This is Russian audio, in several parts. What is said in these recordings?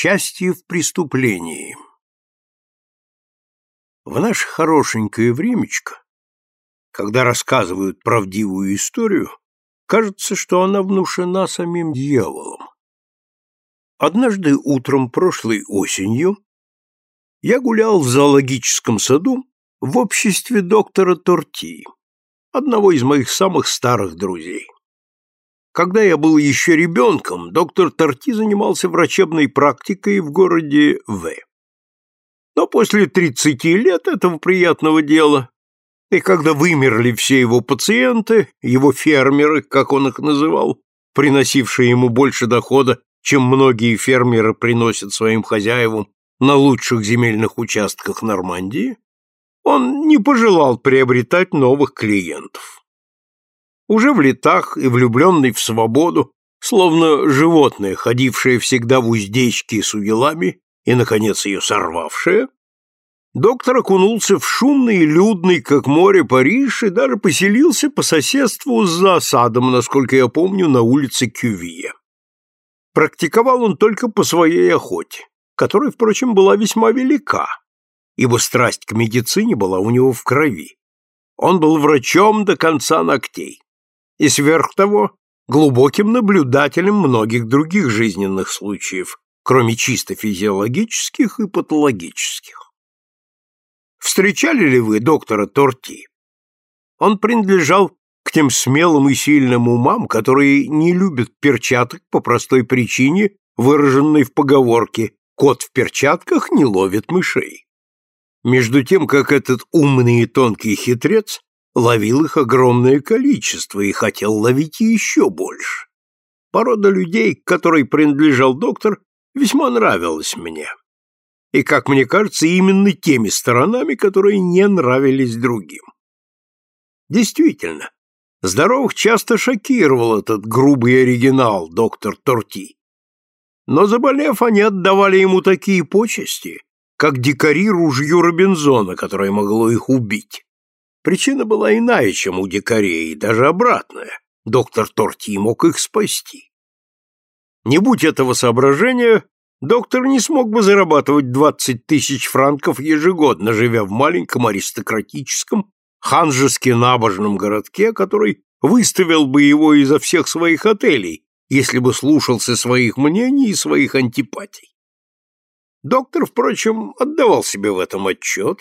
Счастье в преступлении. В наше хорошенькое времечко, когда рассказывают правдивую историю, кажется, что она внушена самим дьяволом. Однажды утром прошлой осенью я гулял в зоологическом саду в обществе доктора Торти, одного из моих самых старых друзей. Когда я был еще ребенком, доктор Торти занимался врачебной практикой в городе В. Но после 30 лет этого приятного дела, и когда вымерли все его пациенты, его фермеры, как он их называл, приносившие ему больше дохода, чем многие фермеры приносят своим хозяевам на лучших земельных участках Нормандии, он не пожелал приобретать новых клиентов уже в летах и влюбленный в свободу, словно животное, ходившее всегда в уздечке с уделами и, наконец, ее сорвавшее, доктор окунулся в шумный и людный, как море, Париж и даже поселился по соседству с засадом, насколько я помню, на улице Кювье. Практиковал он только по своей охоте, которая, впрочем, была весьма велика, ибо страсть к медицине была у него в крови. Он был врачом до конца ногтей и сверх того глубоким наблюдателем многих других жизненных случаев, кроме чисто физиологических и патологических. Встречали ли вы доктора Торти? Он принадлежал к тем смелым и сильным умам, которые не любят перчаток по простой причине, выраженной в поговорке «кот в перчатках не ловит мышей». Между тем, как этот умный и тонкий хитрец ловил их огромное количество и хотел ловить еще больше. Порода людей, к которой принадлежал доктор, весьма нравилась мне. И, как мне кажется, именно теми сторонами, которые не нравились другим. Действительно, здоровых часто шокировал этот грубый оригинал, доктор Торти. Но заболев, они отдавали ему такие почести, как дикари ружью Робинзона, которое могло их убить. Причина была иная, чем у дикарей, даже обратная. Доктор Торти мог их спасти. Не будь этого соображения, доктор не смог бы зарабатывать 20 тысяч франков ежегодно, живя в маленьком аристократическом, ханжески набожном городке, который выставил бы его изо всех своих отелей, если бы слушался своих мнений и своих антипатий. Доктор, впрочем, отдавал себе в этом отчет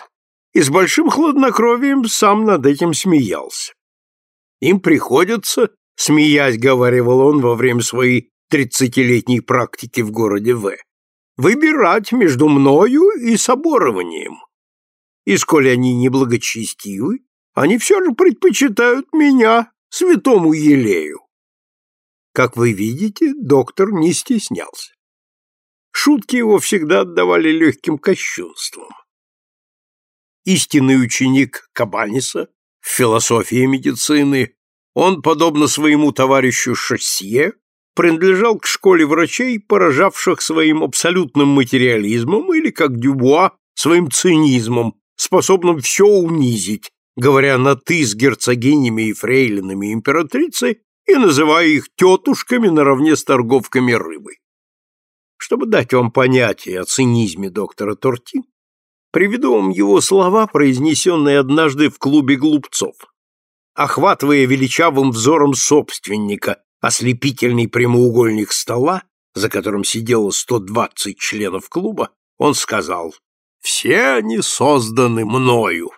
и с большим хладнокровием сам над этим смеялся. Им приходится, смеясь, говаривал он во время своей тридцатилетней практики в городе В, выбирать между мною и соборованием. И сколь они неблагочестивы, они все же предпочитают меня, святому елею. Как вы видите, доктор не стеснялся. Шутки его всегда отдавали легким кощунством истинный ученик Кабаниса в философии медицины, он, подобно своему товарищу Шассье, принадлежал к школе врачей, поражавших своим абсолютным материализмом или, как Дюбуа, своим цинизмом, способным все унизить, говоря на «ты» с герцогинями и фрейлинами императрицы и называя их тетушками наравне с торговками рыбы. Чтобы дать вам понятие о цинизме доктора Торти, Приведу вам его слова, произнесенные однажды в клубе глупцов. Охватывая величавым взором собственника ослепительный прямоугольник стола, за которым сидело 120 членов клуба, он сказал «Все они созданы мною».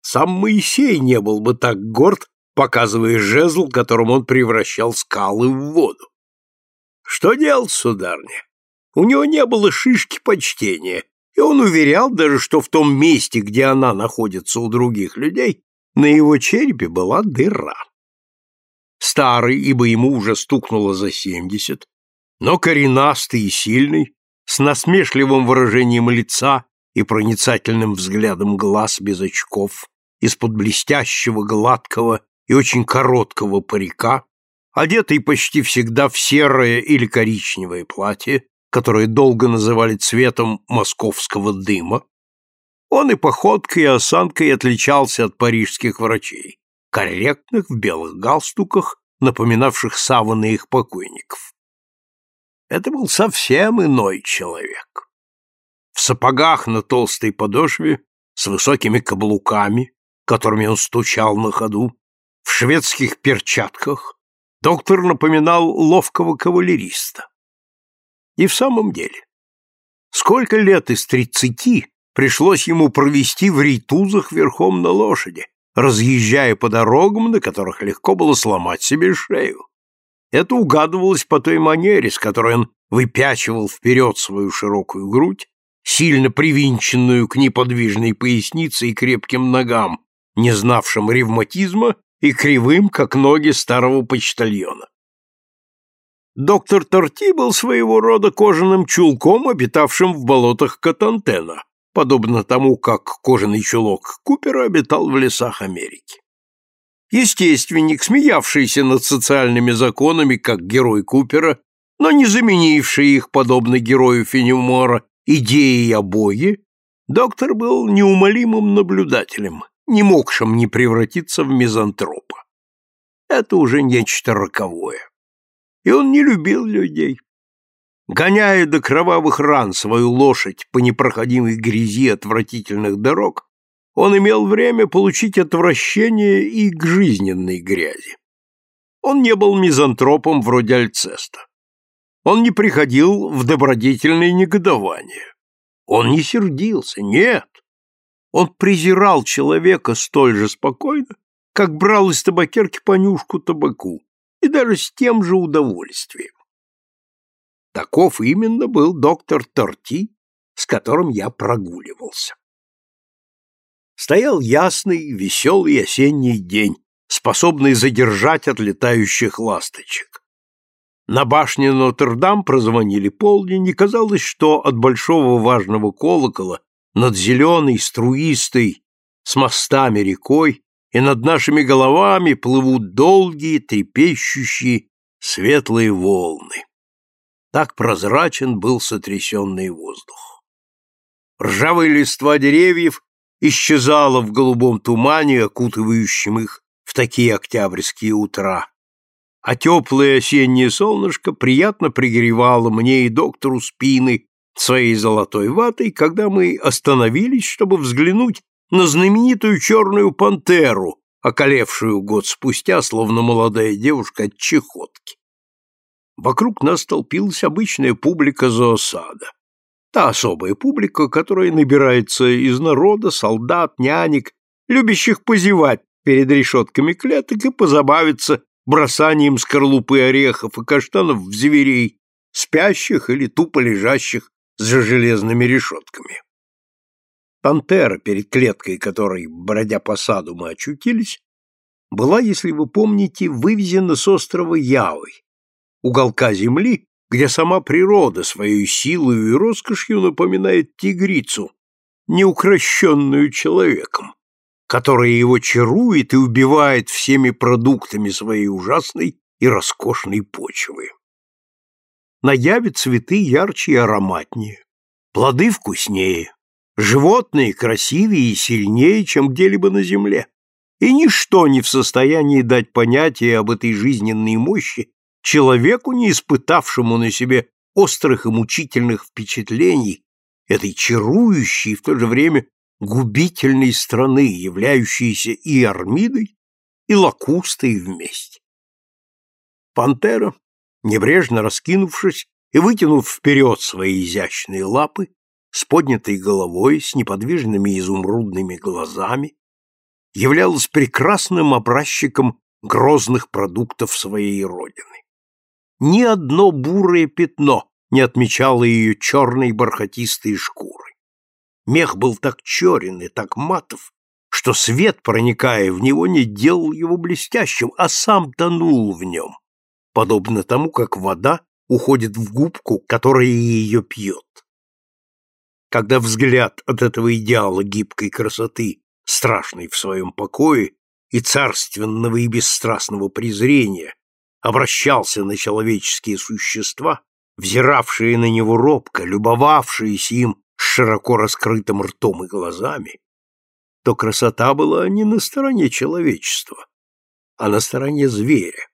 Сам Моисей не был бы так горд, показывая жезл, которым он превращал скалы в воду. Что делать, сударня? У него не было шишки почтения, и он уверял даже, что в том месте, где она находится у других людей, на его черепе была дыра. Старый, ибо ему уже стукнуло за семьдесят, но коренастый и сильный, с насмешливым выражением лица и проницательным взглядом глаз без очков, из-под блестящего, гладкого и очень короткого парика, одетый почти всегда в серое или коричневое платье, которое долго называли цветом московского дыма, он и походкой, и осанкой отличался от парижских врачей, корректных в белых галстуках, напоминавших саваны их покойников. Это был совсем иной человек. В сапогах на толстой подошве, с высокими каблуками, которыми он стучал на ходу, в шведских перчатках, доктор напоминал ловкого кавалериста. И в самом деле, сколько лет из тридцати пришлось ему провести в рейтузах верхом на лошади, разъезжая по дорогам, на которых легко было сломать себе шею. Это угадывалось по той манере, с которой он выпячивал вперед свою широкую грудь, сильно привинченную к неподвижной пояснице и крепким ногам, не знавшим ревматизма и кривым, как ноги старого почтальона. Доктор Торти был своего рода кожаным чулком, обитавшим в болотах Катантена, подобно тому, как кожаный чулок Купера обитал в лесах Америки. Естественник, смеявшийся над социальными законами, как герой Купера, но не заменивший их, подобно герою Фенемора, идеей о Боге, доктор был неумолимым наблюдателем, не могшим не превратиться в мизантропа. Это уже нечто роковое. И он не любил людей. Гоняя до кровавых ран свою лошадь по непроходимой грязи отвратительных дорог, он имел время получить отвращение и к жизненной грязи. Он не был мизантропом вроде Альцеста. Он не приходил в добродетельное негодование. Он не сердился, нет. Он презирал человека столь же спокойно, как брал из табакерки понюшку табаку, и даже с тем же удовольствием. Таков именно был доктор Торти, с которым я прогуливался. Стоял ясный, веселый осенний день, способный задержать отлетающих ласточек. На башне Нотр-Дам прозвонили полдень, и казалось, что от большого важного колокола над зеленой, струистой, с мостами рекой и над нашими головами плывут долгие, трепещущие, светлые волны. Так прозрачен был сотрясенный воздух. Ржавые листва деревьев исчезала в голубом тумане, окутывающем их в такие октябрьские утра, а теплое осеннее солнышко приятно пригревало мне и доктору спины своей золотой ватой, когда мы остановились, чтобы взглянуть на знаменитую черную пантеру, околевшую год спустя, словно молодая девушка от чехотки. Вокруг нас толпилась обычная публика зоосада. Та особая публика, которая набирается из народа, солдат, нянек, любящих позевать перед решетками клеток и позабавиться бросанием скорлупы орехов и каштанов в зверей, спящих или тупо лежащих за железными решетками. Пантера, перед клеткой которой, бродя по саду, мы очутились, была, если вы помните, вывезена с острова Явы, уголка земли, где сама природа своей силой и роскошью напоминает тигрицу, неукрощенную человеком, которая его чарует и убивает всеми продуктами своей ужасной и роскошной почвы. На яве цветы ярче и ароматнее, плоды вкуснее, животные красивее и сильнее, чем где-либо на земле, и ничто не в состоянии дать понятие об этой жизненной мощи человеку, не испытавшему на себе острых и мучительных впечатлений этой чарующей и в то же время губительной страны, являющейся и Армидой, и Лакустой вместе. Пантера, небрежно раскинувшись и вытянув вперед свои изящные лапы, с поднятой головой, с неподвижными изумрудными глазами, являлась прекрасным образчиком грозных продуктов своей родины ни одно бурое пятно не отмечало ее черной бархатистой шкуры. Мех был так черен и так матов, что свет, проникая в него, не делал его блестящим, а сам тонул в нем, подобно тому, как вода уходит в губку, которая ее пьет. Когда взгляд от этого идеала гибкой красоты, страшный в своем покое, и царственного и бесстрастного презрения, обращался на человеческие существа, взиравшие на него робко, любовавшиеся им широко раскрытым ртом и глазами, то красота была не на стороне человечества, а на стороне зверя.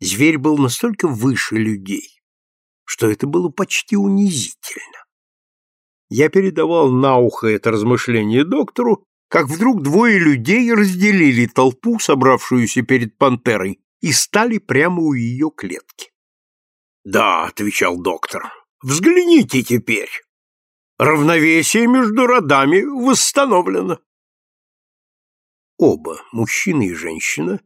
Зверь был настолько выше людей, что это было почти унизительно. Я передавал на ухо это размышление доктору, как вдруг двое людей разделили толпу, собравшуюся перед пантерой, и стали прямо у ее клетки. «Да», — отвечал доктор, — «взгляните теперь. Равновесие между родами восстановлено». Оба, мужчина и женщина,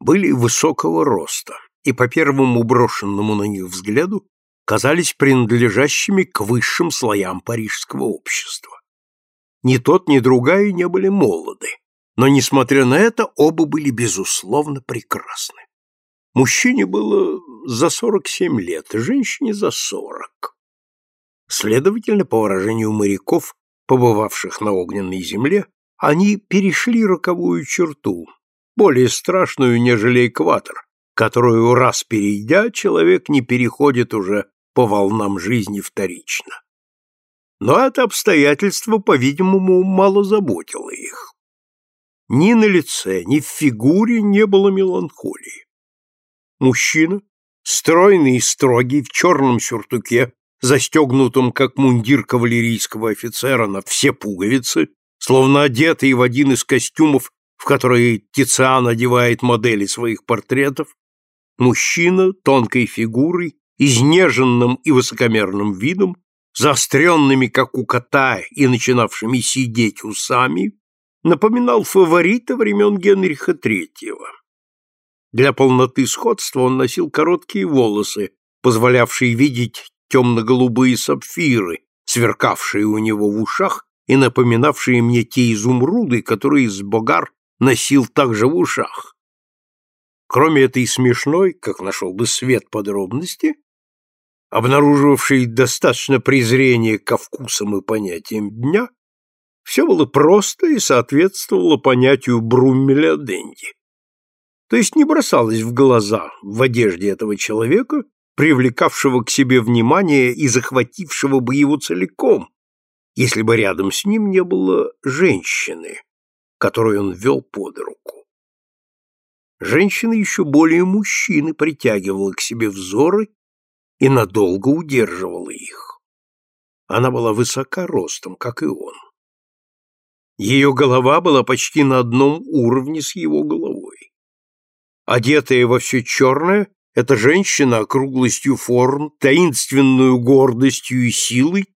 были высокого роста и по первому брошенному на них взгляду казались принадлежащими к высшим слоям парижского общества. Ни тот, ни другая не были молоды, но, несмотря на это, оба были, безусловно, прекрасны. Мужчине было за 47 лет, женщине за 40. Следовательно, по выражению моряков, побывавших на огненной земле, они перешли роковую черту, более страшную, нежели экватор, которую раз перейдя, человек не переходит уже по волнам жизни вторично. Но это обстоятельство, по-видимому, мало заботило их. Ни на лице, ни в фигуре не было меланхолии. Мужчина, стройный и строгий, в черном сюртуке, застегнутом, как мундир кавалерийского офицера на все пуговицы, словно одетый в один из костюмов, в которые Тициан одевает модели своих портретов, мужчина тонкой фигурой, изнеженным и высокомерным видом, заостренными, как у кота, и начинавшими сидеть усами, напоминал фаворита времен Генриха Третьего. Для полноты сходства он носил короткие волосы, позволявшие видеть темно-голубые сапфиры, сверкавшие у него в ушах и напоминавшие мне те изумруды, которые Сбогар носил также в ушах. Кроме этой смешной, как нашел бы свет подробности, обнаруживавшей достаточно презрения ко вкусам и понятиям дня, все было просто и соответствовало понятию Бруммеля Денди. То есть не бросалось в глаза в одежде этого человека, привлекавшего к себе внимание и захватившего бы его целиком, если бы рядом с ним не было женщины, которую он вел под руку. Женщина еще более мужчины притягивала к себе взоры и надолго удерживала их. Она была высока ростом, как и он. Ее голова была почти на одном уровне с его головой. Одетая во все черное, эта женщина округлостью форм, таинственную гордостью и силой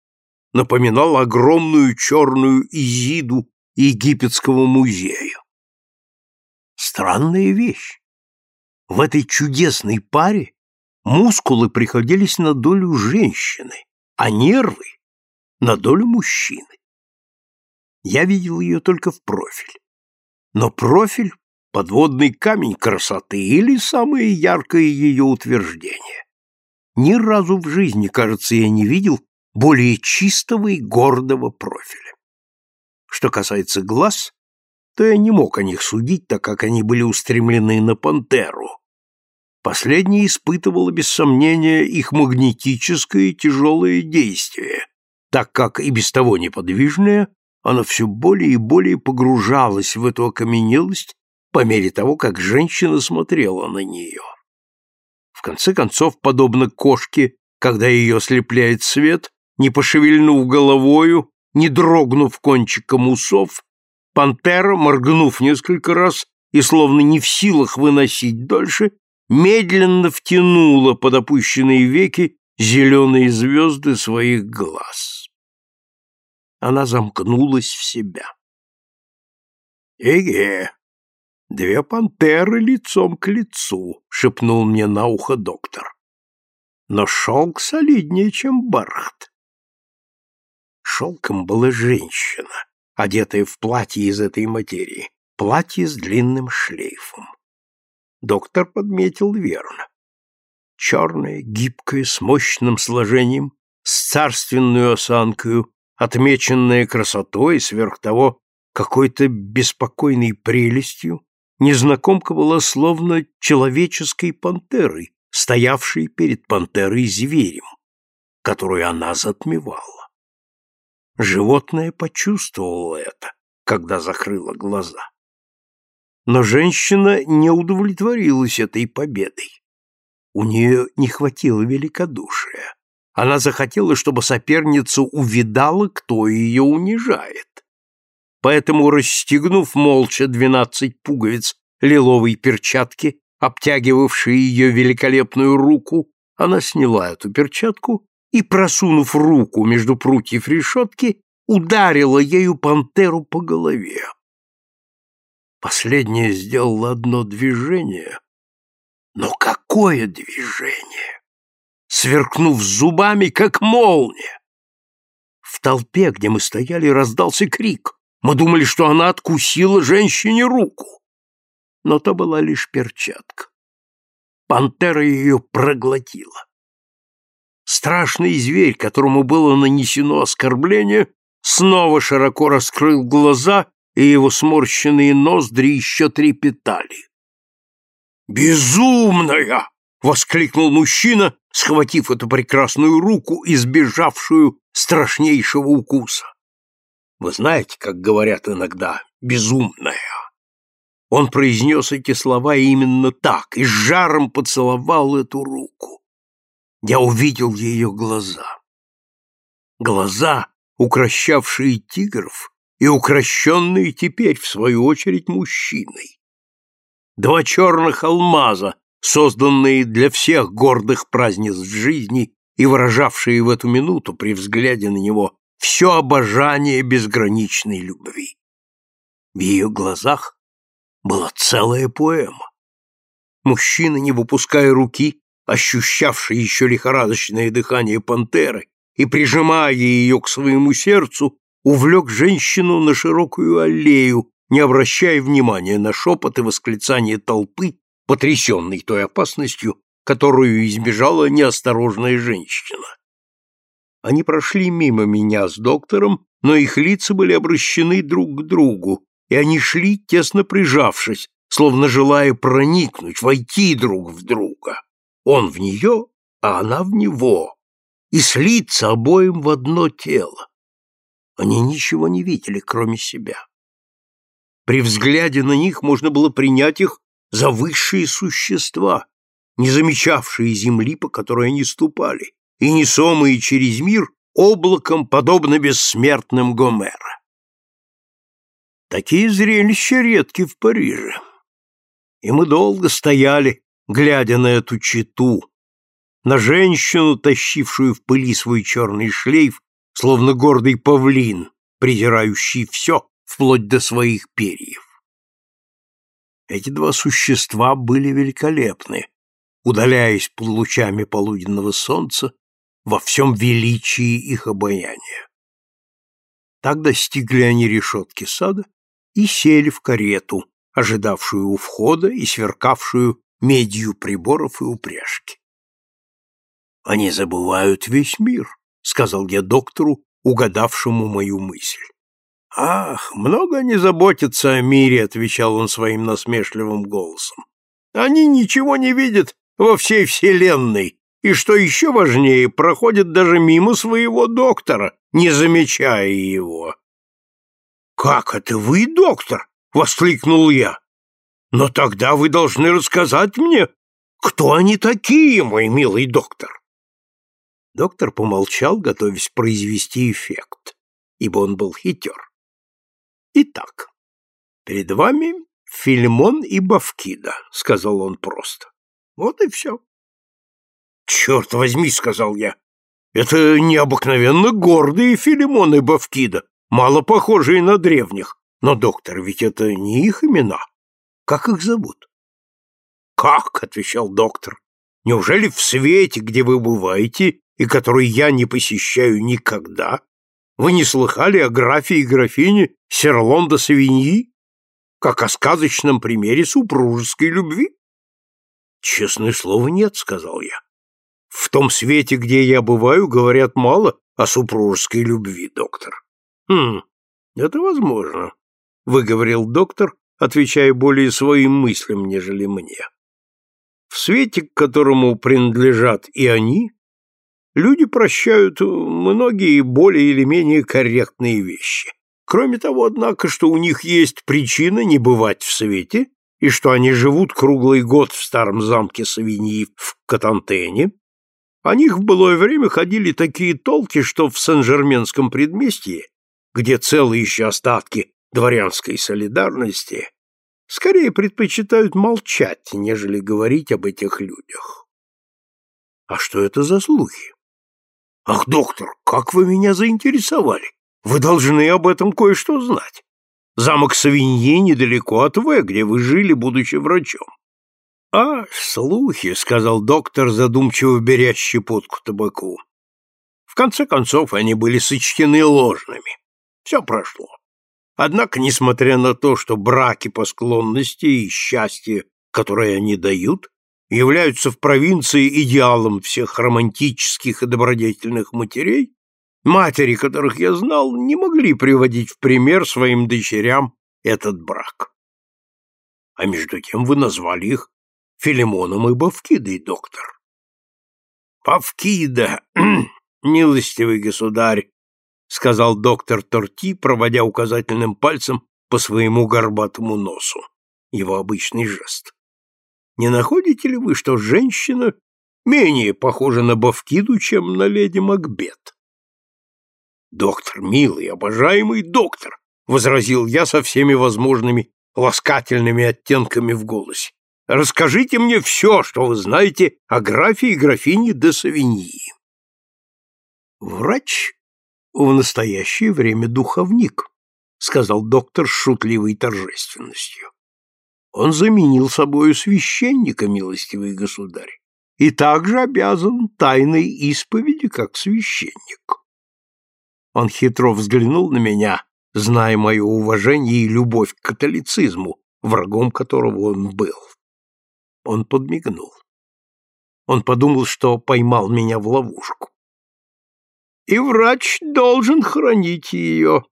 напоминала огромную черную изиду египетского музея. Странная вещь. В этой чудесной паре Мускулы приходились на долю женщины, а нервы — на долю мужчины. Я видел ее только в профиль. Но профиль — подводный камень красоты или самое яркое ее утверждение. Ни разу в жизни, кажется, я не видел более чистого и гордого профиля. Что касается глаз, то я не мог о них судить, так как они были устремлены на пантеру, Последнее испытывало, без сомнения, их магнетическое тяжелое действие, так как и без того неподвижное, оно все более и более погружалось в эту окаменелость по мере того, как женщина смотрела на нее. В конце концов, подобно кошке, когда ее ослепляет свет, не пошевельнув головою, не дрогнув кончиком усов, пантера, моргнув несколько раз и словно не в силах выносить дольше, медленно втянула под опущенные веки зеленые звезды своих глаз. Она замкнулась в себя. «Эге, две пантеры лицом к лицу», — шепнул мне на ухо доктор. «Но шелк солиднее, чем бархат». Шелком была женщина, одетая в платье из этой материи, платье с длинным шлейфом. Доктор подметил верно. Черная, гибкая, с мощным сложением, с царственную осанкою, отмеченная красотой, сверх того, какой-то беспокойной прелестью, незнакомка была словно человеческой пантерой, стоявшей перед пантерой зверем, которую она затмевала. Животное почувствовало это, когда закрыло глаза. Но женщина не удовлетворилась этой победой. У нее не хватило великодушия. Она захотела, чтобы соперница увидала, кто ее унижает. Поэтому, расстегнув молча двенадцать пуговиц лиловой перчатки, обтягивавшей ее великолепную руку, она сняла эту перчатку и, просунув руку между прутьев решетки, ударила ею пантеру по голове. Последняя сделала одно движение. Но какое движение! Сверкнув зубами, как молния! В толпе, где мы стояли, раздался крик. Мы думали, что она откусила женщине руку. Но то была лишь перчатка. Пантера ее проглотила. Страшный зверь, которому было нанесено оскорбление, снова широко раскрыл глаза, и его сморщенные ноздри еще трепетали. «Безумная!» — воскликнул мужчина, схватив эту прекрасную руку, избежавшую страшнейшего укуса. Вы знаете, как говорят иногда «безумная». Он произнес эти слова именно так и с жаром поцеловал эту руку. Я увидел ее глаза. Глаза, укращавшие тигров и укращенные теперь, в свою очередь, мужчиной. Два черных алмаза, созданные для всех гордых празднеств жизни и выражавшие в эту минуту при взгляде на него все обожание безграничной любви. В ее глазах была целая поэма. Мужчина, не выпуская руки, ощущавший еще лихорадочное дыхание пантеры и прижимая ее к своему сердцу, увлек женщину на широкую аллею, не обращая внимания на шепот и восклицание толпы, потрясенной той опасностью, которую избежала неосторожная женщина. Они прошли мимо меня с доктором, но их лица были обращены друг к другу, и они шли, тесно прижавшись, словно желая проникнуть, войти друг в друга. Он в нее, а она в него, и слиться обоим в одно тело. Они ничего не видели, кроме себя. При взгляде на них можно было принять их за высшие существа, не замечавшие земли, по которой они ступали, и несомые через мир облаком, подобно бессмертным Гомера. Такие зрелища редки в Париже. И мы долго стояли, глядя на эту читу, на женщину, тащившую в пыли свой черный шлейф, словно гордый павлин, презирающий все, вплоть до своих перьев. Эти два существа были великолепны, удаляясь под лучами полуденного солнца во всем величии их обаяния. Так достигли они решетки сада и сели в карету, ожидавшую у входа и сверкавшую медью приборов и упряжки. «Они забывают весь мир», — сказал я доктору, угадавшему мою мысль. «Ах, много они заботятся о мире», — отвечал он своим насмешливым голосом. «Они ничего не видят во всей вселенной, и, что еще важнее, проходят даже мимо своего доктора, не замечая его». «Как это вы, доктор?» — воскликнул я. «Но тогда вы должны рассказать мне, кто они такие, мой милый доктор». Доктор помолчал, готовясь произвести эффект, ибо он был хитер. «Итак, перед вами Фильмон и Бавкида», — сказал он просто. «Вот и все». «Черт возьми», — сказал я, — «это необыкновенно гордые Филимон и Бавкида, мало похожие на древних. Но, доктор, ведь это не их имена. Как их зовут?» «Как?» — отвечал доктор. «Неужели в свете, где вы бываете, и который я не посещаю никогда, вы не слыхали о графе и графине Серлон де Савиньи, как о сказочном примере супружеской любви? Честное слово, нет, сказал я. В том свете, где я бываю, говорят мало о супружеской любви, доктор. Хм, это возможно, выговорил доктор, отвечая более своим мыслям, нежели мне. В свете, к которому принадлежат и они, люди прощают многие более или менее корректные вещи. Кроме того, однако, что у них есть причина не бывать в свете, и что они живут круглый год в старом замке Савиньи в Катантене, о них в былое время ходили такие толки, что в Сен-Жерменском предместье, где целые еще остатки дворянской солидарности, скорее предпочитают молчать, нежели говорить об этих людях. А что это за слухи? Ах, доктор, как вы меня заинтересовали! Вы должны об этом кое-что знать. Замок Савиньи недалеко от В, где вы жили, будучи врачом. «А, слухи», — сказал доктор, задумчиво беря щепотку табаку. В конце концов, они были сочтены ложными. Все прошло. Однако, несмотря на то, что браки по склонности и счастье, которое они дают, являются в провинции идеалом всех романтических и добродетельных матерей, матери, которых я знал, не могли приводить в пример своим дочерям этот брак. А между тем вы назвали их Филимоном и Бавкидой, доктор. Бавкида, милостивый государь, сказал доктор Торти, проводя указательным пальцем по своему горбатому носу. Его обычный жест. Не находите ли вы, что женщина менее похожа на Бавкиду, чем на леди Макбет? Доктор, милый, обожаемый доктор, возразил я со всеми возможными ласкательными оттенками в голосе. Расскажите мне все, что вы знаете о графе и графине де Савиньи. Врач в настоящее время духовник, сказал доктор с шутливой торжественностью. Он заменил собою священника, милостивый государь, и также обязан тайной исповеди, как священник. Он хитро взглянул на меня, зная мое уважение и любовь к католицизму, врагом которого он был. Он подмигнул. Он подумал, что поймал меня в ловушку. И врач должен хранить ее,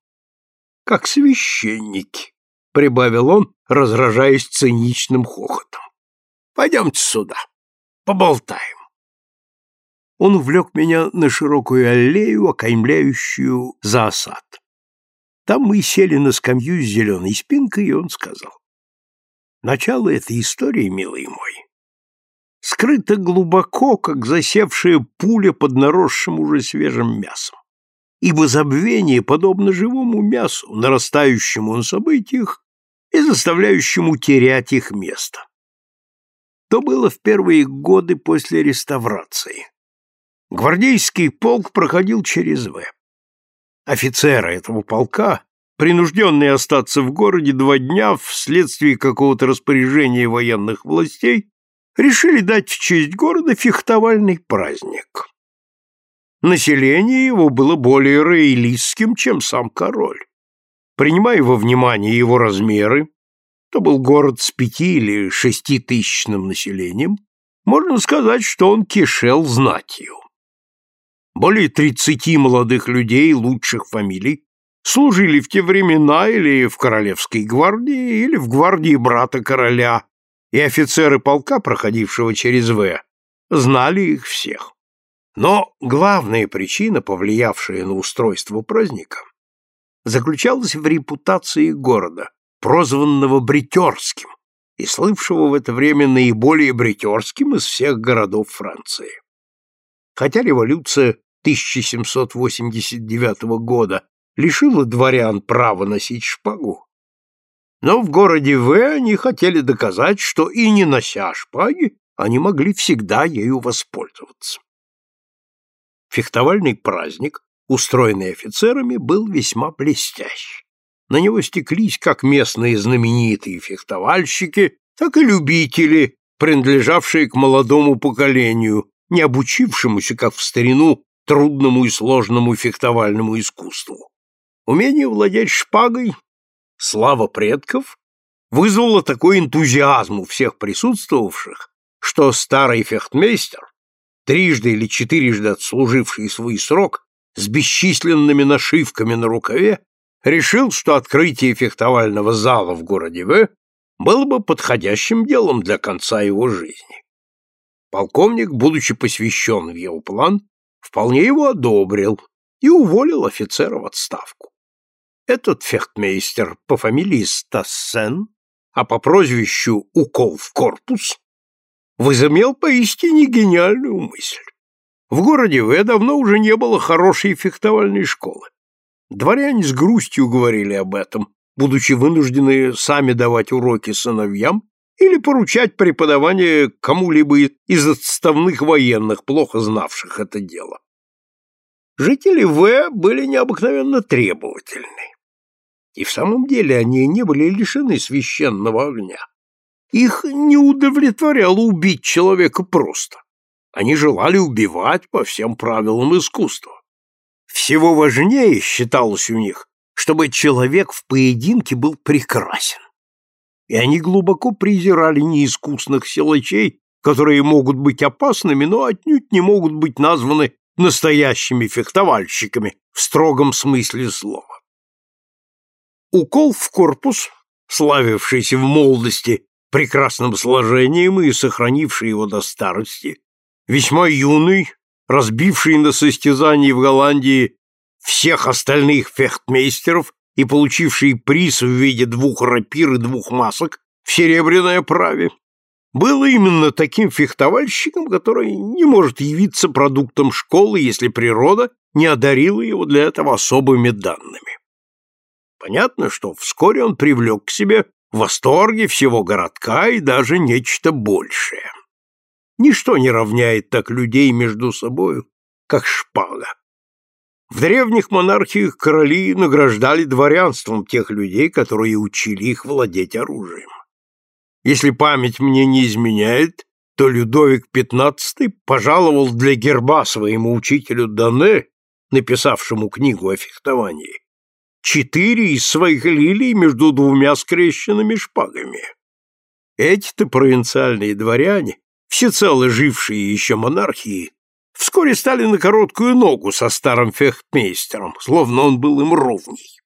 как священники, — прибавил он, разражаясь циничным хохотом. — Пойдемте сюда, поболтаем. Он увлек меня на широкую аллею, окаймляющую заосад. Там мы сели на скамью с зеленой спинкой, и он сказал. Начало этой истории, милый мой, скрыто глубоко, как засевшая пуля под наросшим уже свежим мясом. Ибо забвение подобно живому мясу, нарастающему на событиях и заставляющему терять их место. То было в первые годы после реставрации. Гвардейский полк проходил через В. Офицеры этого полка принужденный остаться в городе два дня вследствие какого-то распоряжения военных властей, решили дать в честь города фехтовальный праздник. Население его было более роялистским, чем сам король. Принимая во внимание его размеры, то был город с пяти или шеститысячным населением, можно сказать, что он кишел знатью. Более тридцати молодых людей лучших фамилий служили в те времена или в Королевской гвардии, или в гвардии брата короля, и офицеры полка, проходившего через В, знали их всех. Но главная причина, повлиявшая на устройство праздника, заключалась в репутации города, прозванного Бритерским и слывшего в это время наиболее бритерским из всех городов Франции. Хотя революция 1789 года лишила дворян права носить шпагу. Но в городе В они хотели доказать, что и не нося шпаги, они могли всегда ею воспользоваться. Фехтовальный праздник, устроенный офицерами, был весьма блестящ. На него стеклись как местные знаменитые фехтовальщики, так и любители, принадлежавшие к молодому поколению, не обучившемуся, как в старину, трудному и сложному фехтовальному искусству. Умение владеть шпагой, слава предков, вызвало такой энтузиазм у всех присутствовавших, что старый фехтмейстер, трижды или четырежды отслуживший свой срок с бесчисленными нашивками на рукаве, решил, что открытие фехтовального зала в городе В было бы подходящим делом для конца его жизни. Полковник, будучи посвящен в его план, вполне его одобрил и уволил офицера в отставку. Этот фехтмейстер по фамилии Стассен а по прозвищу «Укол в корпус», возымел поистине гениальную мысль. В городе В давно уже не было хорошей фехтовальной школы. Дворяне с грустью говорили об этом, будучи вынуждены сами давать уроки сыновьям или поручать преподавание кому-либо из отставных военных, плохо знавших это дело. Жители В были необыкновенно требовательны. И в самом деле они не были лишены священного огня. Их не удовлетворяло убить человека просто. Они желали убивать по всем правилам искусства. Всего важнее считалось у них, чтобы человек в поединке был прекрасен. И они глубоко презирали неискусных силачей, которые могут быть опасными, но отнюдь не могут быть названы настоящими фехтовальщиками в строгом смысле слова. Укол в корпус, славившийся в молодости прекрасным сложением и сохранивший его до старости, весьма юный, разбивший на состязании в Голландии всех остальных фехтмейстеров и получивший приз в виде двух рапир и двух масок в серебряной оправе, был именно таким фехтовальщиком, который не может явиться продуктом школы, если природа не одарила его для этого особыми данными. Понятно, что вскоре он привлек к себе восторги всего городка и даже нечто большее. Ничто не равняет так людей между собою, как шпага. В древних монархиях короли награждали дворянством тех людей, которые учили их владеть оружием. Если память мне не изменяет, то Людовик XV пожаловал для герба своему учителю Дане, написавшему книгу о фехтовании, четыре из своих лилий между двумя скрещенными шпагами. Эти-то провинциальные дворяне всецело жившие еще монархии, вскоре стали на короткую ногу со старым фехтмейстером, словно он был им ровней.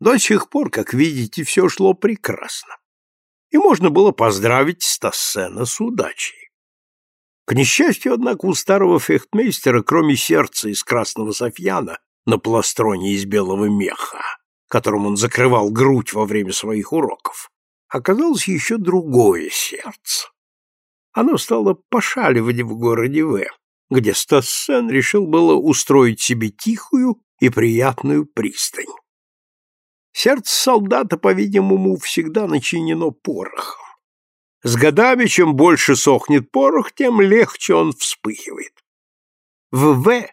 До сих пор, как видите, все шло прекрасно, и можно было поздравить Стассена с удачей. К несчастью, однако, у старого фехтмейстера, кроме сердца из красного софьяна на пластроне из белого меха, которым он закрывал грудь во время своих уроков, оказалось еще другое сердце оно стало пошаливать в городе В, где Стассен решил было устроить себе тихую и приятную пристань. Сердце солдата, по-видимому, всегда начинено порохом. С годами, чем больше сохнет порох, тем легче он вспыхивает. В В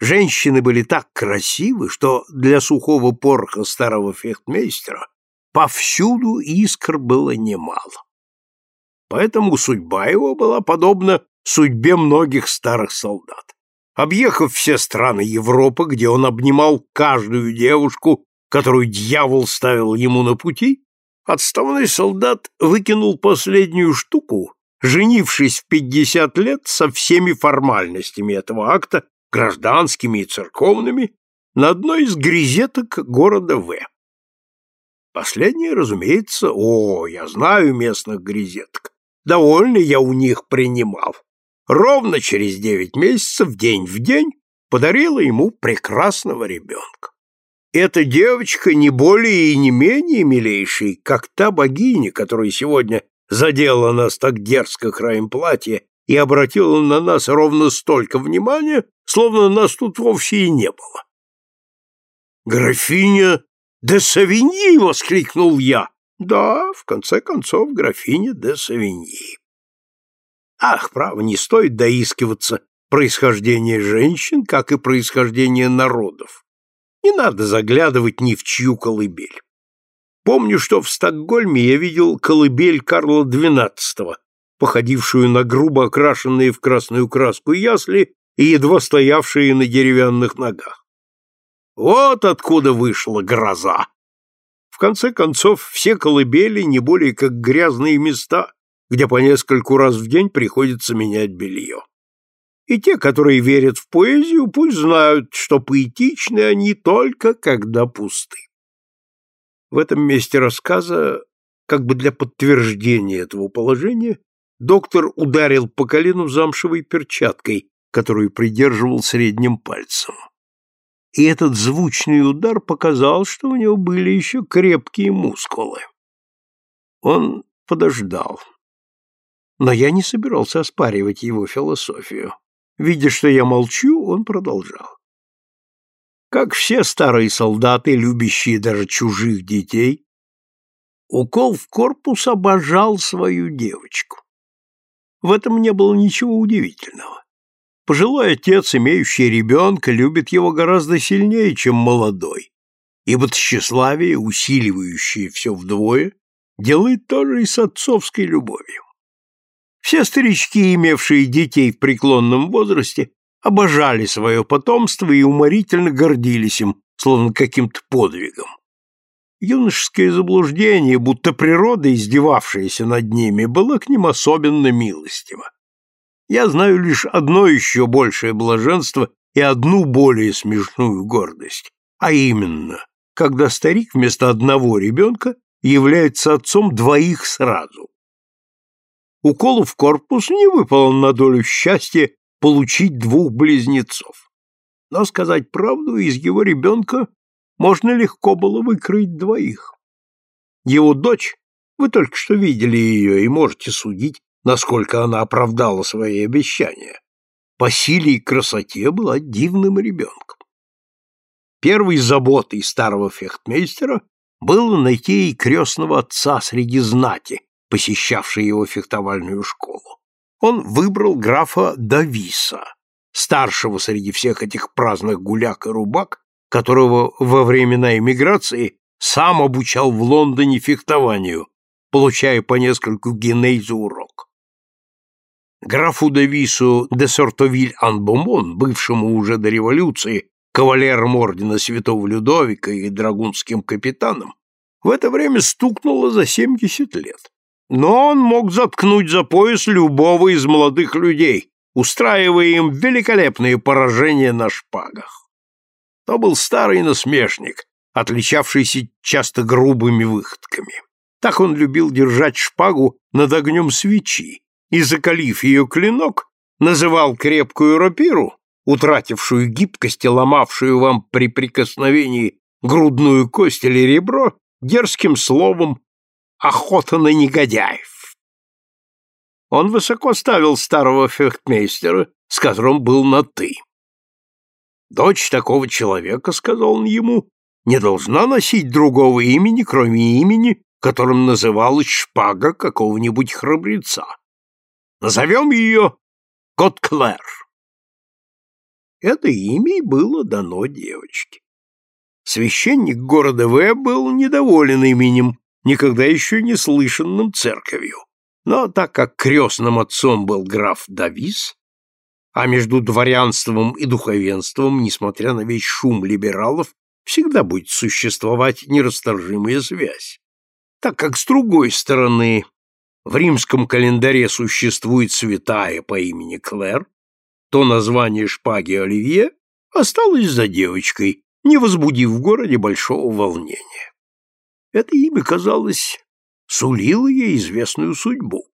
женщины были так красивы, что для сухого пороха старого фехтмейстера повсюду искр было немало. Поэтому судьба его была подобна судьбе многих старых солдат. Объехав все страны Европы, где он обнимал каждую девушку, которую дьявол ставил ему на пути, отставной солдат выкинул последнюю штуку, женившись в пятьдесят лет со всеми формальностями этого акта, гражданскими и церковными, на одной из грезеток города В. Последнее, разумеется, о, я знаю местных грезеток, Довольно я у них принимал. Ровно через девять месяцев, день в день, подарила ему прекрасного ребенка. Эта девочка не более и не менее милейшей, как та богиня, которая сегодня задела нас так дерзко краем платья и обратила на нас ровно столько внимания, словно нас тут вовсе и не было. «Графиня де Савиньи!» — воскликнул я. Да, в конце концов, графиня де Савиньи. Ах, право, не стоит доискиваться происхождения женщин, как и происхождения народов. Не надо заглядывать ни в чью колыбель. Помню, что в Стокгольме я видел колыбель Карла XII, походившую на грубо окрашенные в красную краску ясли и едва стоявшие на деревянных ногах. Вот откуда вышла гроза. В конце концов, все колыбели не более как грязные места, где по нескольку раз в день приходится менять белье. И те, которые верят в поэзию, пусть знают, что поэтичны они только когда пусты. В этом месте рассказа, как бы для подтверждения этого положения, доктор ударил по колену замшевой перчаткой, которую придерживал средним пальцем и этот звучный удар показал, что у него были еще крепкие мускулы. Он подождал. Но я не собирался оспаривать его философию. Видя, что я молчу, он продолжал. Как все старые солдаты, любящие даже чужих детей, укол в корпус обожал свою девочку. В этом не было ничего удивительного. Пожилой отец, имеющий ребенка, любит его гораздо сильнее, чем молодой, ибо тщеславие, усиливающее все вдвое, делает то же и с отцовской любовью. Все старички, имевшие детей в преклонном возрасте, обожали свое потомство и уморительно гордились им, словно каким-то подвигом. Юношеское заблуждение, будто природа, издевавшаяся над ними, было к ним особенно милостиво. Я знаю лишь одно еще большее блаженство и одну более смешную гордость, а именно, когда старик вместо одного ребенка является отцом двоих сразу. Уколу в корпус не выпало на долю счастья получить двух близнецов. Но сказать правду, из его ребенка можно легко было выкроить двоих. Его дочь, вы только что видели ее и можете судить, насколько она оправдала свои обещания, по силе и красоте была дивным ребенком. Первой заботой старого фехтмейстера было найти ей крестного отца среди знати, посещавшей его фехтовальную школу. Он выбрал графа Дависа, старшего среди всех этих праздных гуляк и рубак, которого во времена эмиграции сам обучал в Лондоне фехтованию, получая по нескольку геней за урок. Графу Давису де Сортовиль-Анбомон, бывшему уже до революции кавалером ордена Святого Людовика и драгунским капитаном, в это время стукнуло за семьдесят лет. Но он мог заткнуть за пояс любого из молодых людей, устраивая им великолепные поражения на шпагах. То был старый насмешник, отличавшийся часто грубыми выходками. Так он любил держать шпагу над огнем свечи и, закалив ее клинок, называл крепкую рапиру, утратившую гибкость и ломавшую вам при прикосновении грудную кость или ребро, дерзким словом «охота на негодяев». Он высоко ставил старого фехтмейстера, с которым был на «ты». Дочь такого человека, сказал он ему, не должна носить другого имени, кроме имени, которым называлась шпага какого-нибудь храбреца. Назовем ее Котклер. Это имя было дано девочке. Священник города В был недоволен именем, никогда еще не слышанным церковью. Но так как крестным отцом был граф Давис, а между дворянством и духовенством, несмотря на весь шум либералов, всегда будет существовать нерасторжимая связь. Так как, с другой стороны, в римском календаре существует святая по имени Клэр, то название шпаги Оливье осталось за девочкой, не возбудив в городе большого волнения. Это имя, казалось, сулило ей известную судьбу.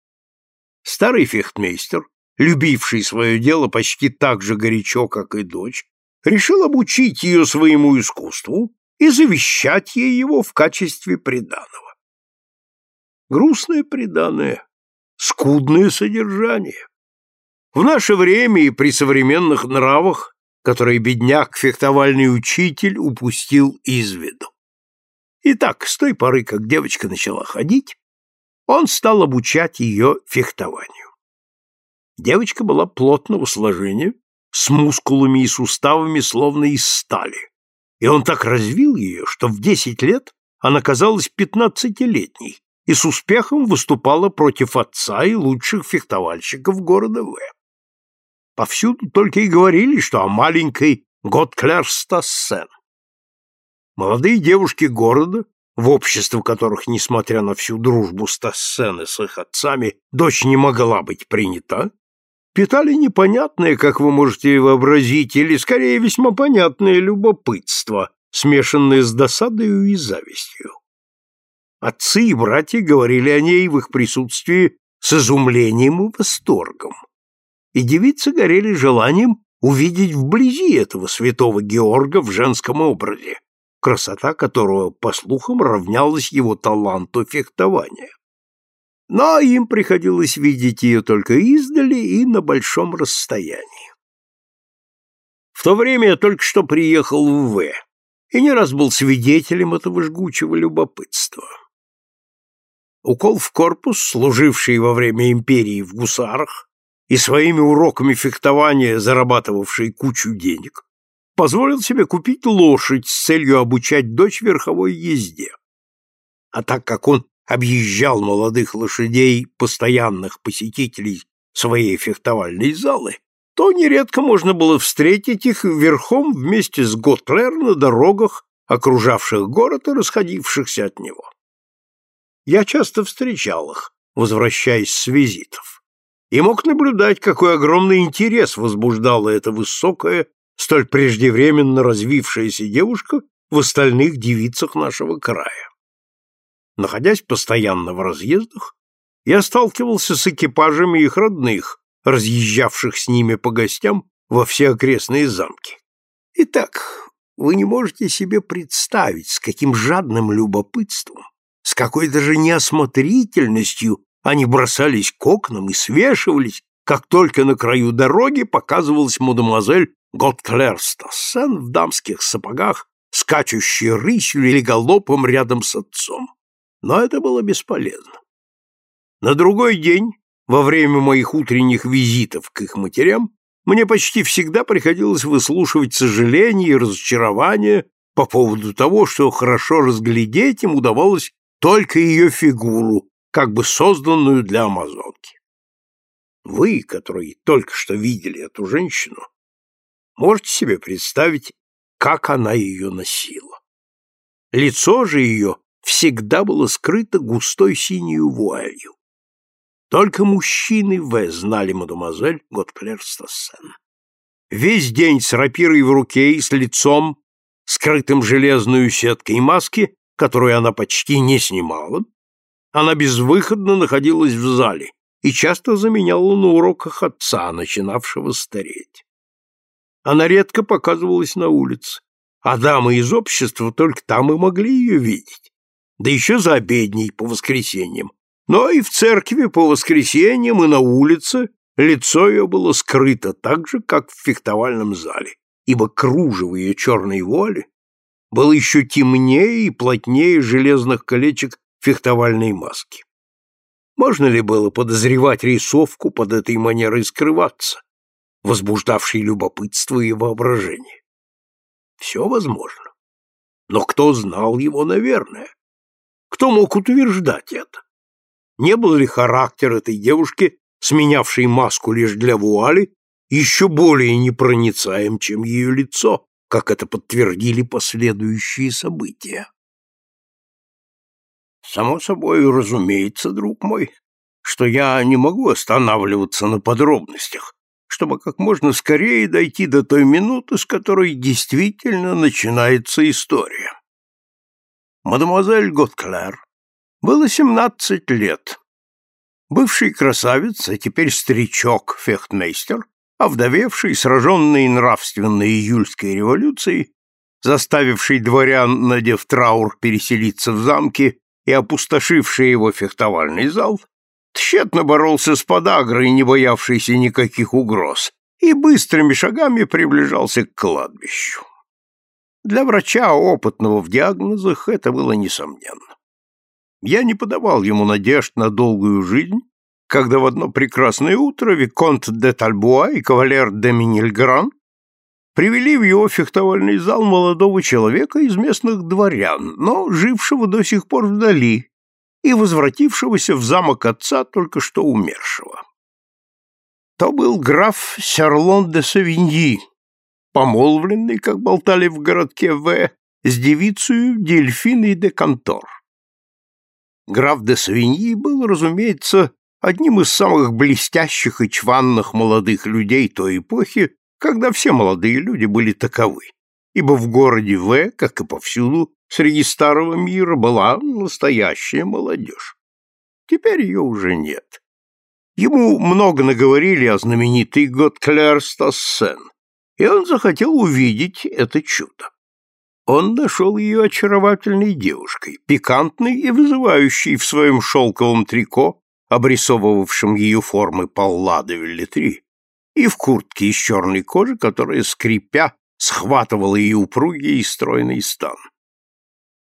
Старый фехтмейстер, любивший свое дело почти так же горячо, как и дочь, решил обучить ее своему искусству и завещать ей его в качестве приданого. Грустное приданое, скудное содержание. В наше время и при современных нравах, которые бедняк-фехтовальный учитель упустил из виду. Итак, с той поры, как девочка начала ходить, он стал обучать ее фехтованию. Девочка была плотного сложения, с мускулами и суставами словно из стали, и он так развил ее, что в десять лет она казалась пятнадцатилетней и с успехом выступала против отца и лучших фехтовальщиков города В. Повсюду только и говорили, что о маленькой Готклер Стассен. Молодые девушки города, в общество которых, несмотря на всю дружбу Стассены с их отцами, дочь не могла быть принята, питали непонятное, как вы можете вообразить, или, скорее, весьма понятное любопытство, смешанное с досадою и завистью. Отцы и братья говорили о ней в их присутствии с изумлением и восторгом и девицы горели желанием увидеть вблизи этого святого Георга в женском образе, красота которого, по слухам, равнялась его таланту фехтования. но им приходилось видеть ее только издали и на большом расстоянии. В то время я только что приехал в В и не раз был свидетелем этого жгучего любопытства. Укол в корпус, служивший во время империи в гусарах и своими уроками фехтования зарабатывавший кучу денег, позволил себе купить лошадь с целью обучать дочь верховой езде. А так как он объезжал молодых лошадей, постоянных посетителей своей фехтовальной залы, то нередко можно было встретить их верхом вместе с Готлер на дорогах, окружавших город и расходившихся от него. Я часто встречал их, возвращаясь с визитов, и мог наблюдать, какой огромный интерес возбуждала эта высокая, столь преждевременно развившаяся девушка в остальных девицах нашего края. Находясь постоянно в разъездах, я сталкивался с экипажами их родных, разъезжавших с ними по гостям во все окрестные замки. Итак, вы не можете себе представить, с каким жадным любопытством, с какой даже неосмотрительностью они бросались к окнам и свешивались, как только на краю дороги показывалась мадемуазель Готклер Стассен в дамских сапогах, скачущая рысью или галопом рядом с отцом. Но это было бесполезно. На другой день, во время моих утренних визитов к их матерям, мне почти всегда приходилось выслушивать сожаления и разочарования по поводу того, что хорошо разглядеть им удавалось только ее фигуру, как бы созданную для амазонки. Вы, которые только что видели эту женщину, можете себе представить, как она ее носила. Лицо же ее всегда было скрыто густой синей вуалью. Только мужчины В знали мадемуазель Готклер Стассен. Весь день с рапирой в руке и с лицом, скрытым железную сеткой маски, которую она почти не снимала, она безвыходно находилась в зале и часто заменяла на уроках отца, начинавшего стареть. Она редко показывалась на улице, а дамы из общества только там и могли ее видеть да еще за обедней по воскресеньям. Но и в церкви по воскресеньям, и на улице лицо ее было скрыто так же, как в фехтовальном зале, ибо кружево ее черной воли было еще темнее и плотнее железных колечек фехтовальной маски. Можно ли было подозревать рисовку под этой манерой скрываться, возбуждавшей любопытство и воображение? Все возможно. Но кто знал его, наверное? Кто мог утверждать это? Не был ли характер этой девушки, сменявшей маску лишь для вуали, еще более непроницаем, чем ее лицо, как это подтвердили последующие события? Само собой, разумеется, друг мой, что я не могу останавливаться на подробностях, чтобы как можно скорее дойти до той минуты, с которой действительно начинается история. Мадемуазель Готклер было семнадцать лет. Бывший красавец, а теперь старичок-фехтмейстер, овдовевший, сраженный нравственной июльской революцией, заставивший дворян, надев траур, переселиться в замки и опустошивший его фехтовальный зал, тщетно боролся с подагрой, не боявшейся никаких угроз, и быстрыми шагами приближался к кладбищу. Для врача, опытного в диагнозах, это было несомненно. Я не подавал ему надежд на долгую жизнь, когда в одно прекрасное утро Виконт де Тальбуа и кавалер де Минильгран привели в его фехтовальный зал молодого человека из местных дворян, но жившего до сих пор вдали и возвратившегося в замок отца только что умершего. То был граф Серлон де Савиньи, помолвленный, как болтали в городке В, с девицей Дельфиной де Контор. Граф де Савиньи был, разумеется, одним из самых блестящих и чванных молодых людей той эпохи, когда все молодые люди были таковы, ибо в городе В, как и повсюду, среди старого мира была настоящая молодежь. Теперь ее уже нет. Ему много наговорили о знаменитой Готклер Стассен, и он захотел увидеть это чудо. Он нашел ее очаровательной девушкой, пикантной и вызывающей в своем шелковом трико, обрисовывавшем ее формы Паллада Веллетри, и в куртке из черной кожи, которая, скрипя, схватывала ее упругий и стройный стан.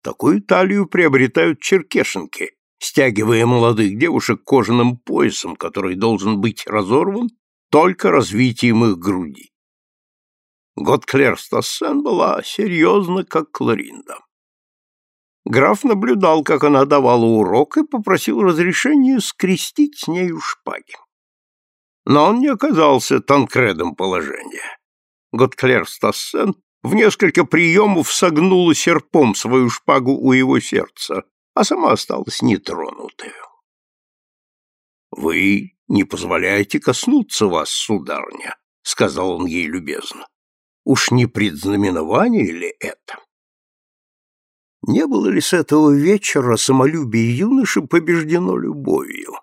Такую талию приобретают черкешенки, стягивая молодых девушек кожаным поясом, который должен быть разорван только развитием их груди. Готклер Стассен была серьезна, как Кларинда. Граф наблюдал, как она давала урок, и попросил разрешения скрестить с нею шпаги. Но он не оказался танкредом положения. Готклер Стассен в несколько приемов согнула серпом свою шпагу у его сердца, а сама осталась нетронутой. «Вы не позволяете коснуться вас, сударня», — сказал он ей любезно. «Уж не предзнаменование ли это?» Не было ли с этого вечера самолюбие юноши побеждено любовью?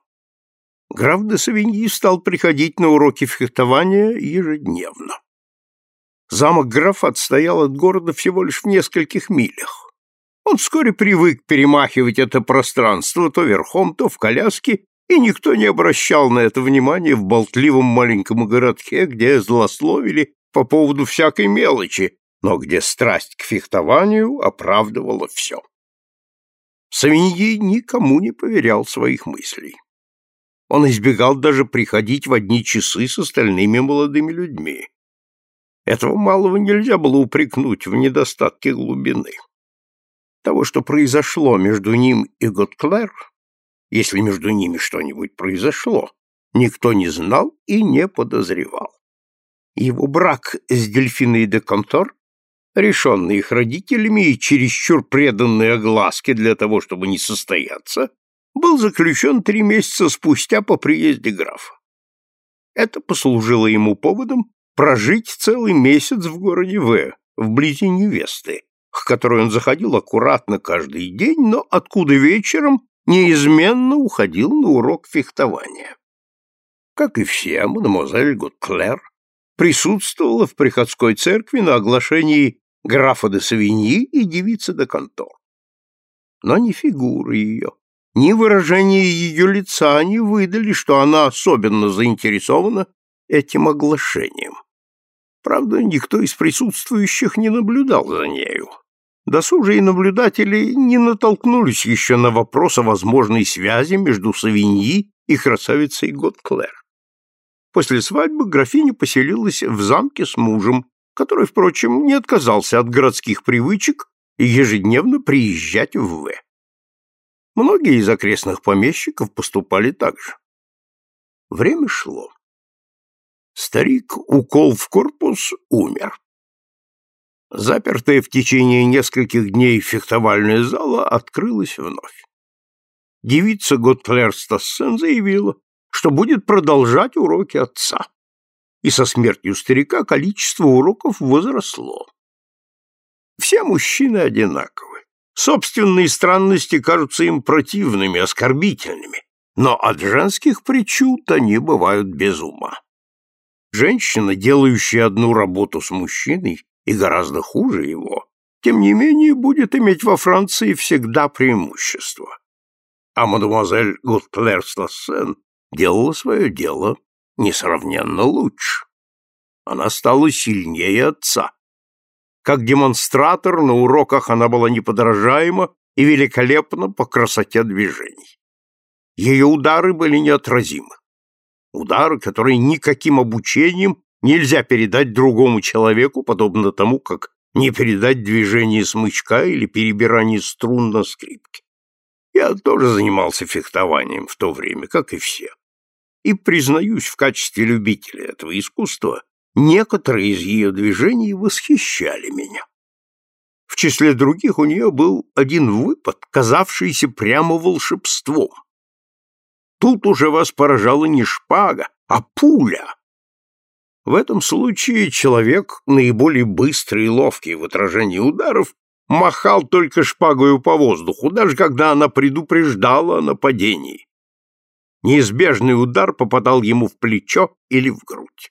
Граф де Савиньи стал приходить на уроки фехтования ежедневно. Замок графа отстоял от города всего лишь в нескольких милях. Он вскоре привык перемахивать это пространство то верхом, то в коляске, и никто не обращал на это внимания в болтливом маленьком городке, где злословили по поводу всякой мелочи, но где страсть к фехтованию оправдывала все. Савиньи никому не поверял своих мыслей. Он избегал даже приходить в одни часы с остальными молодыми людьми. Этого малого нельзя было упрекнуть в недостатке глубины. Того, что произошло между ним и Готклер, если между ними что-нибудь произошло, никто не знал и не подозревал. Его брак с Дельфиной де Контор, решенный их родителями и чересчур преданный огласке для того, чтобы не состояться, был заключен три месяца спустя по приезде графа. Это послужило ему поводом прожить целый месяц в городе В, вблизи невесты, к которой он заходил аккуратно каждый день, но откуда вечером неизменно уходил на урок фехтования. Как и все, мадемуазель Готклер присутствовала в приходской церкви на оглашении графа де Савиньи и девицы де Контор. Но ни фигуры ее, ни выражение ее лица не выдали, что она особенно заинтересована этим оглашением. Правда, никто из присутствующих не наблюдал за нею. Досужие наблюдатели не натолкнулись еще на вопрос о возможной связи между Савиньи и красавицей Готклер. После свадьбы графиня поселилась в замке с мужем, который, впрочем, не отказался от городских привычек и ежедневно приезжать в В. Многие из окрестных помещиков поступали так же. Время шло. Старик укол в корпус умер. Запертая в течение нескольких дней фехтовальная зала открылась вновь. Девица Готклер Стассен заявила, что будет продолжать уроки отца. И со смертью старика количество уроков возросло. Все мужчины одинаковы. Собственные странности кажутся им противными, оскорбительными, но от женских причуд они бывают без ума. Женщина, делающая одну работу с мужчиной и гораздо хуже его, тем не менее будет иметь во Франции всегда преимущество. А мадемуазель Гутклер Слассен делала свое дело несравненно лучше. Она стала сильнее отца. Как демонстратор на уроках она была неподражаема и великолепна по красоте движений. Ее удары были неотразимы удары, которые никаким обучением нельзя передать другому человеку, подобно тому, как не передать движение смычка или перебирание струн на скрипке. Я тоже занимался фехтованием в то время, как и все. И, признаюсь, в качестве любителя этого искусства, некоторые из ее движений восхищали меня. В числе других у нее был один выпад, казавшийся прямо волшебством. Тут уже вас поражала не шпага, а пуля. В этом случае человек, наиболее быстрый и ловкий в отражении ударов, махал только шпагою по воздуху, даже когда она предупреждала о нападении. Неизбежный удар попадал ему в плечо или в грудь.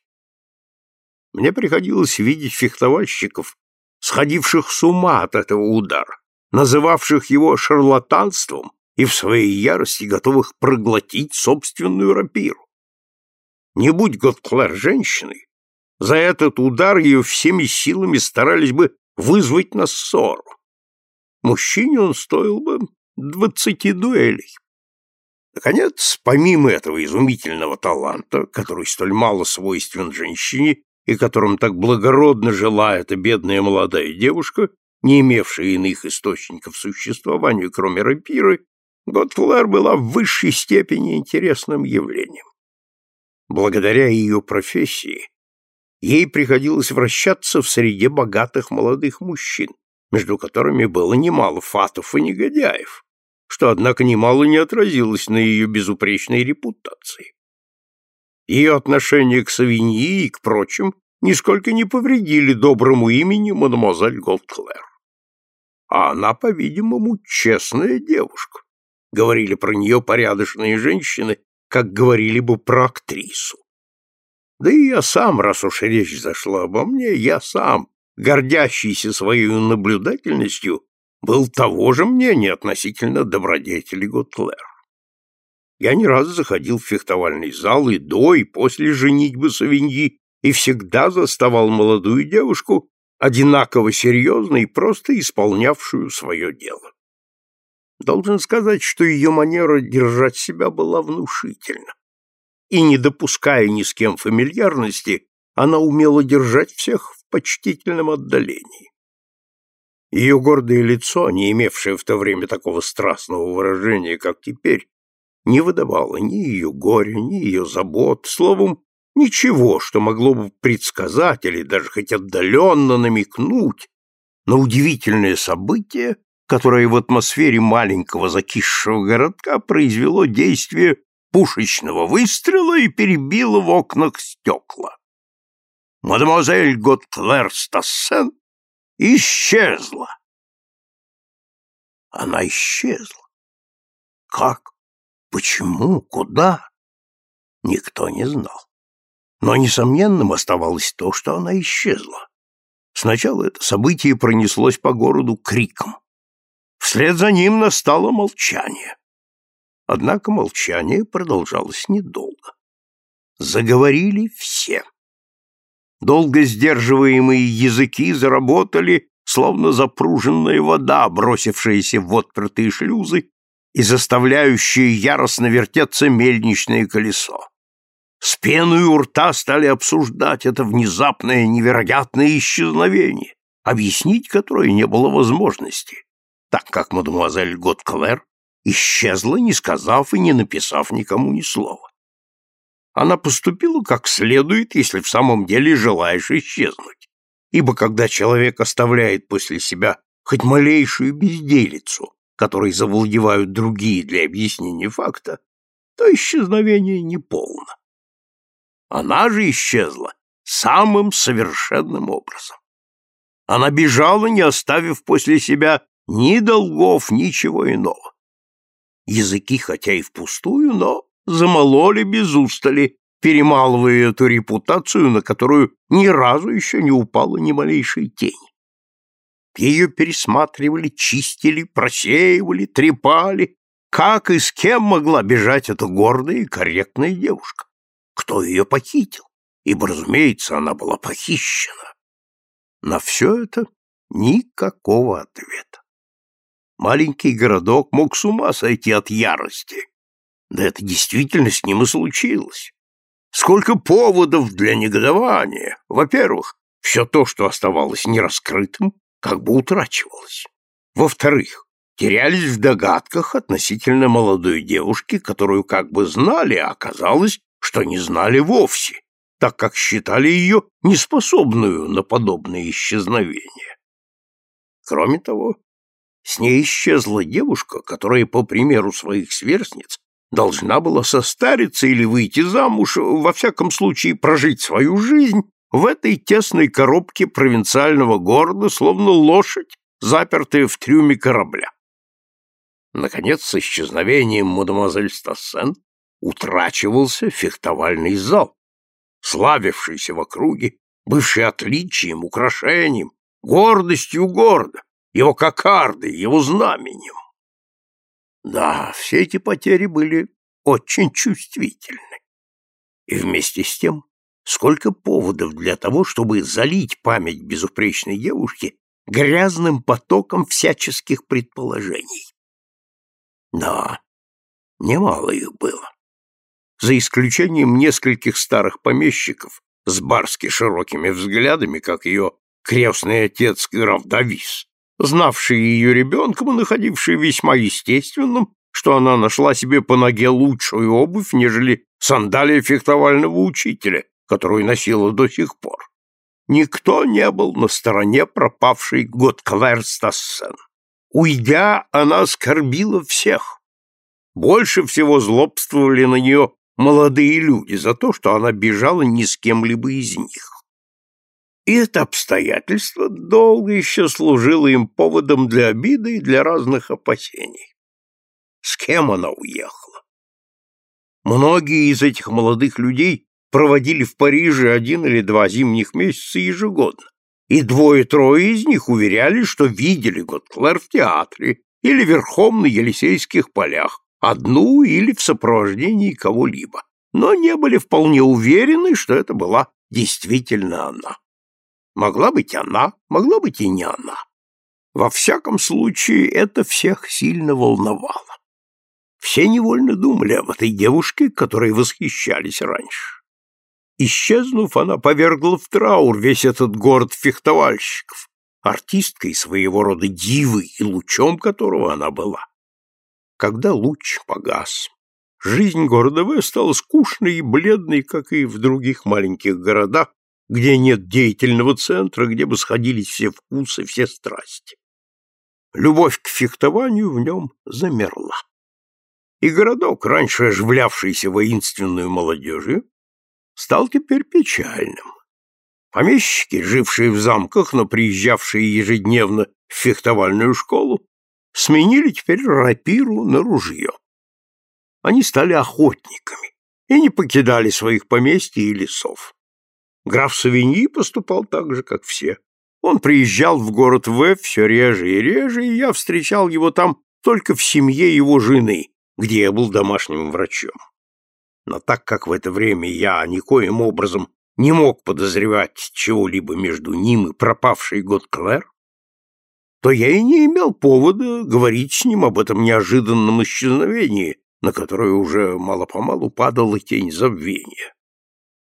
Мне приходилось видеть фехтовальщиков, сходивших с ума от этого удара, называвших его шарлатанством и в своей ярости готовых проглотить собственную рапиру. Не будь Готклер женщиной, за этот удар ее всеми силами старались бы вызвать на ссору. Мужчине он стоил бы двадцати дуэлей. Наконец, помимо этого изумительного таланта, который столь мало свойствен женщине и которым так благородно жила эта бедная молодая девушка, не имевшая иных источников существования, кроме рапиры, Готфлер была в высшей степени интересным явлением. Благодаря ее профессии ей приходилось вращаться в среде богатых молодых мужчин, между которыми было немало фатов и негодяев, что, однако, немало не отразилось на ее безупречной репутации. Ее отношение к Савиньи и к прочим нисколько не повредили доброму имени мадемуазель Голдклэр. А она, по-видимому, честная девушка. Говорили про нее порядочные женщины, как говорили бы про актрису. Да и я сам, раз уж речь зашла обо мне, я сам, гордящийся своей наблюдательностью, был того же мнения относительно добродетели Готлер. Я не раз заходил в фехтовальный зал и до, и после женитьбы Савиньи, и всегда заставал молодую девушку, одинаково серьезной и просто исполнявшую свое дело. Должен сказать, что ее манера держать себя была внушительна. И, не допуская ни с кем фамильярности, она умела держать всех в почтительном отдалении. Ее гордое лицо, не имевшее в то время такого страстного выражения, как теперь, не выдавало ни ее горя, ни ее забот, словом, ничего, что могло бы предсказать или даже хоть отдаленно намекнуть на удивительное событие, которое в атмосфере маленького закисшего городка произвело действие пушечного выстрела и перебило в окнах стекла. Мадемуазель Готклер Стассен исчезла. Она исчезла. Как? Почему? Куда? Никто не знал. Но несомненным оставалось то, что она исчезла. Сначала это событие пронеслось по городу криком. Вслед за ним настало молчание. Однако молчание продолжалось недолго. Заговорили все. Долго сдерживаемые языки заработали, словно запруженная вода, бросившаяся в отпертые шлюзы и заставляющая яростно вертеться мельничное колесо. С пеной у рта стали обсуждать это внезапное невероятное исчезновение, объяснить которое не было возможности так как мадемуазель Готклер исчезла, не сказав и не написав никому ни слова. Она поступила как следует, если в самом деле желаешь исчезнуть, ибо когда человек оставляет после себя хоть малейшую безделицу, которой завладевают другие для объяснения факта, то исчезновение неполно. Она же исчезла самым совершенным образом. Она бежала, не оставив после себя ни долгов, ничего иного. Языки, хотя и впустую, но замололи без устали, перемалывая эту репутацию, на которую ни разу еще не упала ни малейшей тени. Ее пересматривали, чистили, просеивали, трепали. Как и с кем могла бежать эта гордая и корректная девушка? Кто ее похитил? Ибо, разумеется, она была похищена. На все это никакого ответа. Маленький городок мог с ума сойти от ярости. Да это действительно с ним и случилось. Сколько поводов для негодования. Во-первых, все то, что оставалось нераскрытым, как бы утрачивалось. Во-вторых, терялись в догадках относительно молодой девушки, которую как бы знали, а оказалось, что не знали вовсе, так как считали ее неспособную на подобное исчезновение. Кроме того, с ней исчезла девушка, которая, по примеру своих сверстниц, должна была состариться или выйти замуж, во всяком случае прожить свою жизнь в этой тесной коробке провинциального города, словно лошадь, запертая в трюме корабля. Наконец, с исчезновением мадемуазель Стассен утрачивался фехтовальный зал, славившийся в округе, бывший отличием, украшением, гордостью города, его кокардой, его знаменем. Да, все эти потери были очень чувствительны. И вместе с тем, сколько поводов для того, чтобы залить память безупречной девушки грязным потоком всяческих предположений. Да, немало их было. За исключением нескольких старых помещиков с барски широкими взглядами, как ее крестный отец граф Давис, знавший ее ребенком и находивший весьма естественным, что она нашла себе по ноге лучшую обувь, нежели сандалия фехтовального учителя, которую носила до сих пор. Никто не был на стороне пропавшей Готклэр Стассен. Уйдя, она оскорбила всех. Больше всего злобствовали на нее молодые люди за то, что она бежала ни с кем-либо из них. И это обстоятельство долго еще служило им поводом для обиды и для разных опасений. С кем она уехала? Многие из этих молодых людей проводили в Париже один или два зимних месяца ежегодно, и двое-трое из них уверяли, что видели Готклер в театре или верхом на Елисейских полях, одну или в сопровождении кого-либо, но не были вполне уверены, что это была действительно она. Могла быть она, могла быть и не она. Во всяком случае, это всех сильно волновало. Все невольно думали об этой девушке, которой восхищались раньше. Исчезнув, она повергла в траур весь этот город фехтовальщиков, артисткой своего рода дивы и лучом которого она была. Когда луч погас, жизнь города В стала скучной и бледной, как и в других маленьких городах, где нет деятельного центра, где бы сходились все вкусы, все страсти. Любовь к фехтованию в нем замерла. И городок, раньше оживлявшийся воинственную молодежью, стал теперь печальным. Помещики, жившие в замках, но приезжавшие ежедневно в фехтовальную школу, сменили теперь рапиру на ружье. Они стали охотниками и не покидали своих поместьй и лесов. Граф Савиньи поступал так же, как все. Он приезжал в город В все реже и реже, и я встречал его там только в семье его жены, где я был домашним врачом. Но так как в это время я никоим образом не мог подозревать чего-либо между ним и пропавший год Клэр, то я и не имел повода говорить с ним об этом неожиданном исчезновении, на которое уже мало-помалу падала тень забвения.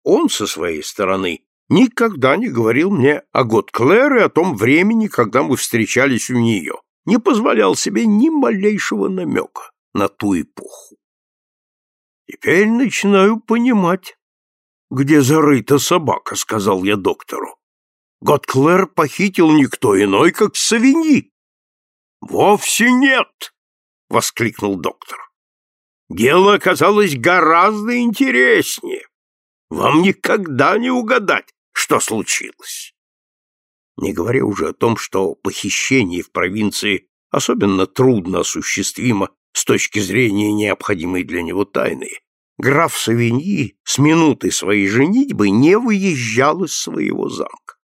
Он, со своей стороны, никогда не говорил мне о год Клэр и о том времени, когда мы встречались у нее, не позволял себе ни малейшего намека на ту эпоху. Теперь начинаю понимать, где зарыта собака, сказал я доктору. Готклер похитил никто иной, как Савиньи. Вовсе нет, воскликнул доктор. Дело оказалось гораздо интереснее. Вам никогда не угадать, что случилось. Не говоря уже о том, что похищение в провинции особенно трудно осуществимо с точки зрения необходимой для него тайны, граф Савиньи с минуты своей женитьбы не выезжал из своего замка.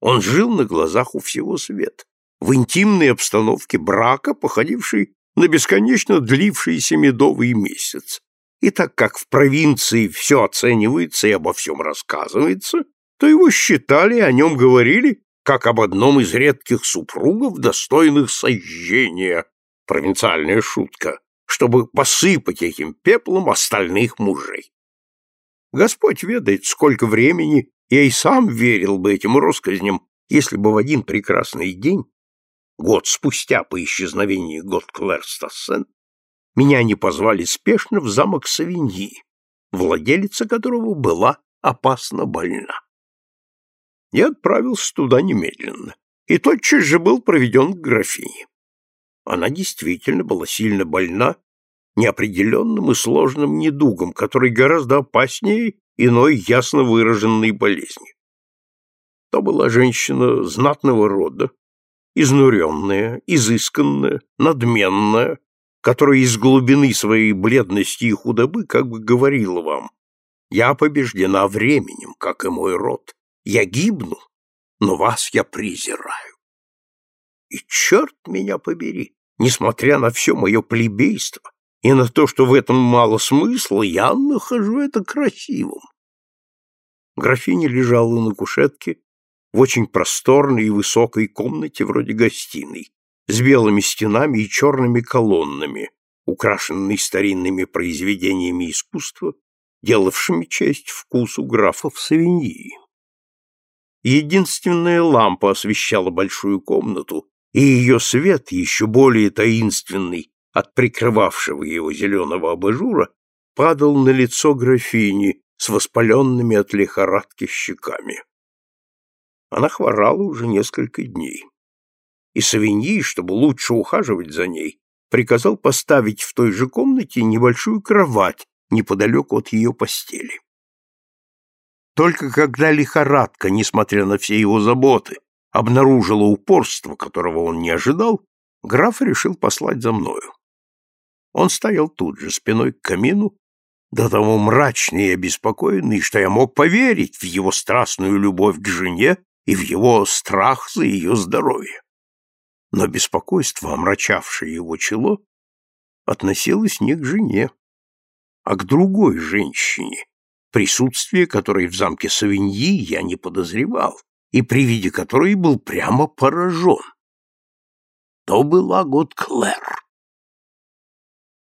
Он жил на глазах у всего света, в интимной обстановке брака, походившей на бесконечно длившийся медовый месяц. И так как в провинции все оценивается и обо всем рассказывается, то его считали и о нем говорили как об одном из редких супругов, достойных сожжения, провинциальная шутка, чтобы посыпать этим пеплом остальных мужей. Господь ведает, сколько времени я и сам верил бы этим россказням, если бы в один прекрасный день, год спустя по исчезновении год Клэр Стассен, меня не позвали спешно в замок Савиньи, владелица которого была опасно больна. Я отправился туда немедленно и тотчас же был проведен к графине. Она действительно была сильно больна неопределенным и сложным недугом, который гораздо опаснее иной ясно выраженной болезни. То была женщина знатного рода, изнуренная, изысканная, надменная, которая из глубины своей бледности и худобы как бы говорила вам, «Я побеждена временем, как и мой род. Я гибну, но вас я презираю». И черт меня побери, несмотря на все мое плебейство и на то, что в этом мало смысла, я нахожу это красивым. Графиня лежала на кушетке в очень просторной и высокой комнате вроде гостиной, с белыми стенами и черными колоннами, украшенной старинными произведениями искусства, делавшими честь вкусу графов Савиньи. Единственная лампа освещала большую комнату, и ее свет, еще более таинственный от прикрывавшего его зеленого абажура, падал на лицо графини с воспаленными от лихорадки щеками. Она хворала уже несколько дней. И Савиньи, чтобы лучше ухаживать за ней, приказал поставить в той же комнате небольшую кровать неподалеку от ее постели. Только когда лихорадка, несмотря на все его заботы, обнаружила упорство, которого он не ожидал, граф решил послать за мною. Он стоял тут же, спиной к камину, до того мрачный и обеспокоенный, что я мог поверить в его страстную любовь к жене и в его страх за ее здоровье. Но беспокойство, омрачавшее его чело, относилось не к жене, а к другой женщине, присутствие которой в замке Савиньи я не подозревал и при виде которой был прямо поражен. То была год Клэр.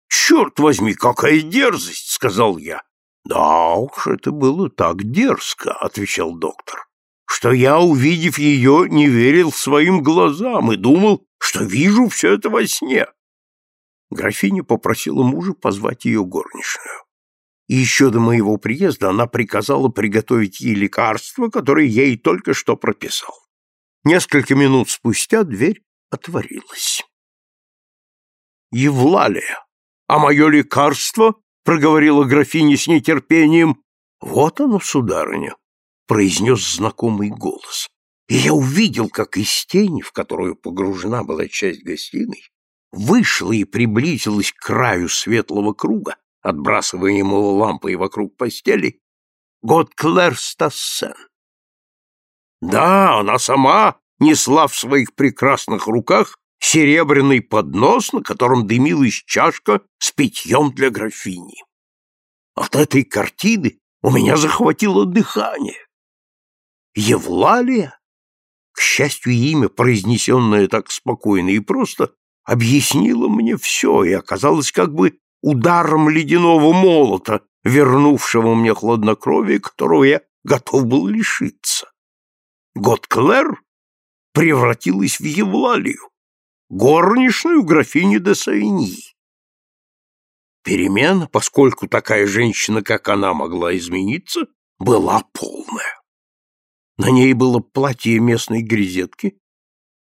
«Черт возьми, какая дерзость!» — сказал я. «Да уж, это было так дерзко», — отвечал доктор, «что я, увидев ее, не верил своим глазам и думал, что вижу все это во сне». Графиня попросила мужа позвать ее горничную и еще до моего приезда она приказала приготовить ей лекарство, которое я ей только что прописал. Несколько минут спустя дверь отворилась. «Евлалия, а мое лекарство?» — проговорила графиня с нетерпением. «Вот оно, сударыня», — произнес знакомый голос. И я увидел, как из тени, в которую погружена была часть гостиной, вышла и приблизилась к краю светлого круга отбрасывая ему лампой вокруг постели, год Клэр Стассен. Да, она сама несла в своих прекрасных руках серебряный поднос, на котором дымилась чашка с питьем для графини. От этой картины у меня захватило дыхание. Евлалия, к счастью, имя, произнесенное так спокойно и просто, объяснило мне все и оказалось как бы ударом ледяного молота, вернувшего мне хладнокровие, которого я готов был лишиться. Год Клэр превратилась в Евлалию, горничную графини де Савиньи. Перемена, поскольку такая женщина, как она, могла измениться, была полная. На ней было платье местной грезетки,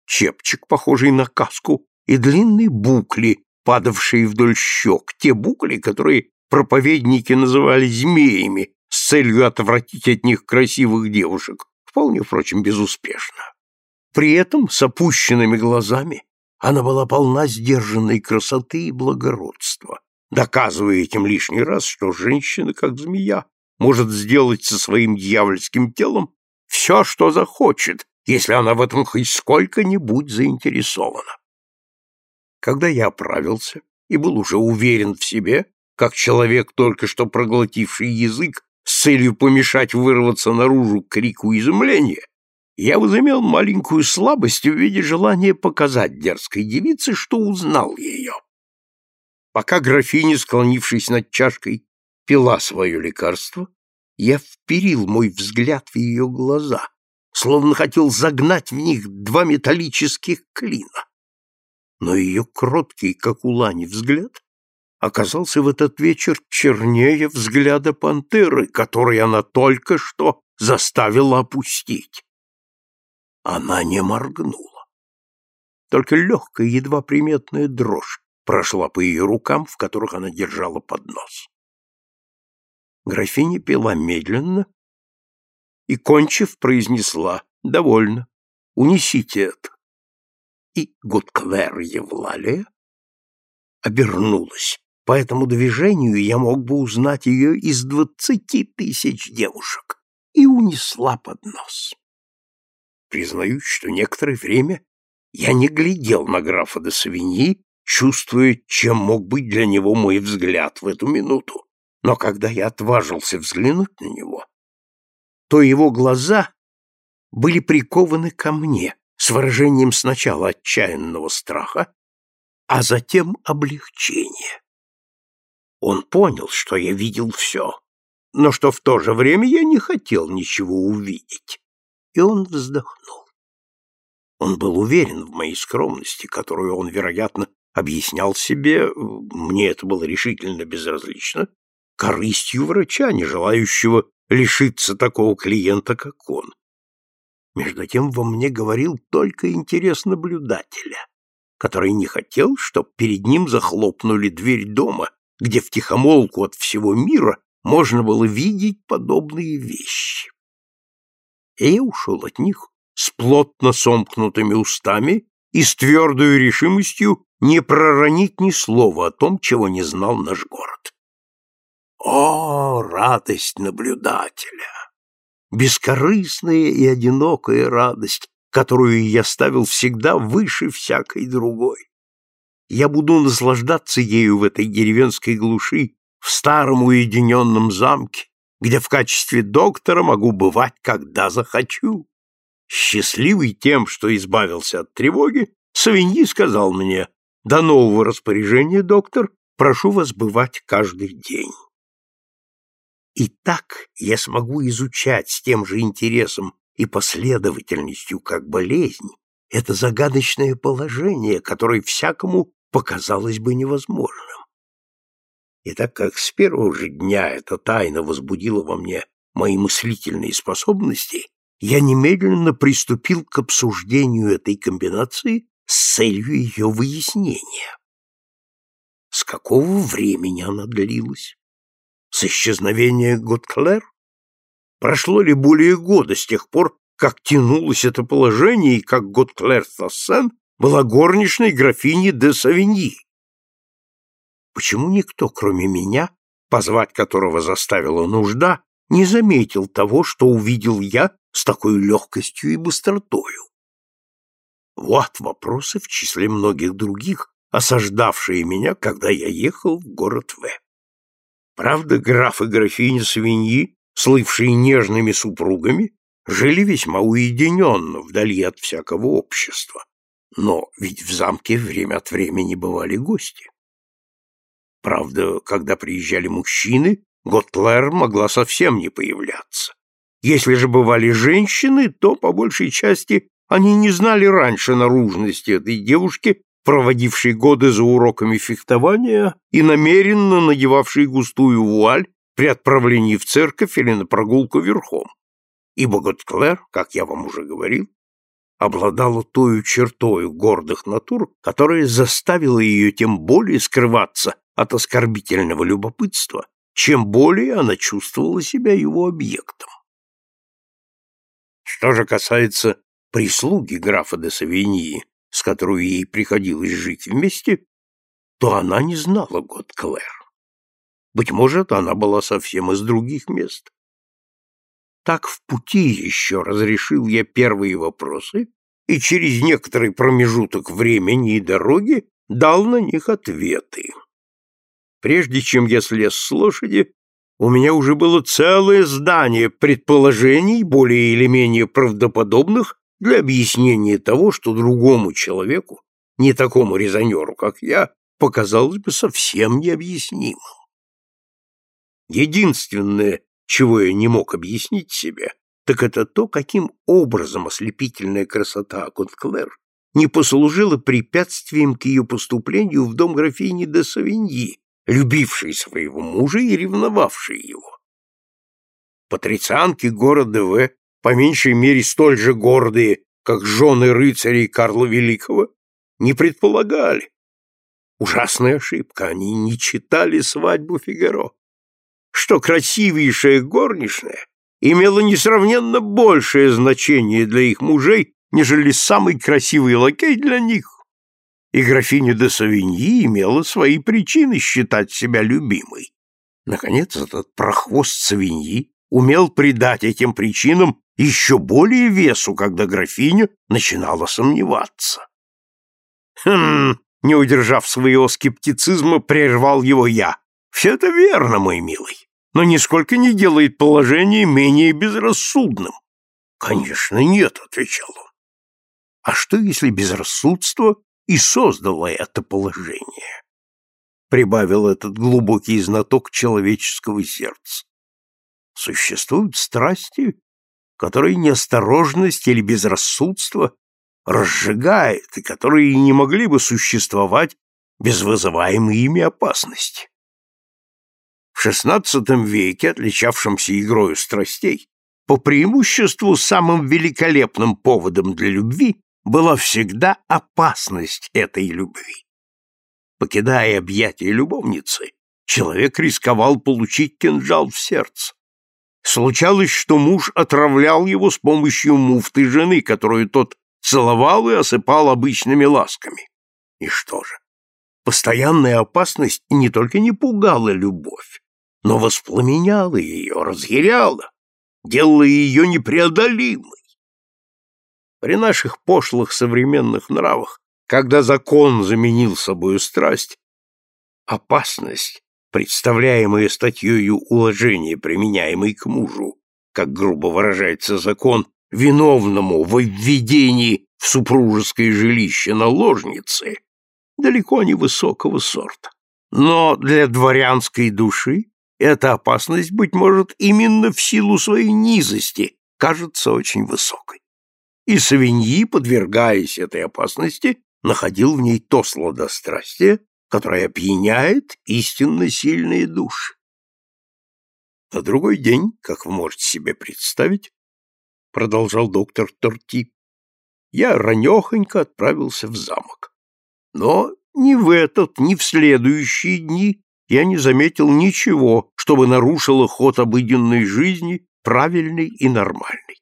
чепчик, похожий на каску, и длинные букли, падавшие вдоль щек, те букли, которые проповедники называли змеями с целью отвратить от них красивых девушек, вполне, впрочем, безуспешно. При этом с опущенными глазами она была полна сдержанной красоты и благородства, доказывая этим лишний раз, что женщина, как змея, может сделать со своим дьявольским телом все, что захочет, если она в этом хоть сколько-нибудь заинтересована. Когда я оправился и был уже уверен в себе, как человек, только что проглотивший язык с целью помешать вырваться наружу крику изумления, я возымел маленькую слабость в виде желания показать дерзкой девице, что узнал ее. Пока графиня, склонившись над чашкой, пила свое лекарство, я вперил мой взгляд в ее глаза, словно хотел загнать в них два металлических клина но ее кроткий, как у Лани, взгляд оказался в этот вечер чернее взгляда пантеры, который она только что заставила опустить. Она не моргнула. Только легкая, едва приметная дрожь прошла по ее рукам, в которых она держала поднос. Графиня пила медленно и, кончив, произнесла «Довольно, унесите это» и Гудклер Евлалия обернулась. По этому движению я мог бы узнать ее из двадцати тысяч девушек и унесла под нос. Признаюсь, что некоторое время я не глядел на графа де Савиньи, чувствуя, чем мог быть для него мой взгляд в эту минуту. Но когда я отважился взглянуть на него, то его глаза были прикованы ко мне с выражением сначала отчаянного страха, а затем облегчения. Он понял, что я видел все, но что в то же время я не хотел ничего увидеть, и он вздохнул. Он был уверен в моей скромности, которую он, вероятно, объяснял себе, мне это было решительно безразлично, корыстью врача, не желающего лишиться такого клиента, как он. Между тем во мне говорил только интерес наблюдателя, который не хотел, чтобы перед ним захлопнули дверь дома, где втихомолку от всего мира можно было видеть подобные вещи. И я ушел от них с плотно сомкнутыми устами и с твердой решимостью не проронить ни слова о том, чего не знал наш город. О, радость наблюдателя! Бескорыстная и одинокая радость, которую я ставил всегда выше всякой другой. Я буду наслаждаться ею в этой деревенской глуши, в старом уединенном замке, где в качестве доктора могу бывать, когда захочу. Счастливый тем, что избавился от тревоги, Савиньи сказал мне, «До нового распоряжения, доктор, прошу вас бывать каждый день». И так я смогу изучать с тем же интересом и последовательностью, как болезнь, это загадочное положение, которое всякому показалось бы невозможным. И так как с первого же дня эта тайна возбудила во мне мои мыслительные способности, я немедленно приступил к обсуждению этой комбинации с целью ее выяснения. С какого времени она длилась? С исчезновения Готклер? Прошло ли более года с тех пор, как тянулось это положение и как Готклер Тассен была горничной графини де Савиньи? Почему никто, кроме меня, позвать которого заставила нужда, не заметил того, что увидел я с такой легкостью и быстротою? Вот вопросы в числе многих других, осаждавшие меня, когда я ехал в город В. Правда, граф и графиня Свиньи, слывшие нежными супругами, жили весьма уединенно, вдали от всякого общества. Но ведь в замке время от времени бывали гости. Правда, когда приезжали мужчины, Готлер могла совсем не появляться. Если же бывали женщины, то, по большей части, они не знали раньше наружности этой девушки проводивший годы за уроками фехтования и намеренно надевавший густую вуаль при отправлении в церковь или на прогулку верхом. Ибо Готклер, как я вам уже говорил, обладала тою чертою гордых натур, которая заставила ее тем более скрываться от оскорбительного любопытства, чем более она чувствовала себя его объектом. Что же касается прислуги графа де Савиньи, с которой ей приходилось жить вместе, то она не знала год Клэр. Быть может, она была совсем из других мест. Так в пути еще разрешил я первые вопросы и через некоторый промежуток времени и дороги дал на них ответы. Прежде чем я слез с лошади, у меня уже было целое здание предположений, более или менее правдоподобных, для объяснения того, что другому человеку, не такому резонеру, как я, показалось бы совсем необъяснимым. Единственное, чего я не мог объяснить себе, так это то, каким образом ослепительная красота Контклер не послужила препятствием к ее поступлению в дом графини де Савиньи, любившей своего мужа и ревновавшей его. Патрицианки города В по меньшей мере столь же гордые, как жены рыцарей Карла Великого, не предполагали. Ужасная ошибка, они не читали свадьбу Фигаро. Что красивейшая горничная имела несравненно большее значение для их мужей, нежели самый красивый лакей для них. И графиня де Савиньи имела свои причины считать себя любимой. Наконец, этот прохвост Савиньи умел придать этим причинам еще более весу, когда графиня начинала сомневаться. «Хм, Не удержав своего скептицизма, прервал его я. Все это верно, мой милый, но нисколько не делает положение менее безрассудным. Конечно, нет, отвечал он. А что, если безрассудство и создало это положение? Прибавил этот глубокий знаток человеческого сердца. Существуют страсти, которые неосторожность или безрассудство разжигает и которые не могли бы существовать без вызываемой ими опасности. В XVI веке, отличавшемся игрою страстей, по преимуществу самым великолепным поводом для любви была всегда опасность этой любви. Покидая объятия любовницы, человек рисковал получить кинжал в сердце. Случалось, что муж отравлял его с помощью муфты жены, которую тот целовал и осыпал обычными ласками. И что же? Постоянная опасность не только не пугала любовь, но воспламеняла ее, разъяряла, делала ее непреодолимой. При наших пошлых современных нравах, когда закон заменил собою страсть, опасность, представляемая статьей уложения, применяемой к мужу, как грубо выражается закон, виновному в введении в супружеское жилище наложницы, далеко не высокого сорта. Но для дворянской души эта опасность, быть может, именно в силу своей низости кажется очень высокой. И Савиньи, подвергаясь этой опасности, находил в ней то сладострастие, которое опьяняет истинно сильные души. На другой день, как вы можете себе представить, продолжал доктор Торти, я ранехонько отправился в замок. Но ни в этот, ни в следующие дни я не заметил ничего, чтобы нарушило ход обыденной жизни, правильный и нормальный.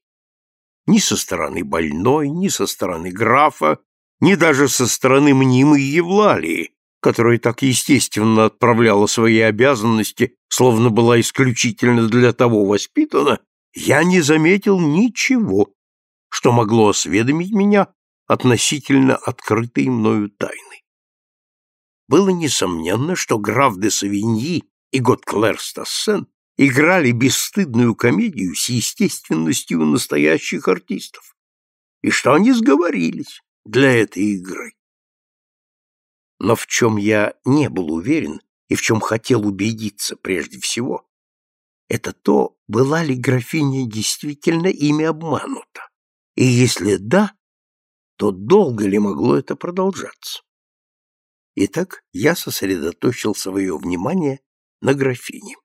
Ни со стороны больной, ни со стороны графа, ни даже со стороны мнимой Евлалии, которая так естественно отправляла свои обязанности, словно была исключительно для того воспитана, я не заметил ничего, что могло осведомить меня относительно открытой мною тайны было несомненно, что граф де Савиньи и Готклер Стассен играли бесстыдную комедию с естественностью настоящих артистов, и что они сговорились для этой игры. Но в чем я не был уверен и в чем хотел убедиться прежде всего, это то, была ли графиня действительно ими обманута, и если да, то долго ли могло это продолжаться. Итак, я сосредоточил свое внимание на графине.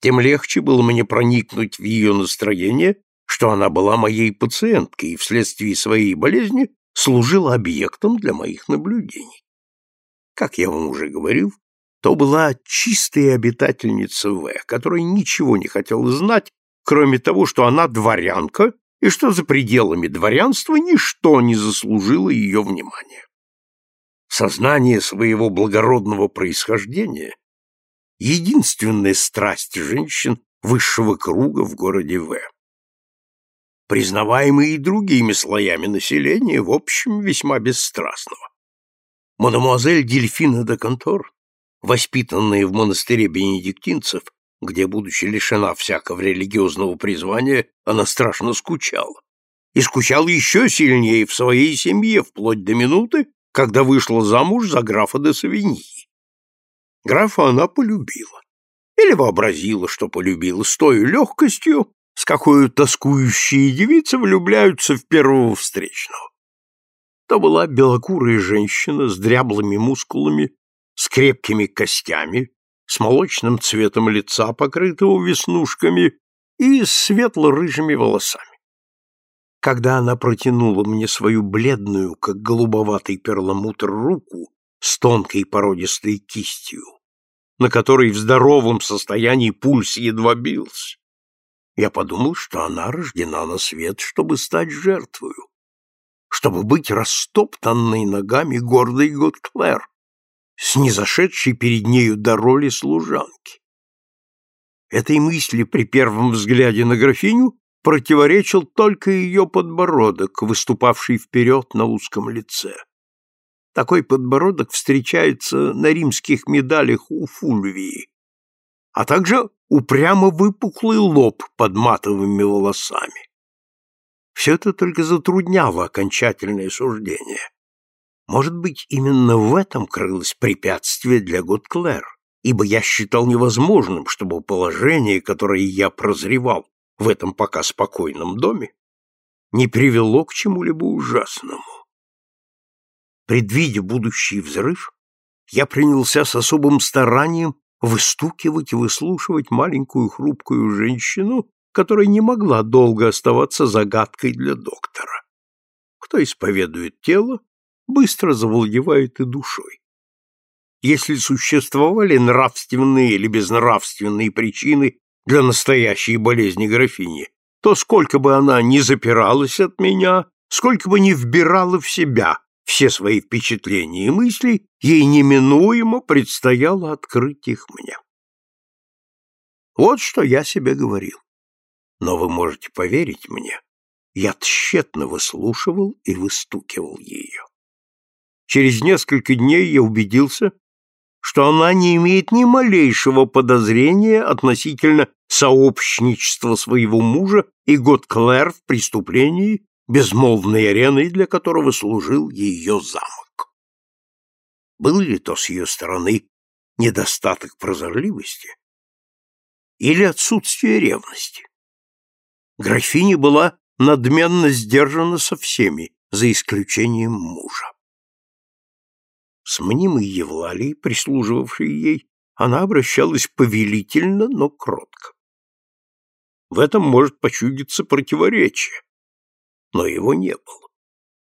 Тем легче было мне проникнуть в ее настроение, что она была моей пациенткой и вследствие своей болезни служила объектом для моих наблюдений. Как я вам уже говорил, то была чистая обитательница В, которая ничего не хотела знать, кроме того, что она дворянка и что за пределами дворянства ничто не заслужило ее внимания. Сознание своего благородного происхождения — единственная страсть женщин высшего круга в городе В. Признаваемые и другими слоями населения, в общем, весьма бесстрастного. Мадемуазель Дельфина де Контор, воспитанная в монастыре бенедиктинцев, где, будучи лишена всякого религиозного призвания, она страшно скучала. И скучала еще сильнее в своей семье, вплоть до минуты, когда вышла замуж за графа де Савиньи. Графа она полюбила. Или вообразила, что полюбила с той легкостью, с какой тоскующие девицы влюбляются в первого встречного. То была белокурая женщина с дряблыми мускулами, с крепкими костями, с молочным цветом лица, покрытого веснушками, и с светло-рыжими волосами. Когда она протянула мне свою бледную, как голубоватый перламутр, руку с тонкой породистой кистью, на которой в здоровом состоянии пульс едва бился, я подумал, что она рождена на свет, чтобы стать жертвою, чтобы быть растоптанной ногами гордой Готклер, снизошедшей перед нею до роли служанки. Этой мысли при первом взгляде на графиню противоречил только ее подбородок, выступавший вперед на узком лице. Такой подбородок встречается на римских медалях у Фульвии, а также упрямо выпуклый лоб под матовыми волосами. Все это только затрудняло окончательное суждение. Может быть, именно в этом крылось препятствие для Готклэр, ибо я считал невозможным, чтобы положение, которое я прозревал в этом пока спокойном доме, не привело к чему-либо ужасному. Предвидя будущий взрыв, я принялся с особым старанием выстукивать и выслушивать маленькую хрупкую женщину, которая не могла долго оставаться загадкой для доктора. Кто исповедует тело, быстро завладевает и душой. Если существовали нравственные или безнравственные причины для настоящей болезни графини, то сколько бы она ни запиралась от меня, сколько бы ни вбирала в себя все свои впечатления и мысли, ей неминуемо предстояло открыть их мне. Вот что я себе говорил. Но вы можете поверить мне, я тщетно выслушивал и выстукивал ее. Через несколько дней я убедился, что она не имеет ни малейшего подозрения относительно сообщничества своего мужа и Готклэр в преступлении, безмолвной ареной для которого служил ее замок. Был ли то с ее стороны недостаток прозорливости или отсутствие ревности? Графиня была надменно сдержана со всеми, за исключением мужа. С мнимой Евлалией, прислуживавшей ей, она обращалась повелительно, но кротко. В этом может почудиться противоречие, но его не было.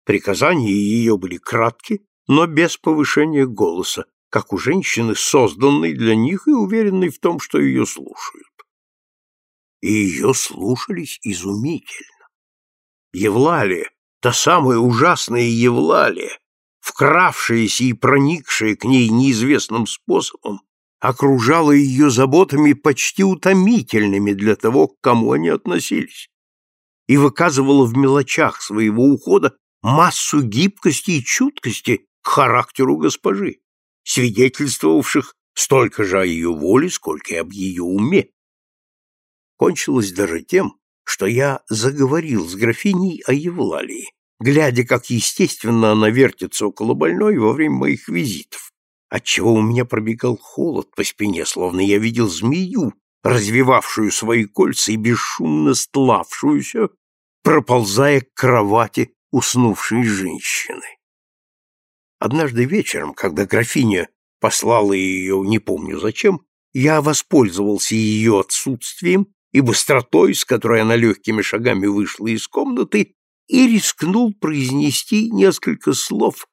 Приказания ее были кратки, но без повышения голоса, как у женщины, созданной для них и уверенной в том, что ее слушают. И ее слушались изумительно. Евлалия, та самая ужасная Евлалия, вкравшаяся и проникшая к ней неизвестным способом, окружала ее заботами почти утомительными для того, к кому они относились, и выказывала в мелочах своего ухода массу гибкости и чуткости к характеру госпожи, свидетельствовавших столько же о ее воле, сколько и об ее уме. Кончилось даже тем, что я заговорил с графиней о Евлалии, глядя, как естественно она вертится около больной во время моих визитов, отчего у меня пробегал холод по спине, словно я видел змею, развивавшую свои кольца и бесшумно стлавшуюся, проползая к кровати уснувшей женщины. Однажды вечером, когда графиня послала ее не помню зачем, я воспользовался ее отсутствием и быстротой, с которой она легкими шагами вышла из комнаты, и рискнул произнести несколько слов,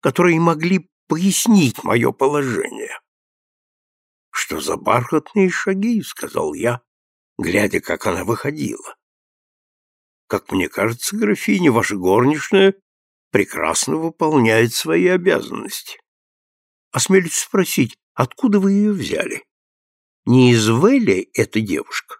которые могли пояснить мое положение. «Что за бархатные шаги?» — сказал я, глядя, как она выходила. «Как мне кажется, графиня, ваша горничная прекрасно выполняет свои обязанности. Осмелюсь спросить, откуда вы ее взяли? Не из Вэлли эта девушка?»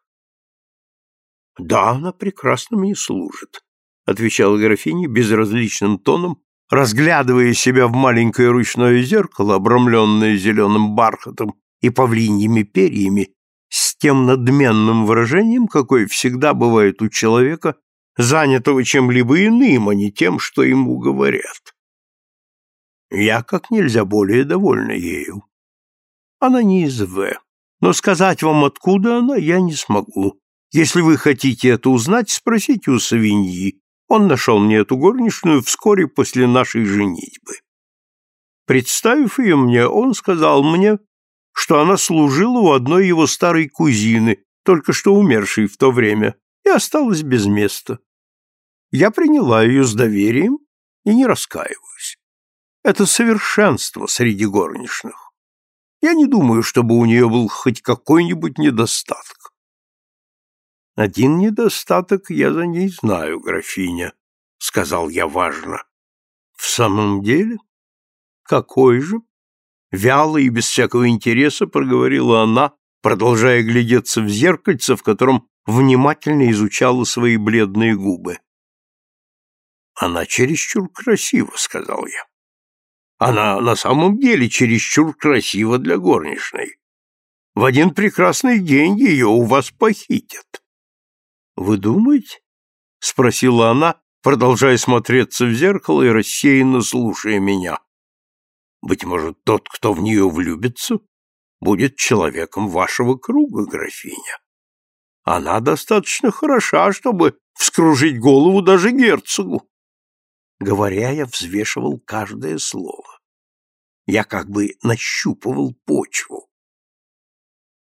«Да, она прекрасно мне служит», — отвечала графиня безразличным тоном, разглядывая себя в маленькое ручное зеркало, обрамленное зеленым бархатом и павлиньими перьями, с тем надменным выражением, какое всегда бывает у человека, занятого чем-либо иным, а не тем, что ему говорят. Я как нельзя более довольна ею. Она не из В, но сказать вам, откуда она, я не смогу. Если вы хотите это узнать, спросите у Савиньи, он нашел мне эту горничную вскоре после нашей женитьбы. Представив ее мне, он сказал мне, что она служила у одной его старой кузины, только что умершей в то время, и осталась без места. Я приняла ее с доверием и не раскаиваюсь. Это совершенство среди горничных. Я не думаю, чтобы у нее был хоть какой-нибудь недостаток. Один недостаток я за ней знаю, графиня, сказал я важно. В самом деле? Какой же? Вяло и без всякого интереса проговорила она, продолжая глядеться в зеркальце, в котором внимательно изучала свои бледные губы. Она чересчур красива, сказал я. Она на самом деле чересчур красива для горничной. В один прекрасный день ее у вас похитят. — Вы думаете? — спросила она, продолжая смотреться в зеркало и рассеянно слушая меня. — Быть может, тот, кто в нее влюбится, будет человеком вашего круга, графиня. Она достаточно хороша, чтобы вскружить голову даже герцогу. Говоря, я взвешивал каждое слово. Я как бы нащупывал почву.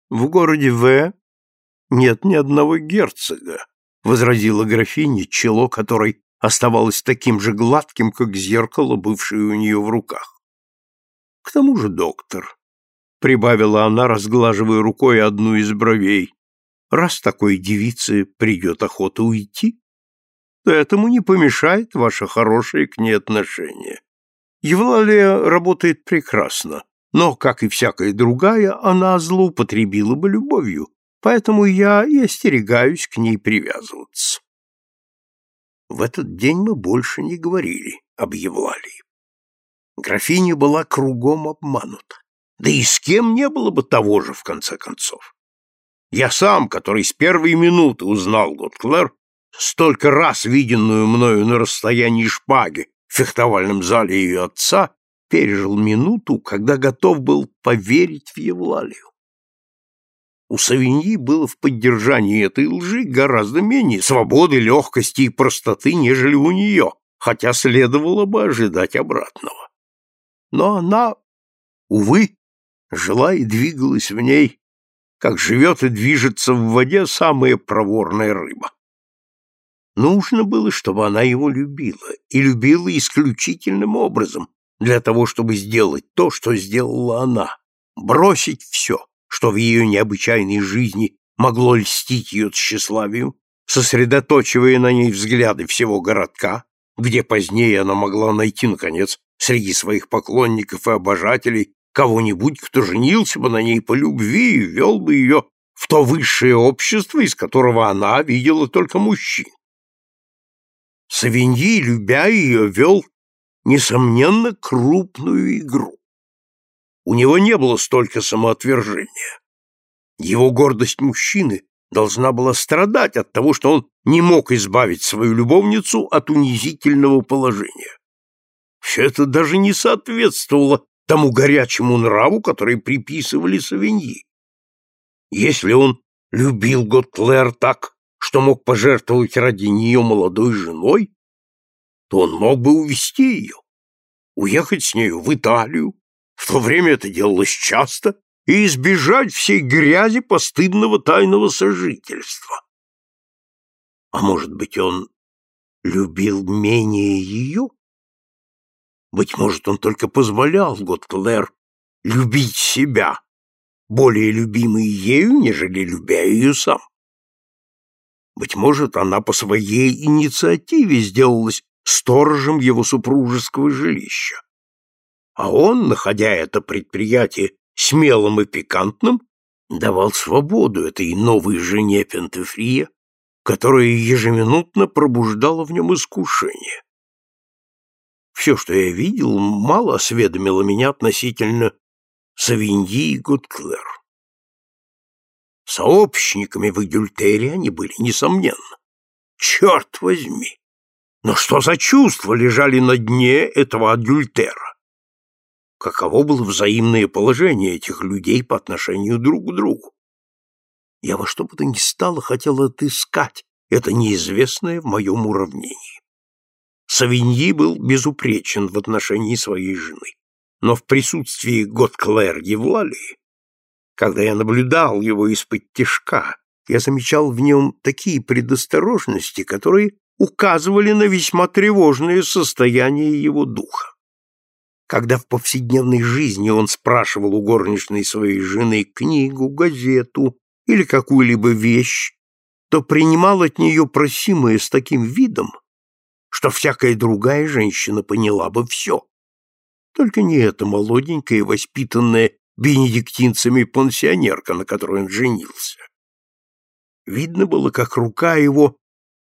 В городе В нет ни одного герцога, возразила графиня, чело которой оставалось таким же гладким, как зеркало, бывшее у нее в руках. К тому же, доктор, прибавила она, разглаживая рукой одну из бровей, раз такой девице придет охота уйти, то этому не помешает ваше хорошее к ней отношение. Евлалия работает прекрасно, но, как и всякая другая, она злоупотребила бы любовью, поэтому я и остерегаюсь к ней привязываться. В этот день мы больше не говорили об Евлалии. Графиня была кругом обманута. Да и с кем не было бы того же, в конце концов. Я сам, который с первой минуты узнал Готклер, столько раз виденную мною на расстоянии шпаги в фехтовальном зале ее отца, пережил минуту, когда готов был поверить в Евлалию. У Савиньи было в поддержании этой лжи гораздо менее свободы, легкости и простоты, нежели у нее, хотя следовало бы ожидать обратного. Но она, увы, жила и двигалась в ней, как живет и движется в воде самая проворная рыба. Нужно было, чтобы она его любила, и любила исключительным образом, для того, чтобы сделать то, что сделала она, бросить все, что в ее необычайной жизни могло льстить ее тщеславию, сосредоточивая на ней взгляды всего городка, где позднее она могла найти, наконец, среди своих поклонников и обожателей кого-нибудь, кто женился бы на ней по любви и вел бы ее в то высшее общество, из которого она видела только мужчин. Савиньи, любя ее, вел, несомненно, крупную игру. У него не было столько самоотвержения. Его гордость мужчины должна была страдать от того, что он не мог избавить свою любовницу от унизительного положения. Все это даже не соответствовало тому горячему нраву, который приписывали Савиньи. Если он любил Готтлер так, что мог пожертвовать ради нее молодой женой, то он мог бы увезти ее, уехать с нею в Италию, в то время это делалось часто, и избежать всей грязи постыдного тайного сожительства. А может быть, он любил менее ее? Быть может, он только позволял Готклер любить себя, более любимый ею, нежели любя ее сам. Быть может, она по своей инициативе сделалась сторожем его супружеского жилища. А он, находя это предприятие смелым и пикантным, давал свободу этой новой жене Пентефрия, которая ежеминутно пробуждала в нем искушение. Все, что я видел, мало осведомило меня относительно Савиньи и Гудклер. Сообщниками в Эдюльтере они были, несомненно. Черт возьми! Но что за чувства лежали на дне этого Адюльтера? Каково было взаимное положение этих людей по отношению друг к другу? Я во что бы то ни стало хотел отыскать это неизвестное в моем уравнении. Савиньи был безупречен в отношении своей жены, но в присутствии Готклер Евлалии, когда я наблюдал его из-под тишка, я замечал в нем такие предосторожности, которые указывали на весьма тревожное состояние его духа. Когда в повседневной жизни он спрашивал у горничной своей жены книгу, газету или какую-либо вещь, то принимал от нее просимое с таким видом, что всякая другая женщина поняла бы все. Только не эта молоденькая, воспитанная бенедиктинцами пансионерка, на которой он женился. Видно было, как рука его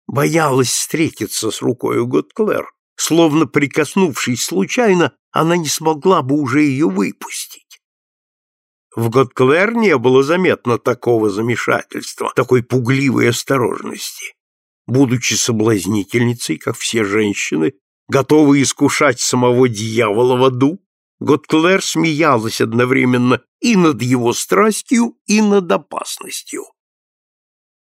боялась встретиться с рукой Готклер, словно прикоснувшись случайно, она не смогла бы уже ее выпустить. В Готклер не было заметно такого замешательства, такой пугливой осторожности. Будучи соблазнительницей, как все женщины, готовые искушать самого дьявола в аду, Готклер смеялась одновременно и над его страстью, и над опасностью.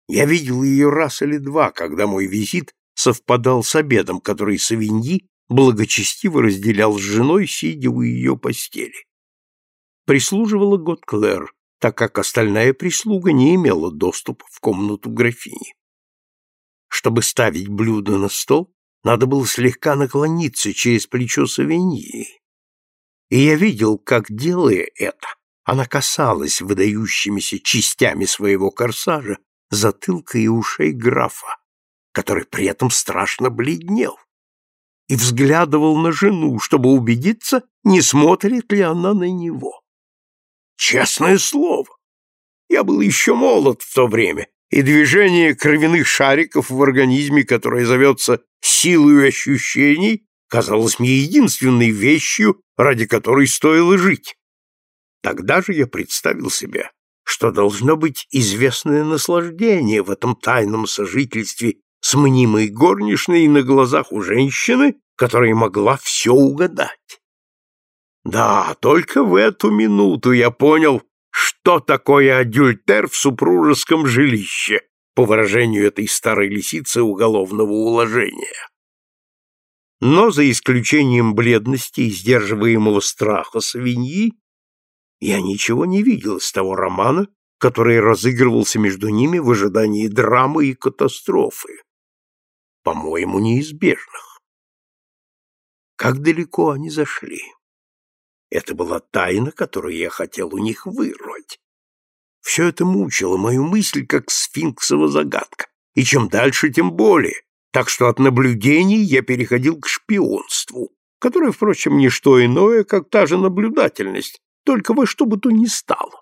Я видел ее раз или два, когда мой визит совпадал с обедом, который Савиньи благочестиво разделял с женой, сидя у ее постели. Прислуживала Готклер, так как остальная прислуга не имела доступа в комнату графини. Чтобы ставить блюдо на стол, надо было слегка наклониться через плечо Савиньи. И я видел, как, делая это, она касалась выдающимися частями своего корсажа затылка и ушей графа, который при этом страшно бледнел, и взглядывал на жену, чтобы убедиться, не смотрит ли она на него. Честное слово, я был еще молод в то время, и движение кровяных шариков в организме, которое зовется силой ощущений, казалось мне единственной вещью, ради которой стоило жить. Тогда же я представил себе, что должно быть известное наслаждение в этом тайном сожительстве с мнимой горничной на глазах у женщины, которая могла все угадать. Да, только в эту минуту я понял, что такое адюльтер в супружеском жилище, по выражению этой старой лисицы уголовного уложения. Но за исключением бледности и сдерживаемого страха свиньи, я ничего не видел из того романа, который разыгрывался между ними в ожидании драмы и катастрофы, по-моему, неизбежных. Как далеко они зашли? Это была тайна, которую я хотел у них вырвать. Все это мучило мою мысль, как сфинксова загадка, и чем дальше, тем более, так что от наблюдений я переходил к шпионству, которое, впрочем, не что иное, как та же наблюдательность, только во что бы то ни стало.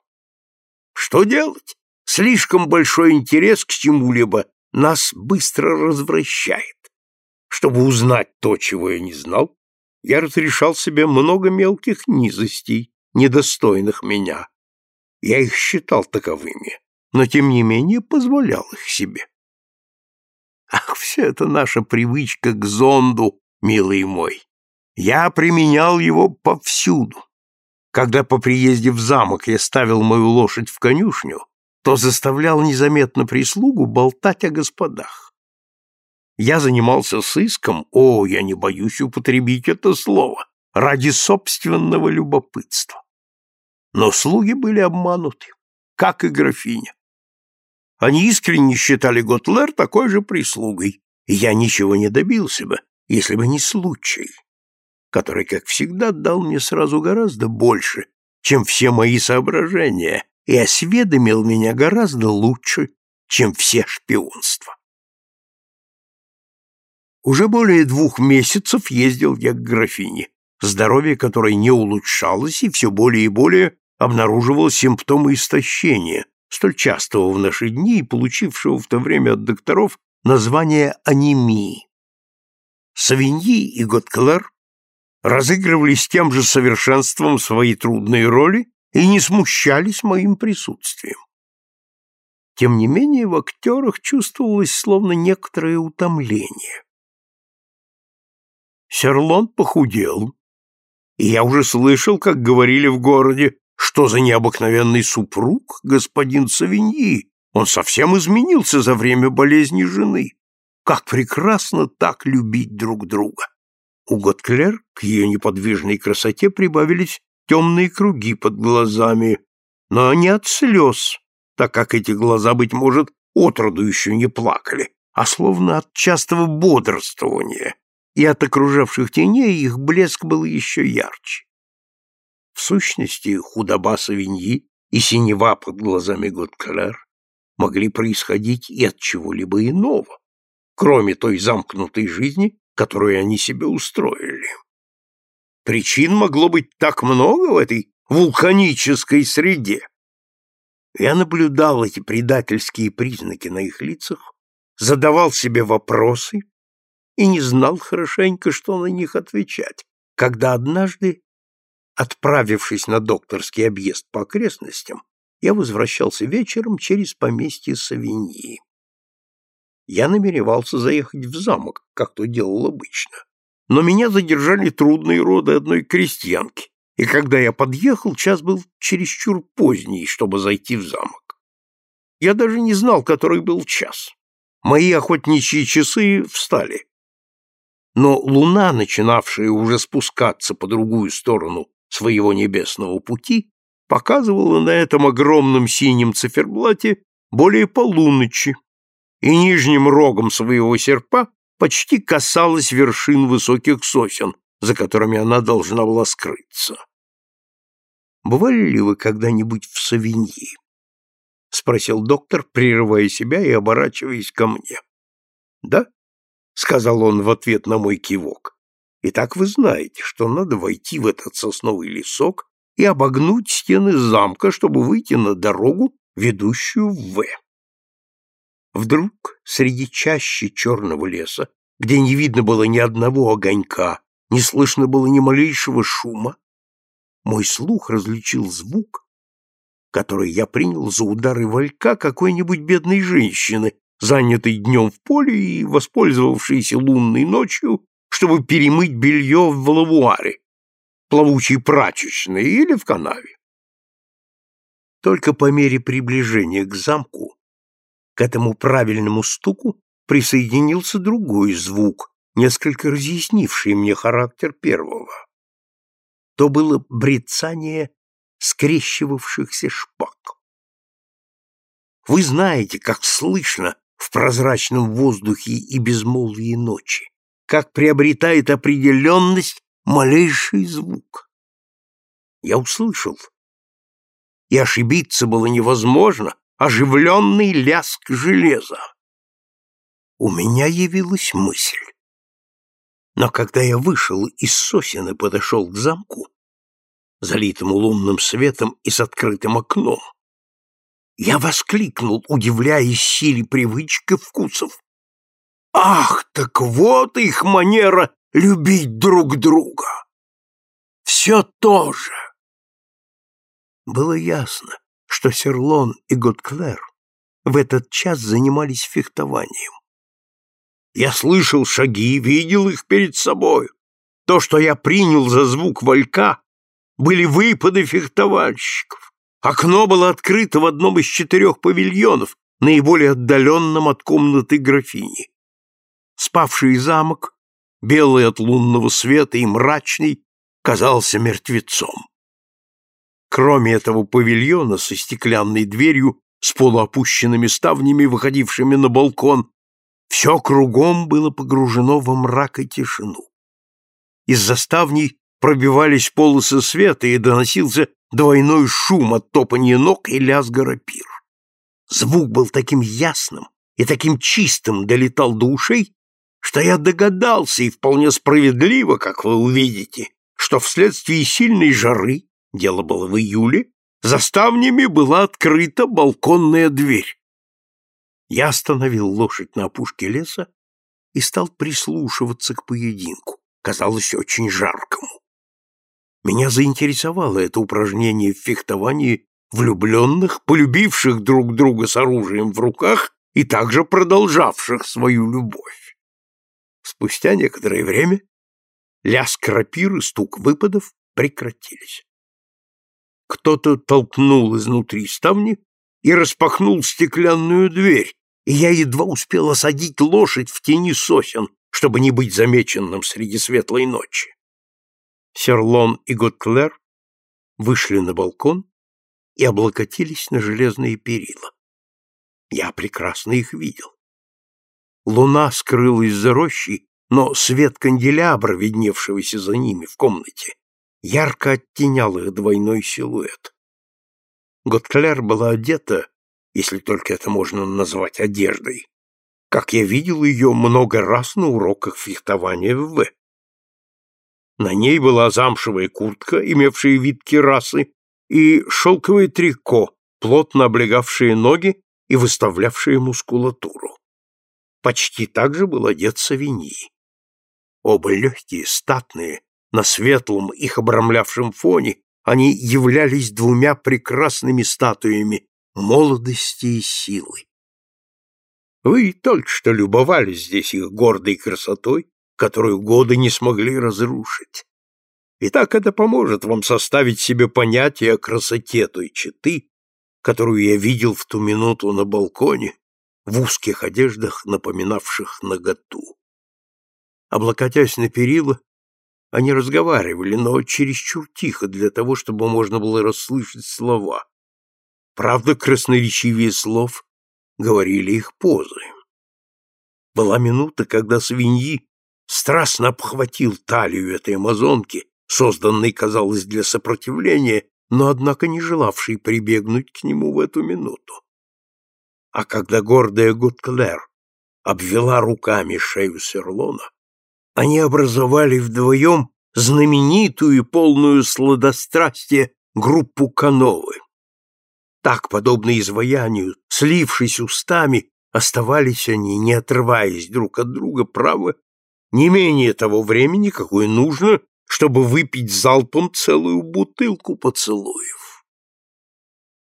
Что делать? Слишком большой интерес к чему-либо нас быстро развращает. Чтобы узнать то, чего я не знал, я разрешал себе много мелких низостей, недостойных меня. Я их считал таковыми, но тем не менее позволял их себе. Ах, все это наша привычка к зонду, милый мой. Я применял его повсюду. Когда по приезде в замок я ставил мою лошадь в конюшню, то заставлял незаметно прислугу болтать о господах. Я занимался сыском, о, я не боюсь употребить это слово, ради собственного любопытства. Но слуги были обмануты, как и графиня. Они искренне считали Готлер такой же прислугой, и я ничего не добился бы, если бы не случай который, как всегда, дал мне сразу гораздо больше, чем все мои соображения, и осведомил меня гораздо лучше, чем все шпионства. Уже более двух месяцев ездил я к графине, здоровье которой не улучшалось и все более и более обнаруживало симптомы истощения, столь частого в наши дни и получившего в то время от докторов название анемии. Савиньи и Готклер разыгрывали с тем же совершенством свои трудные роли и не смущались моим присутствием. Тем не менее, в актерах чувствовалось словно некоторое утомление. Серлон похудел, и я уже слышал, как говорили в городе, что за необыкновенный супруг господин Савиньи, он совсем изменился за время болезни жены. Как прекрасно так любить друг друга! У Готклер к ее неподвижной красоте прибавились темные круги под глазами, но не от слез, так как эти глаза, быть может, отроду еще не плакали, а словно от частого бодрствования, и от окружавших теней их блеск был еще ярче. В сущности, худоба Савиньи и синева под глазами Готклер могли происходить и от чего-либо иного, кроме той замкнутой жизни, которую они себе устроили. Причин могло быть так много в этой вулканической среде. Я наблюдал эти предательские признаки на их лицах, задавал себе вопросы и не знал хорошенько, что на них отвечать, когда однажды, отправившись на докторский объезд по окрестностям, я возвращался вечером через поместье Савиньи. Я намеревался заехать в замок, как то делал обычно, но меня задержали трудные роды одной крестьянки, и когда я подъехал, час был чересчур поздний, чтобы зайти в замок. Я даже не знал, который был час. Мои охотничьи часы встали. Но луна, начинавшая уже спускаться по другую сторону своего небесного пути, показывала на этом огромном синем циферблате более полуночи, и нижним рогом своего серпа почти касалась вершин высоких сосен, за которыми она должна была скрыться. «Бывали ли вы когда-нибудь в Савиньи?» — спросил доктор, прерывая себя и оборачиваясь ко мне. «Да?» — сказал он в ответ на мой кивок. «Итак вы знаете, что надо войти в этот сосновый лесок и обогнуть стены замка, чтобы выйти на дорогу, ведущую в В. Вдруг среди чащи черного леса, где не видно было ни одного огонька, не слышно было ни малейшего шума, мой слух различил звук, который я принял за удары валька какой-нибудь бедной женщины, занятой днем в поле и воспользовавшейся лунной ночью, чтобы перемыть белье в лавуаре, плавучей прачечной или в канаве. Только по мере приближения к замку к этому правильному стуку присоединился другой звук, несколько разъяснивший мне характер первого. То было брецание скрещивавшихся шпаг. Вы знаете, как слышно в прозрачном воздухе и безмолвии ночи, как приобретает определенность малейший звук. Я услышал, и ошибиться было невозможно, оживленный ляск железа. У меня явилась мысль. Но когда я вышел из сосен и подошел к замку, залитому лунным светом и с открытым окном, я воскликнул, удивляясь силе привычек и вкусов. Ах, так вот их манера любить друг друга! Все то же! Было ясно, что Серлон и Готклер в этот час занимались фехтованием. Я слышал шаги, видел их перед собой. То, что я принял за звук валька, были выпады фехтовальщиков. Окно было открыто в одном из четырех павильонов, наиболее отдаленном от комнаты графини. Спавший замок, белый от лунного света и мрачный, казался мертвецом. Кроме этого павильона со стеклянной дверью, с полуопущенными ставнями, выходившими на балкон, все кругом было погружено во мрак и тишину. Из-за ставней пробивались полосы света, и доносился двойной шум от топания ног и лязга рапир. Звук был таким ясным и таким чистым долетал до ушей, что я догадался, и вполне справедливо, как вы увидите, что вследствие сильной жары дело было в июле, за ставнями была открыта балконная дверь. Я остановил лошадь на опушке леса и стал прислушиваться к поединку, казалось очень жаркому. Меня заинтересовало это упражнение в фехтовании влюбленных, полюбивших друг друга с оружием в руках и также продолжавших свою любовь. Спустя некоторое время лязг рапир и стук выпадов прекратились. Кто-то толкнул изнутри ставни и распахнул стеклянную дверь, и я едва успел осадить лошадь в тени сосен, чтобы не быть замеченным среди светлой ночи. Серлон и Готклер вышли на балкон и облокотились на железные перила. Я прекрасно их видел. Луна скрылась за рощей, но свет канделябра, видневшегося за ними в комнате, ярко оттенял их двойной силуэт. Готклер была одета, если только это можно назвать одеждой, как я видел ее много раз на уроках фехтования в В. На ней была замшевая куртка, имевшая вид кирасы, и шелковое трико, плотно облегавшие ноги и выставлявшие мускулатуру. Почти так же был одет Савиньи. Оба легкие, статные, на светлом их обрамлявшем фоне они являлись двумя прекрасными статуями молодости и силы. Вы только что любовались здесь их гордой красотой, которую годы не смогли разрушить. И так это поможет вам составить себе понятие о красоте той четы, которую я видел в ту минуту на балконе, в узких одеждах, напоминавших наготу. Облокотясь на перила, они разговаривали, но чересчур тихо для того, чтобы можно было расслышать слова. Правда, красноречивее слов говорили их позы. Была минута, когда свиньи страстно обхватил талию этой амазонки, созданной, казалось, для сопротивления, но, однако, не желавшей прибегнуть к нему в эту минуту. А когда гордая Гудклер обвела руками шею Серлона, они образовали вдвоем знаменитую и полную сладострастия группу Кановы. Так, подобно изваянию, слившись устами, оставались они, не отрываясь друг от друга, право, не менее того времени, какое нужно, чтобы выпить залпом целую бутылку поцелуев.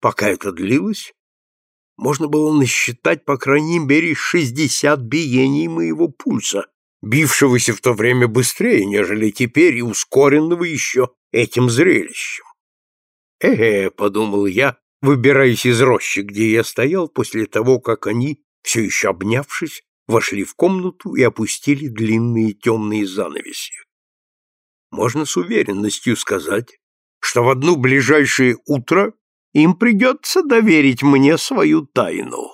Пока это длилось, можно было насчитать, по крайней мере, шестьдесят биений моего пульса, бившегося в то время быстрее, нежели теперь, и ускоренного еще этим зрелищем. «Э-э», — подумал я, выбираясь из рощи, где я стоял после того, как они, все еще обнявшись, вошли в комнату и опустили длинные темные занавеси. Можно с уверенностью сказать, что в одно ближайшее утро им придется доверить мне свою тайну.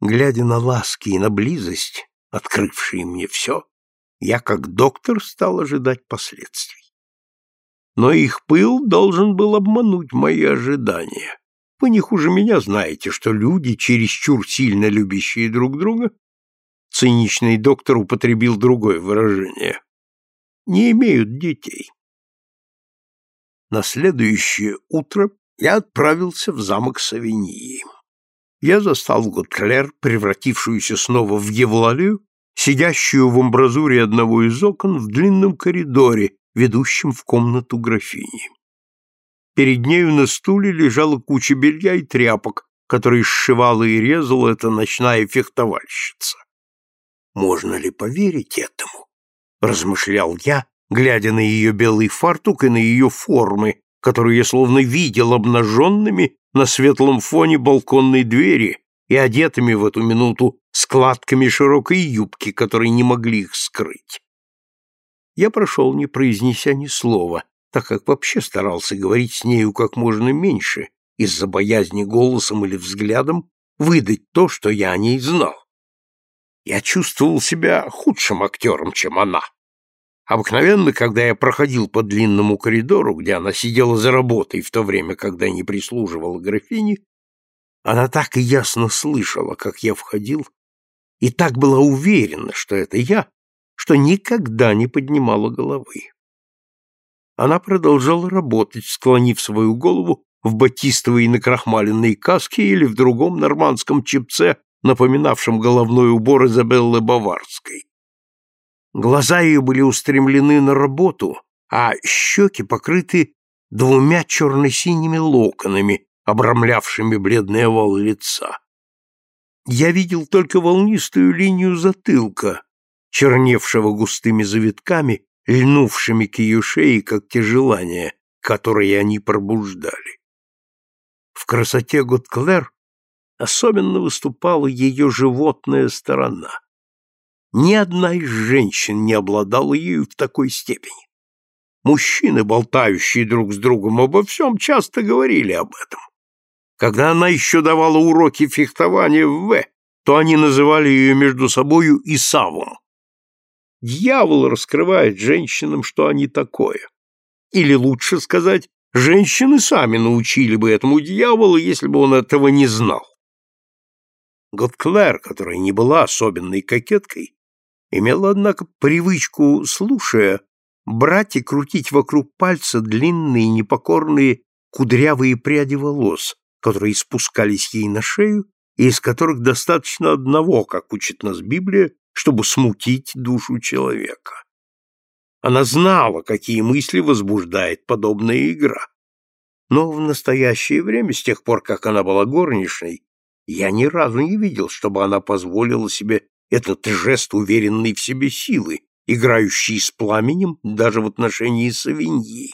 Глядя на ласки и на близость, открывшие мне все, я как доктор стал ожидать последствий. Но их пыл должен был обмануть мои ожидания. Вы не хуже меня знаете, что люди, чересчур сильно любящие друг друга, циничный доктор употребил другое выражение, не имеют детей. На следующее утро я отправился в замок Савиньи я застал Готклер, превратившуюся снова в Евлалию, сидящую в амбразуре одного из окон в длинном коридоре, ведущем в комнату графини. Перед нею на стуле лежала куча белья и тряпок, которые сшивала и резала эта ночная фехтовальщица. «Можно ли поверить этому?» — размышлял я, глядя на ее белый фартук и на ее формы, которые я словно видел обнаженными на светлом фоне балконной двери и одетыми в эту минуту складками широкой юбки, которые не могли их скрыть. Я прошел, не произнеся ни слова, так как вообще старался говорить с нею как можно меньше, из-за боязни голосом или взглядом выдать то, что я о ней знал. Я чувствовал себя худшим актером, чем она. Обыкновенно, когда я проходил по длинному коридору, где она сидела за работой в то время, когда не прислуживала графине, она так ясно слышала, как я входил, и так была уверена, что это я, что никогда не поднимала головы. Она продолжала работать, склонив свою голову в батистовой накрахмаленной каске или в другом нормандском чепце, напоминавшем головной убор Изабеллы Баварской. Глаза ее были устремлены на работу, а щеки покрыты двумя черно-синими локонами, обрамлявшими бледный овал лица. Я видел только волнистую линию затылка, черневшего густыми завитками, льнувшими к ее шее, как те желания, которые они пробуждали. В красоте Готклер особенно выступала ее животная сторона. Ни одна из женщин не обладала ею в такой степени. Мужчины, болтающие друг с другом обо всем, часто говорили об этом. Когда она еще давала уроки фехтования в В, то они называли ее между собою Исавом. Дьявол раскрывает женщинам, что они такое. Или лучше сказать, женщины сами научили бы этому дьяволу, если бы он этого не знал. Готклер, которая не была особенной кокеткой, имела, однако, привычку, слушая, брать и крутить вокруг пальца длинные непокорные кудрявые пряди волос, которые спускались ей на шею и из которых достаточно одного, как учит нас Библия, чтобы смутить душу человека. Она знала, какие мысли возбуждает подобная игра. Но в настоящее время, с тех пор, как она была горничной, я ни разу не видел, чтобы она позволила себе этот жест уверенной в себе силы, играющий с пламенем даже в отношении Савиньи.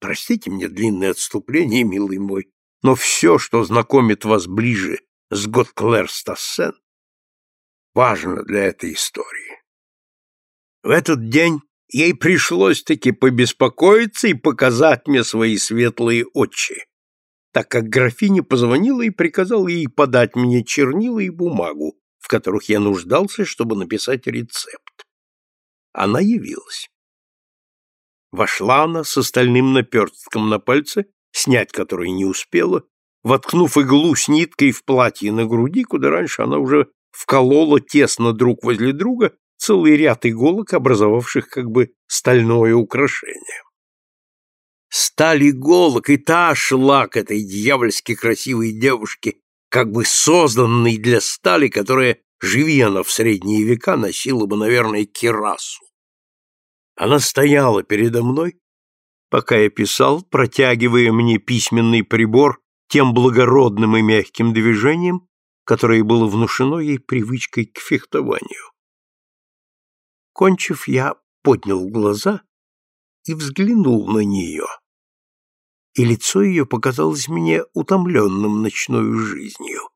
Простите мне длинное отступление, милый мой, но все, что знакомит вас ближе с Готклер Стассен, важно для этой истории. В этот день ей пришлось-таки побеспокоиться и показать мне свои светлые очи, так как графиня позвонила и приказала ей подать мне чернила и бумагу, в которых я нуждался, чтобы написать рецепт. Она явилась. Вошла она с остальным наперстком на пальце, снять который не успела, воткнув иглу с ниткой в платье на груди, куда раньше она уже вколола тесно друг возле друга целый ряд иголок, образовавших как бы стальное украшение. Сталь иголок и та шла к этой дьявольски красивой девушке, как бы созданной для стали, которая, живи она в средние века, носила бы, наверное, кирасу. Она стояла передо мной, пока я писал, протягивая мне письменный прибор тем благородным и мягким движением, которое было внушено ей привычкой к фехтованию. Кончив, я поднял глаза и взглянул на нее. И лицо ее показалось мне утомленным ночной жизнью.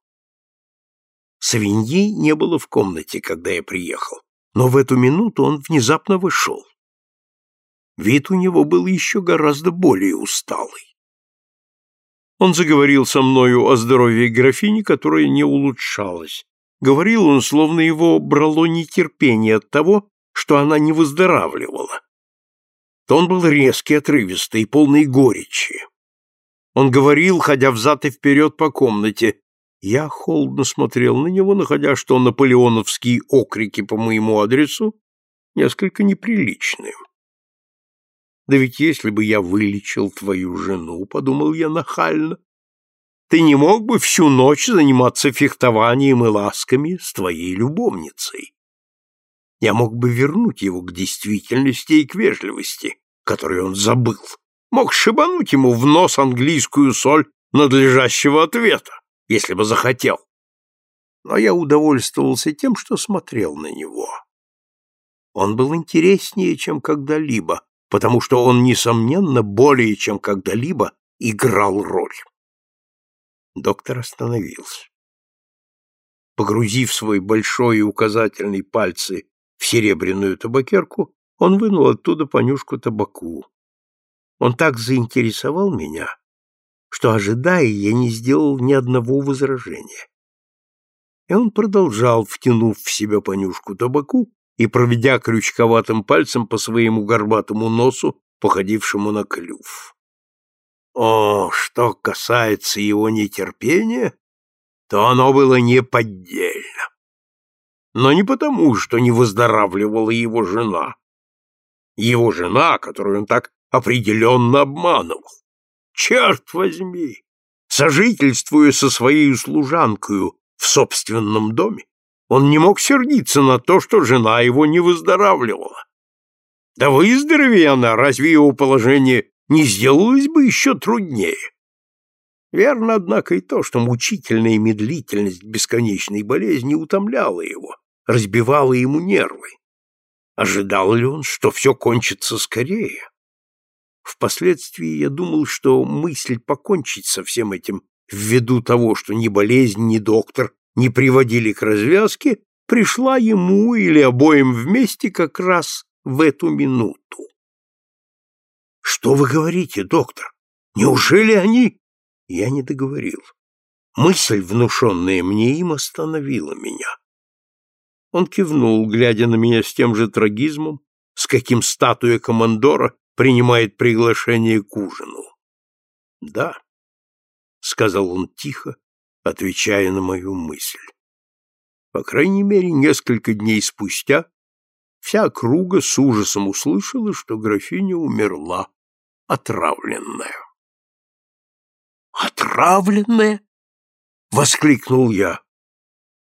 Савиньи не было в комнате, когда я приехал, но в эту минуту он внезапно вышел. Вид у него был еще гораздо более усталый. Он заговорил со мною о здоровье графини, которое не улучшалось. Говорил он, словно его брало нетерпение от того, что она не выздоравливала. То он был резкий, отрывистый, полный горечи. Он говорил, ходя взад и вперед по комнате. Я холодно смотрел на него, находя, что наполеоновские окрики по моему адресу несколько неприличные. Да ведь если бы я вылечил твою жену, подумал я нахально, ты не мог бы всю ночь заниматься фехтованием и ласками с твоей любовницей. Я мог бы вернуть его к действительности и к вежливости, которую он забыл. Мог шибануть ему в нос английскую соль надлежащего ответа, если бы захотел. Но я удовольствовался тем, что смотрел на него. Он был интереснее, чем когда-либо, потому что он, несомненно, более чем когда-либо играл роль. Доктор остановился. Погрузив свой большой и указательный пальцы в серебряную табакерку, он вынул оттуда понюшку табаку. Он так заинтересовал меня, что, ожидая, я не сделал ни одного возражения. И он продолжал, втянув в себя понюшку табаку, и проведя крючковатым пальцем по своему горбатому носу, походившему на клюв. О, что касается его нетерпения, то оно было неподдельно. Но не потому, что не выздоравливала его жена. Его жена, которую он так определенно обманывал. Черт возьми! Сожительствуя со своей служанкою в собственном доме, он не мог сердиться на то, что жена его не выздоравливала. Да выздорови она, разве его положение не сделалось бы еще труднее? Верно, однако, и то, что мучительная медлительность бесконечной болезни утомляла его, разбивала ему нервы. Ожидал ли он, что все кончится скорее? Впоследствии я думал, что мысль покончить со всем этим ввиду того, что ни болезнь, ни доктор не приводили к развязке, пришла ему или обоим вместе как раз в эту минуту. «Что вы говорите, доктор? Неужели они...» Я не договорил. Мысль, внушенная мне им, остановила меня. Он кивнул, глядя на меня с тем же трагизмом, с каким статуя командора принимает приглашение к ужину. «Да», — сказал он тихо, отвечая на мою мысль. По крайней мере, несколько дней спустя вся округа с ужасом услышала, что графиня умерла, отравленная. «Отравленная?» — воскликнул я.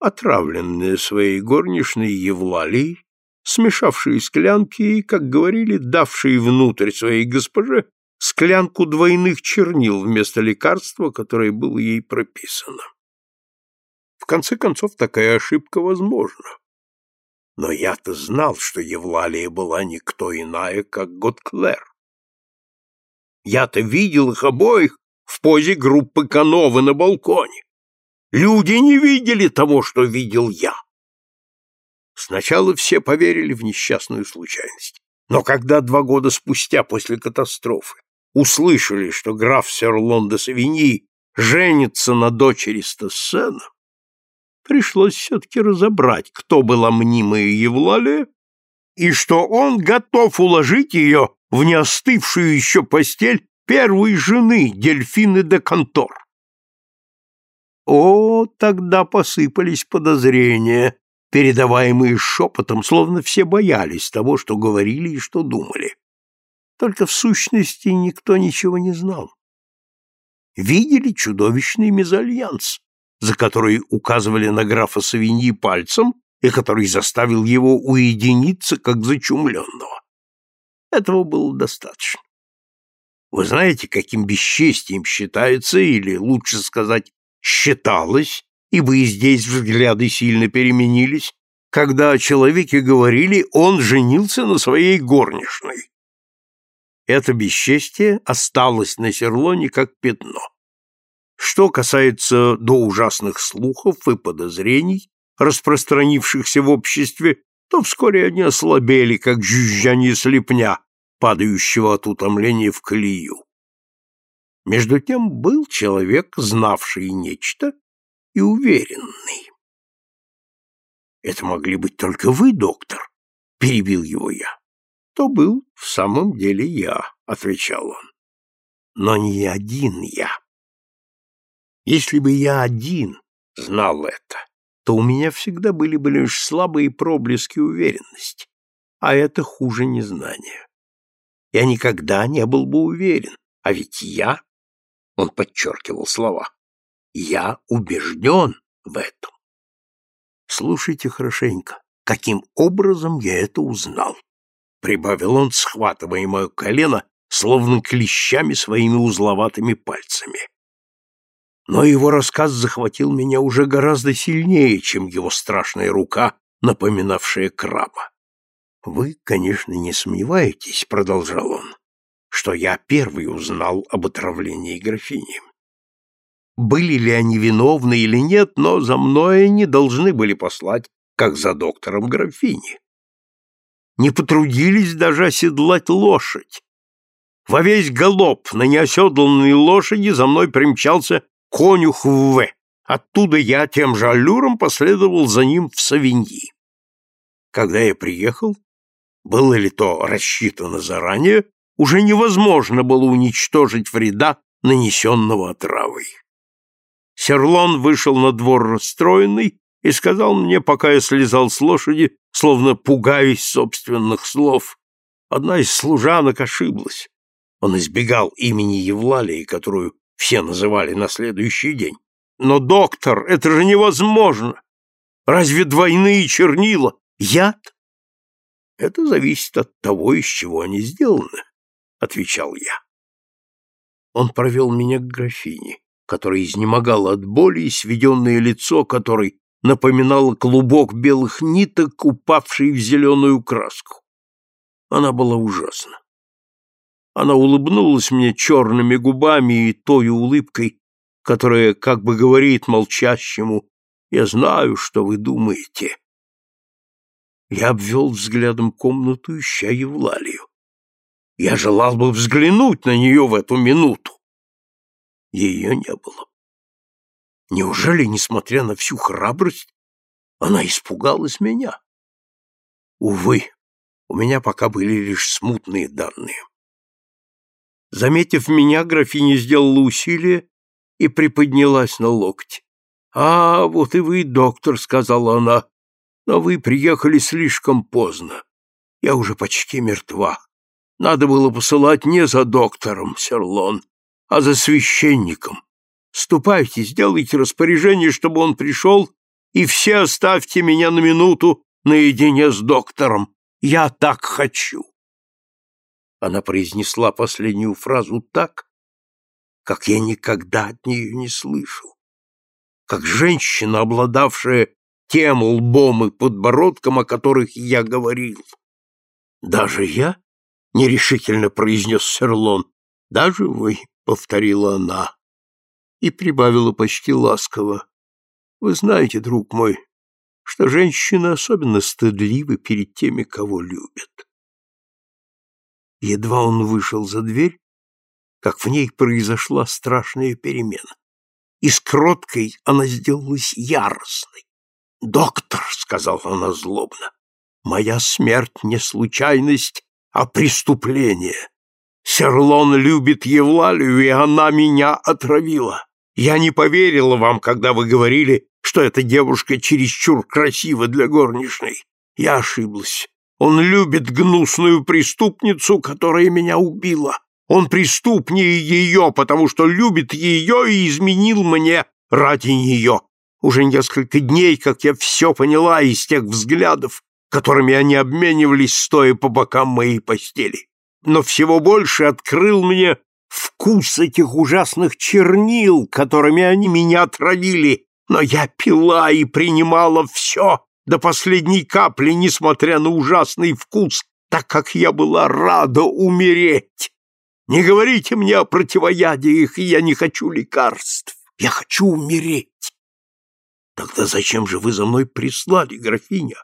«Отравленная своей горничной Евлалией смешавшие склянки и, как говорили, давшие внутрь своей госпоже склянку двойных чернил вместо лекарства, которое было ей прописано. В конце концов, такая ошибка возможна. Но я-то знал, что Евлалия была никто иная, как Готклер. Я-то видел их обоих в позе группы Кановы на балконе. Люди не видели того, что видел я. Сначала все поверили в несчастную случайность. Но когда два года спустя после катастрофы услышали, что граф Серлон де Савиньи женится на дочери Стассена, пришлось все-таки разобрать, кто была мнимая Евлалия, и что он готов уложить ее в неостывшую еще постель первой жены Дельфины де Контор. О, тогда посыпались подозрения, передаваемые шепотом, словно все боялись того, что говорили и что думали. Только в сущности никто ничего не знал. Видели чудовищный мезальянс, за который указывали на графа Савиньи пальцем и который заставил его уединиться, как зачумленного. Этого было достаточно. Вы знаете, каким бесчестием считается, или, лучше сказать, считалось, ибо и здесь взгляды сильно переменились, когда о человеке говорили, он женился на своей горничной. Это бесчестие осталось на Серлоне как пятно. Что касается до ужасных слухов и подозрений, распространившихся в обществе, то вскоре они ослабели, как жужжание слепня, падающего от утомления в колею. Между тем был человек, знавший нечто и уверенный. «Это могли быть только вы, доктор», — перебил его я. «То был в самом деле я», — отвечал он. «Но не один я. Если бы я один знал это, то у меня всегда были бы лишь слабые проблески уверенности, а это хуже незнания. Я никогда не был бы уверен, а ведь я он подчеркивал слова. Я убежден в этом. Слушайте хорошенько, каким образом я это узнал, прибавил он, схватывая мое колено, словно клещами своими узловатыми пальцами. Но его рассказ захватил меня уже гораздо сильнее, чем его страшная рука, напоминавшая краба. «Вы, конечно, не сомневаетесь», — продолжал он, что я первый узнал об отравлении графини. Были ли они виновны или нет, но за мной они должны были послать, как за доктором графини. Не потрудились даже оседлать лошадь. Во весь галоп на неоседланной лошади за мной примчался конюх В. Оттуда я тем же аллюром последовал за ним в Савиньи. Когда я приехал, было ли то рассчитано заранее, уже невозможно было уничтожить вреда, нанесенного отравой. Серлон вышел на двор расстроенный и сказал мне, пока я слезал с лошади, словно пугаясь собственных слов, одна из служанок ошиблась. Он избегал имени Евлалии, которую все называли на следующий день. Но, доктор, это же невозможно! Разве двойные чернила? Яд? Это зависит от того, из чего они сделаны отвечал я. Он провел меня к графине, которая изнемогала от боли, и сведенное лицо которой напоминало клубок белых ниток, упавший в зеленую краску. Она была ужасна. Она улыбнулась мне черными губами и той улыбкой, которая как бы говорит молчащему «Я знаю, что вы думаете». Я обвел взглядом комнату, ища Евлалию. Я желал бы взглянуть на нее в эту минуту. Ее не было. Неужели, несмотря на всю храбрость, она испугалась меня? Увы, у меня пока были лишь смутные данные. Заметив меня, графиня сделала усилие и приподнялась на локте. «А, вот и вы, доктор», — сказала она, — «но вы приехали слишком поздно. Я уже почти мертва. Надо было посылать не за доктором, Серлон, а за священником. Ступайте, сделайте распоряжение, чтобы он пришел, и все оставьте меня на минуту наедине с доктором. Я так хочу. Она произнесла последнюю фразу так, как я никогда от нее не слышал. Как женщина, обладавшая тем лбом и подбородком, о которых я говорил. «Даже я?» — нерешительно произнес Серлон. «Даже вы», — повторила она и прибавила почти ласково. «Вы знаете, друг мой, что женщины особенно стыдливы перед теми, кого любят». Едва он вышел за дверь, как в ней произошла страшная перемена. Из кроткой она сделалась яростной. «Доктор», — сказала она злобно, — «моя смерть не случайность, а преступление. Серлон любит Евлалию, и она меня отравила. Я не поверила вам, когда вы говорили, что эта девушка чересчур красива для горничной. Я ошиблась. Он любит гнусную преступницу, которая меня убила. Он преступнее ее, потому что любит ее и изменил мне ради нее. Уже несколько дней, как я все поняла из тех взглядов, которыми они обменивались, стоя по бокам моей постели. Но всего больше открыл мне вкус этих ужасных чернил, которыми они меня отравили, но я пила и принимала все до последней капли, несмотря на ужасный вкус, так как я была рада умереть. Не говорите мне о противоядиях, я не хочу лекарств, я хочу умереть. Тогда зачем же вы за мной прислали, графиня?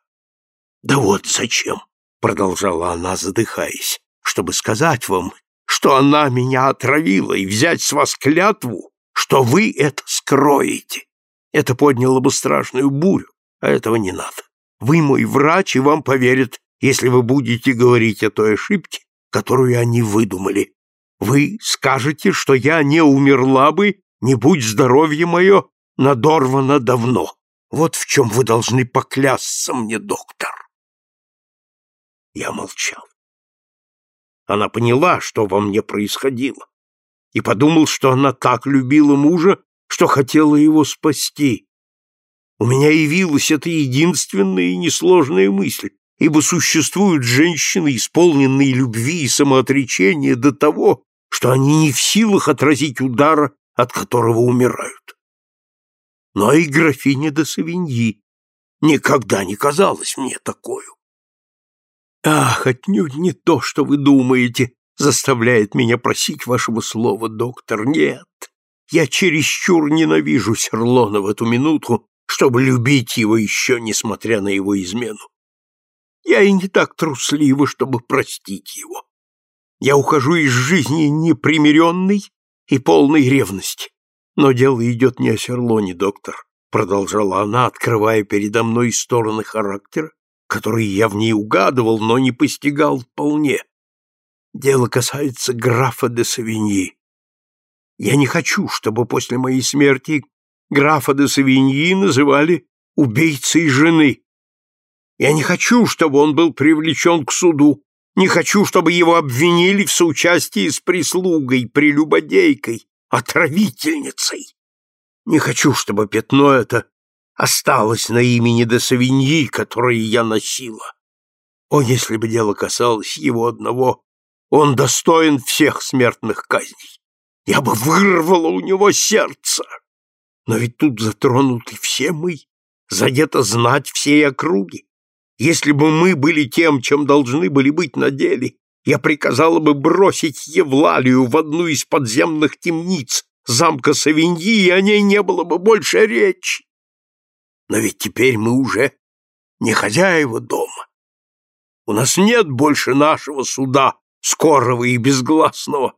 Да вот зачем, продолжала она, задыхаясь, чтобы сказать вам, что она меня отравила, и взять с вас клятву, что вы это скроете. Это подняло бы страшную бурю, а этого не надо. Вы мой врач, и вам поверят, если вы будете говорить о той ошибке, которую они выдумали. Вы скажете, что я не умерла бы, не будь здоровье мое надорвано давно. Вот в чем вы должны поклясться мне, доктор. Я молчал. Она поняла, что во мне происходило, и подумал, что она так любила мужа, что хотела его спасти. У меня явилась эта единственная и несложная мысль, ибо существуют женщины, исполненные любви и самоотречения до того, что они не в силах отразить удара, от которого умирают. Но и графиня де Савиньи никогда не казалась мне такою. Ах, отнюдь не то, что вы думаете, заставляет меня просить вашего слова, доктор. Нет, я чересчур ненавижу Серлона в эту минуту, чтобы любить его еще, несмотря на его измену. Я и не так труслива, чтобы простить его. Я ухожу из жизни непримиренный и полной ревности. Но дело идет не о Серлоне, доктор, продолжала она, открывая передо мной стороны характера, которые я в ней угадывал, но не постигал вполне. Дело касается графа де Савиньи. Я не хочу, чтобы после моей смерти графа де Савиньи называли убийцей жены. Я не хочу, чтобы он был привлечен к суду. Не хочу, чтобы его обвинили в соучастии с прислугой, прелюбодейкой, отравительницей. Не хочу, чтобы пятно это осталось на имени де Савиньи, которое я носила. О, если бы дело касалось его одного, он достоин всех смертных казней. Я бы вырвала у него сердце. Но ведь тут затронуты все мы, задето знать всей округи. Если бы мы были тем, чем должны были быть на деле, я приказала бы бросить Евлалию в одну из подземных темниц замка Савиньи, и о ней не было бы больше речи. Но ведь теперь мы уже не хозяева дома. У нас нет больше нашего суда, скорого и безгласного,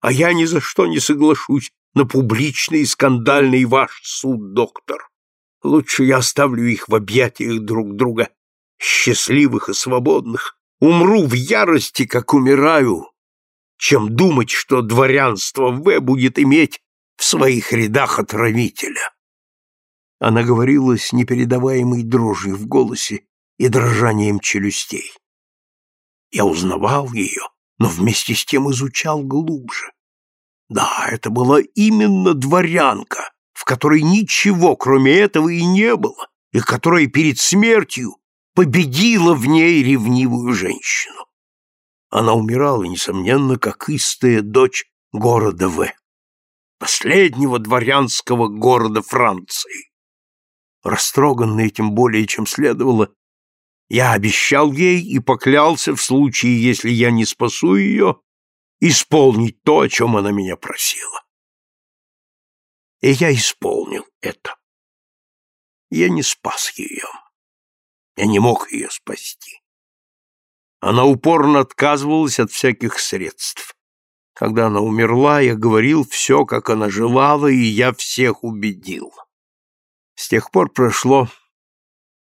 а я ни за что не соглашусь на публичный и скандальный ваш суд, доктор. Лучше я оставлю их в объятиях друг друга, счастливых и свободных, умру в ярости, как умираю, чем думать, что дворянство В будет иметь в своих рядах отравителя. Она говорила с непередаваемой дрожью в голосе и дрожанием челюстей. Я узнавал ее, но вместе с тем изучал глубже. Да, это была именно дворянка, в которой ничего, кроме этого, и не было, и которая перед смертью победила в ней ревнивую женщину. Она умирала, несомненно, как истая дочь города В, последнего дворянского города Франции. Растроганный этим более, чем следовало, я обещал ей и поклялся в случае, если я не спасу ее, исполнить то, о чем она меня просила. И я исполнил это. Я не спас ее. Я не мог ее спасти. Она упорно отказывалась от всяких средств. Когда она умерла, я говорил все, как она желала, и я всех убедил. С тех пор прошло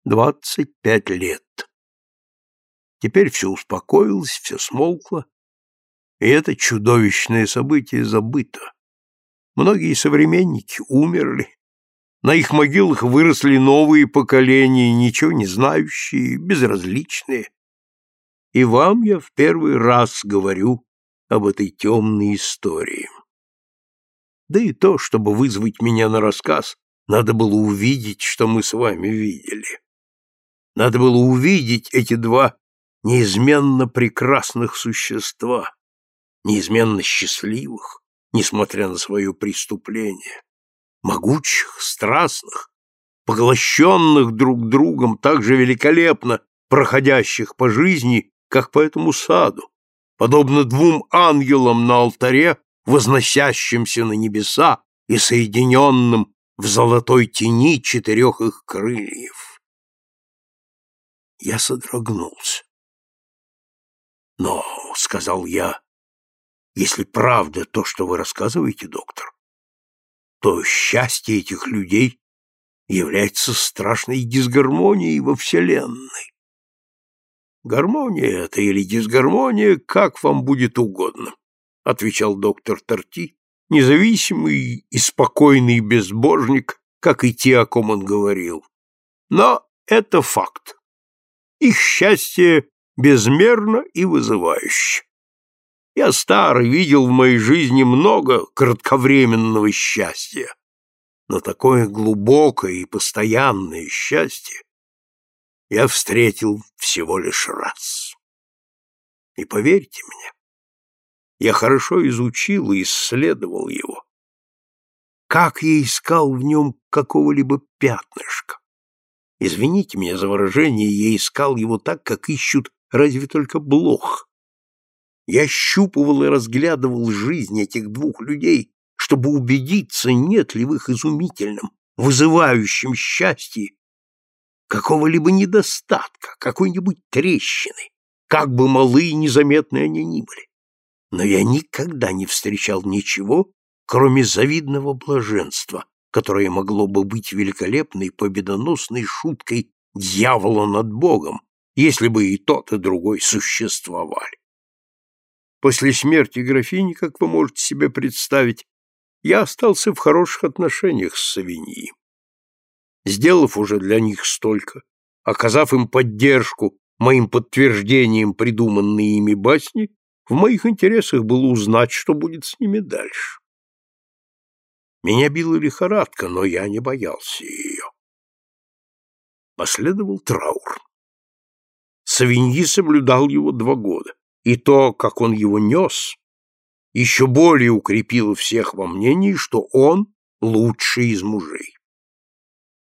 двадцать пять лет. Теперь все успокоилось, все смолкло, и это чудовищное событие забыто. Многие современники умерли. На их могилах выросли новые поколения, ничего не знающие, безразличные. И вам я в первый раз говорю об этой темной истории. Да и то, чтобы вызвать меня на рассказ, надо было увидеть, что мы с вами видели. Надо было увидеть эти два неизменно прекрасных существа, неизменно счастливых, несмотря на свое преступление, могучих, страстных, поглощенных друг другом так же великолепно проходящих по жизни, как по этому саду, подобно двум ангелам на алтаре, возносящимся на небеса и соединенным в золотой тени четырех их крыльев. Я содрогнулся. «Но, — сказал я, — если правда то, что вы рассказываете, доктор, то счастье этих людей является страшной дисгармонией во Вселенной. Гармония это или дисгармония, как вам будет угодно, — отвечал доктор Торти, независимый и спокойный безбожник, как и те, о ком он говорил. Но это факт. Их счастье безмерно и вызывающе. Я старый, видел в моей жизни много кратковременного счастья, но такое глубокое и постоянное счастье я встретил всего лишь раз. И поверьте мне, я хорошо изучил и исследовал его. Как я искал в нем какого-либо пятнышка, Извините меня за выражение, я искал его так, как ищут разве только блох. Я щупывал и разглядывал жизнь этих двух людей, чтобы убедиться, нет ли в их изумительном, вызывающем счастье какого-либо недостатка, какой-нибудь трещины, как бы малы и незаметны они ни были. Но я никогда не встречал ничего, кроме завидного блаженства, которое могло бы быть великолепной победоносной шуткой дьявола над Богом, если бы и тот, и другой существовали. После смерти графини, как вы можете себе представить, я остался в хороших отношениях с Савиньи. Сделав уже для них столько, оказав им поддержку моим подтверждением придуманной ими басни, в моих интересах было узнать, что будет с ними дальше. Меня била лихорадка, но я не боялся ее. Последовал траур. Савиньи соблюдал его два года, и то, как он его нес, еще более укрепило всех во мнении, что он лучший из мужей.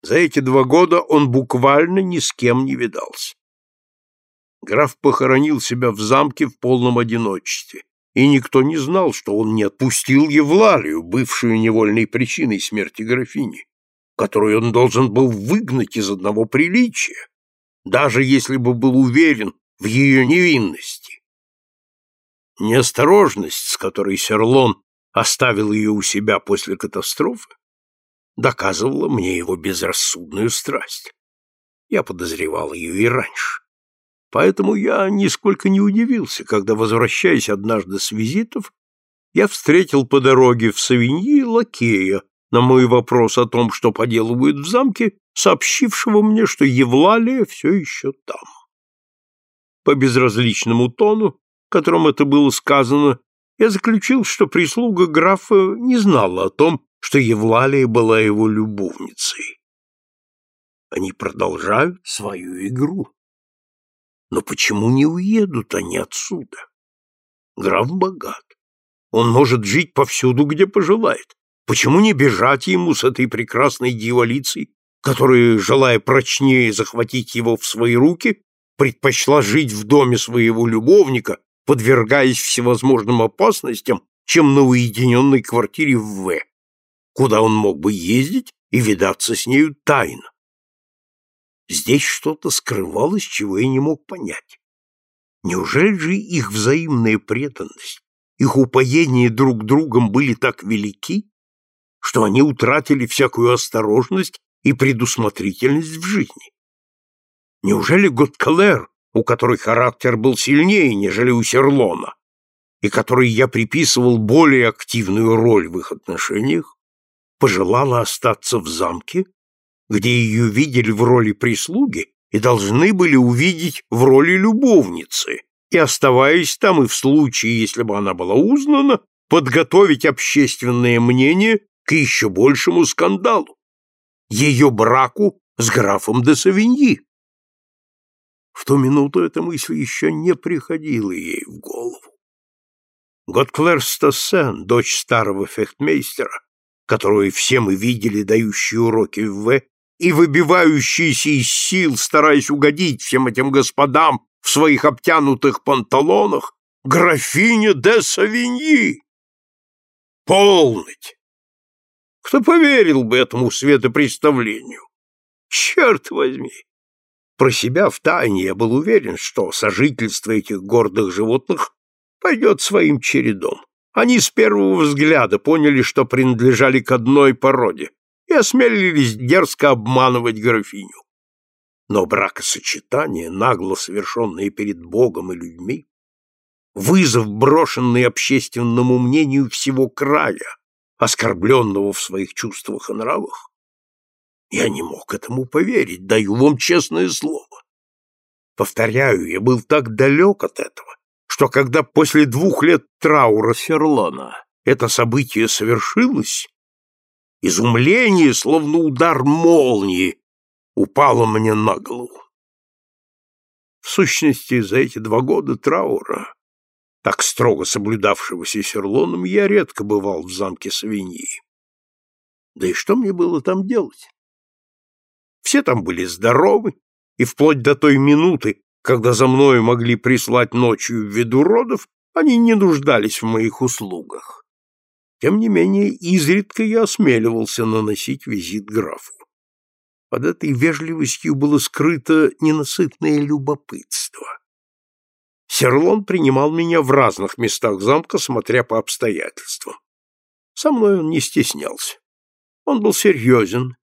За эти два года он буквально ни с кем не видался. Граф похоронил себя в замке в полном одиночестве, и никто не знал, что он не отпустил Евлалию, бывшую невольной причиной смерти графини, которую он должен был выгнать из одного приличия, даже если бы был уверен в ее невинности. Неосторожность, с которой Серлон оставил ее у себя после катастрофы, доказывала мне его безрассудную страсть. Я подозревал ее и раньше. Поэтому я нисколько не удивился, когда, возвращаясь однажды с визитов, я встретил по дороге в Савиньи лакея на мой вопрос о том, что поделывают в замке, сообщившего мне, что Евлалия все еще там. По безразличному тону, которым это было сказано, я заключил, что прислуга графа не знала о том, что Евлалия была его любовницей. Они продолжают свою игру. Но почему не уедут они отсюда? Граф богат. Он может жить повсюду, где пожелает. Почему не бежать ему с этой прекрасной дьяволицей, которая, желая прочнее захватить его в свои руки, предпочла жить в доме своего любовника, подвергаясь всевозможным опасностям, чем на уединенной квартире в В, куда он мог бы ездить и видаться с нею тайно. Здесь что-то скрывалось, чего я не мог понять. Неужели же их взаимная преданность, их упоение друг другом были так велики, что они утратили всякую осторожность и предусмотрительность в жизни? Неужели Готкалер, у которой характер был сильнее, нежели у Серлона, и которой я приписывал более активную роль в их отношениях, пожелала остаться в замке, где ее видели в роли прислуги и должны были увидеть в роли любовницы, и, оставаясь там и в случае, если бы она была узнана, подготовить общественное мнение к еще большему скандалу, ее браку с графом де Савиньи. В ту минуту эта мысль еще не приходила ей в голову. Готклер Стоссен, дочь старого фехтмейстера, которую все мы видели дающие уроки в В, и выбивающийся из сил, стараясь угодить всем этим господам в своих обтянутых панталонах, графиня де Савиньи. Полнить! Кто поверил бы этому светопреставлению? Черт возьми! Про себя втайне я был уверен, что сожительство этих гордых животных пойдет своим чередом. Они с первого взгляда поняли, что принадлежали к одной породе, и осмелились дерзко обманывать графиню. Но бракосочетание, нагло совершенное перед Богом и людьми, вызов, брошенный общественному мнению всего края, оскорбленного в своих чувствах и нравах, я не мог этому поверить, даю вам честное слово. Повторяю, я был так далек от этого, что когда после двух лет траура Ферлана это событие совершилось, изумление, словно удар молнии, упало мне на голову. В сущности, за эти два года траура, так строго соблюдавшегося Серлоном, я редко бывал в замке Савиньи. Да и что мне было там делать? Все там были здоровы, и вплоть до той минуты, когда за мною могли прислать ночью ввиду родов, они не нуждались в моих услугах. Тем не менее, изредка я осмеливался наносить визит графу. Под этой вежливостью было скрыто ненасытное любопытство. Серлон принимал меня в разных местах замка, смотря по обстоятельствам. Со мной он не стеснялся. Он был серьезен,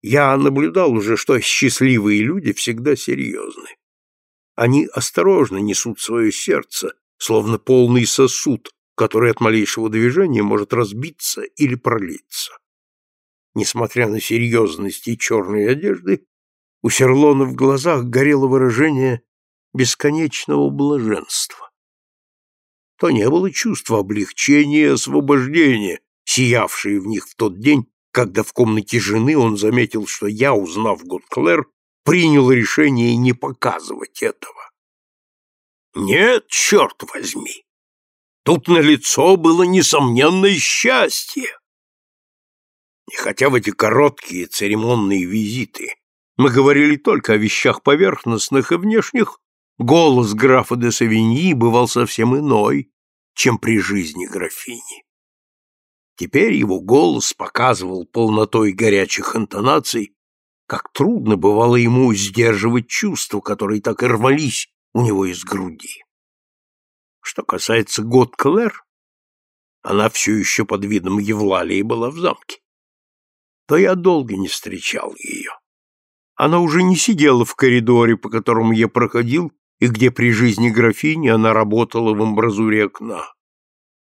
я наблюдал уже, что счастливые люди всегда серьезны. Они осторожно несут свое сердце, словно полный сосуд, который от малейшего движения может разбиться или пролиться. Несмотря на серьезность и черные одежды, у Серлона в глазах горело выражение бесконечного блаженства. То не было чувства облегчения и освобождения, сиявшие в них в тот день, когда в комнате жены он заметил, что я, узнав Готклер, принял решение не показывать этого. Нет, черт возьми! Тут на лицо было несомненное счастье. И хотя в эти короткие церемонные визиты мы говорили только о вещах поверхностных и внешних, голос графа де Савиньи бывал совсем иной, чем при жизни графини. Теперь его голос показывал полнотой горячих интонаций, как трудно бывало ему сдерживать чувства, которые так и рвались у него из груди. Что касается Год Клэр, она все еще под видом Евлалии была в замке, то я долго не встречал ее. Она уже не сидела в коридоре, по которому я проходил, и где при жизни графини она работала в амбразуре окна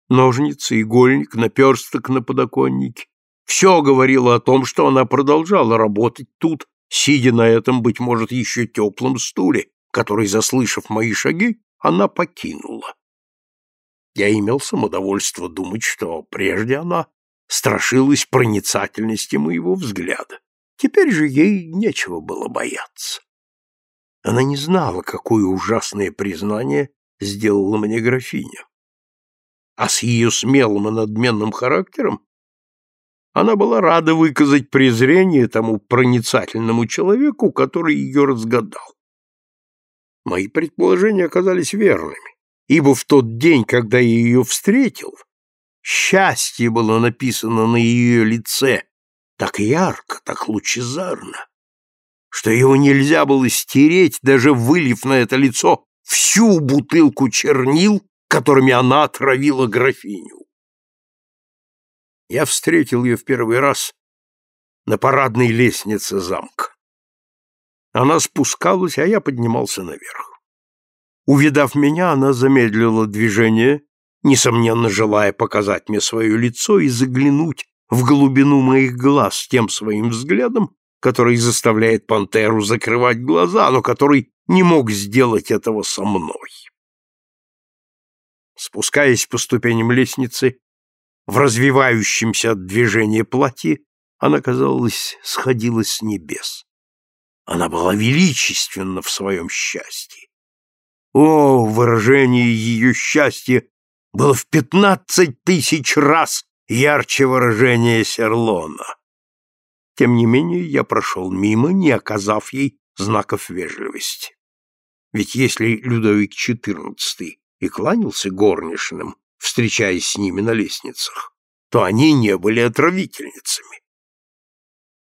ножницы, игольник, наперсток на подоконнике. Все говорило о том, что она продолжала работать тут, сидя на этом, быть может, еще теплом стуле, который, заслышав мои шаги, она покинула. Я имел самодовольство думать, что прежде она страшилась проницательности моего взгляда. Теперь же ей нечего было бояться. Она не знала, какое ужасное признание сделала мне графиня. А с ее смелым и надменным характером она была рада выказать презрение тому проницательному человеку, который ее разгадал. Мои предположения оказались верными, ибо в тот день, когда я ее встретил, счастье было написано на ее лице так ярко, так лучезарно, что его нельзя было стереть, даже вылив на это лицо всю бутылку чернил, которыми она отравила графиню. Я встретил ее в первый раз на парадной лестнице замка. Она спускалась, а я поднимался наверх. Увидав меня, она замедлила движение, несомненно, желая показать мне свое лицо и заглянуть в глубину моих глаз тем своим взглядом, который заставляет пантеру закрывать глаза, но который не мог сделать этого со мной. Спускаясь по ступеням лестницы, в развивающемся от движения платье, она, казалось, сходила с небес. Она была величественна в своем счастье. О, выражение ее счастья было в пятнадцать тысяч раз ярче выражения Серлона. Тем не менее, я прошел мимо, не оказав ей знаков вежливости. Ведь если Людовик XIV и кланялся горничным, встречаясь с ними на лестницах, то они не были отравительницами.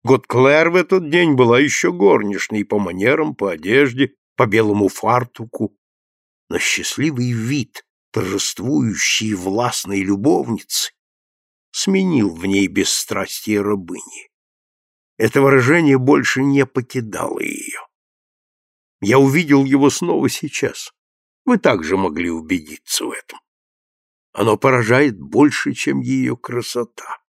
Готклэр в этот день была еще горничной по манерам, по одежде, по белому фартуку, но счастливый вид торжествующей властной любовницы сменил в ней бесстрастие рабыни. Это выражение больше не покидало ее. Я увидел его снова сейчас. Вы также могли убедиться в этом. Оно поражает больше, чем ее красота.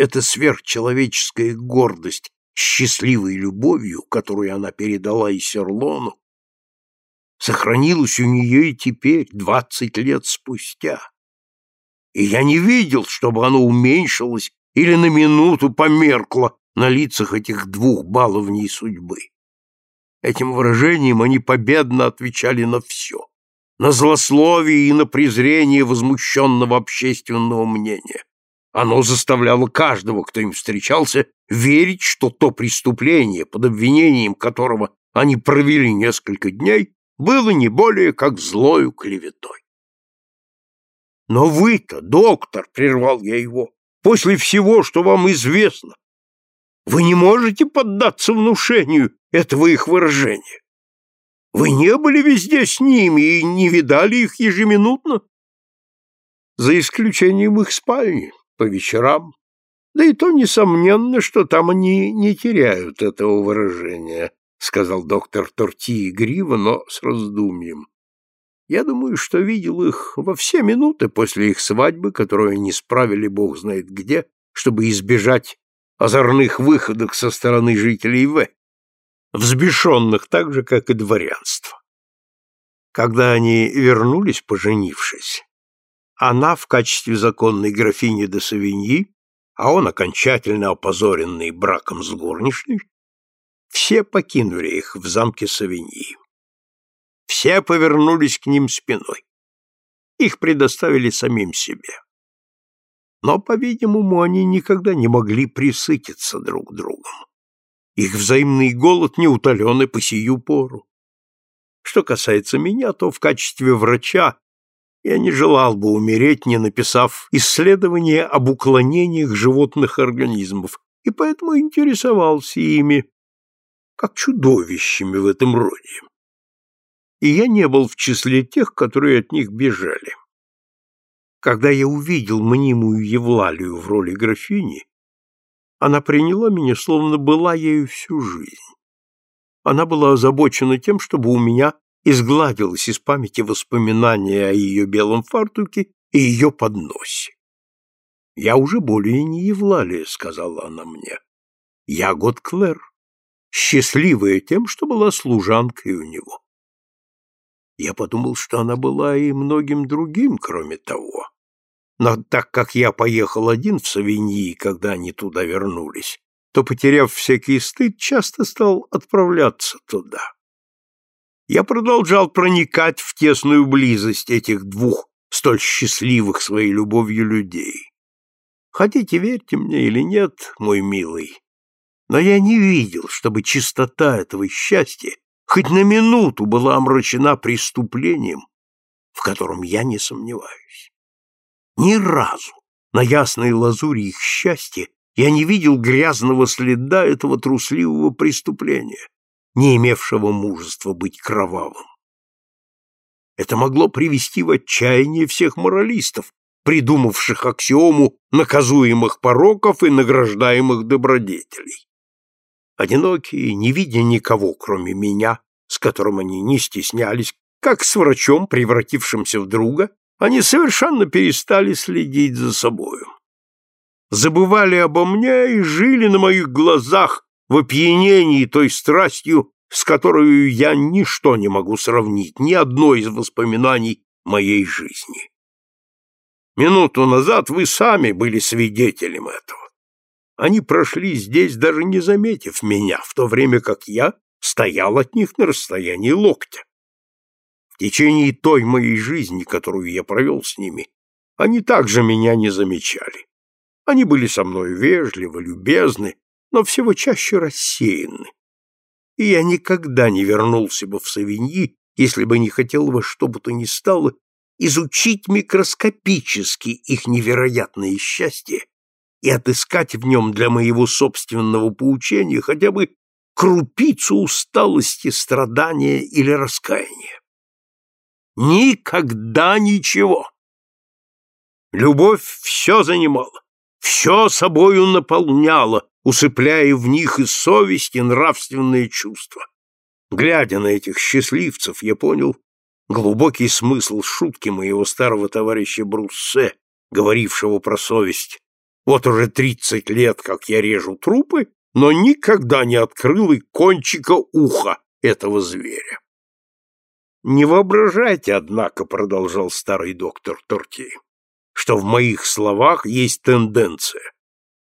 Эта сверхчеловеческая гордость счастливой любовью, которую она передала Исерлону, сохранилась у нее и теперь, двадцать лет спустя. И я не видел, чтобы оно уменьшилось или на минуту померкло на лицах этих двух баловней судьбы. Этим выражением они победно отвечали на все на злословие и на презрение возмущенного общественного мнения. Оно заставляло каждого, кто им встречался, верить, что то преступление, под обвинением которого они провели несколько дней, было не более как злою клеветой. «Но вы-то, доктор, — прервал я его, — после всего, что вам известно, вы не можете поддаться внушению этого их выражения. Вы не были везде с ними и не видали их ежеминутно? За исключением их спальни, по вечерам. Да и то несомненно, что там они не теряют этого выражения, сказал доктор Торти игриво, но с раздумьем. Я думаю, что видел их во все минуты после их свадьбы, которую они справили бог знает где, чтобы избежать озорных выходок со стороны жителей В взбешенных так же, как и дворянство. Когда они вернулись, поженившись, она в качестве законной графини де Савиньи, а он окончательно опозоренный браком с горничной, все покинули их в замке Савиньи. Все повернулись к ним спиной. Их предоставили самим себе. Но, по-видимому, они никогда не могли присытиться друг другом. Их взаимный голод не утолен и по сию пору. Что касается меня, то в качестве врача я не желал бы умереть, не написав исследование об уклонениях животных организмов, и поэтому интересовался ими, как чудовищами в этом роде. И я не был в числе тех, которые от них бежали. Когда я увидел мнимую Евлалию в роли графини, она приняла меня, словно была ею всю жизнь. Она была озабочена тем, чтобы у меня изгладилось из памяти воспоминания о ее белом фартуке и ее подносе. «Я уже более не Евлалия», — сказала она мне. «Я год счастливая тем, что была служанкой у него». Я подумал, что она была и многим другим, кроме того. Но так как я поехал один в Савиньи, когда они туда вернулись, то, потеряв всякий стыд, часто стал отправляться туда. Я продолжал проникать в тесную близость этих двух столь счастливых своей любовью людей. Хотите, верьте мне или нет, мой милый, но я не видел, чтобы чистота этого счастья хоть на минуту была омрачена преступлением, в котором я не сомневаюсь. Ни разу на ясной лазуре их счастья я не видел грязного следа этого трусливого преступления, не имевшего мужества быть кровавым. Это могло привести в отчаяние всех моралистов, придумавших аксиому наказуемых пороков и награждаемых добродетелей. Одинокие, не видя никого, кроме меня, с которым они не стеснялись, как с врачом, превратившимся в друга, они совершенно перестали следить за собою. Забывали обо мне и жили на моих глазах в опьянении той страстью, с которой я ничто не могу сравнить, ни одно из воспоминаний моей жизни. Минуту назад вы сами были свидетелем этого. Они прошли здесь, даже не заметив меня, в то время как я стоял от них на расстоянии локтя. В течение той моей жизни, которую я провел с ними, они также меня не замечали. Они были со мной вежливы, любезны, но всего чаще рассеяны. И я никогда не вернулся бы в Савиньи, если бы не хотел во что бы то ни стало изучить микроскопически их невероятное счастье и отыскать в нем для моего собственного поучения хотя бы крупицу усталости, страдания или раскаяния. Никогда ничего. Любовь все занимала, все собою наполняла, усыпляя в них и совесть, и нравственные чувства. Глядя на этих счастливцев, я понял глубокий смысл шутки моего старого товарища Бруссе, говорившего про совесть. Вот уже тридцать лет, как я режу трупы, но никогда не открыл и кончика уха этого зверя. «Не воображайте, однако», — продолжал старый доктор Торти, «что в моих словах есть тенденция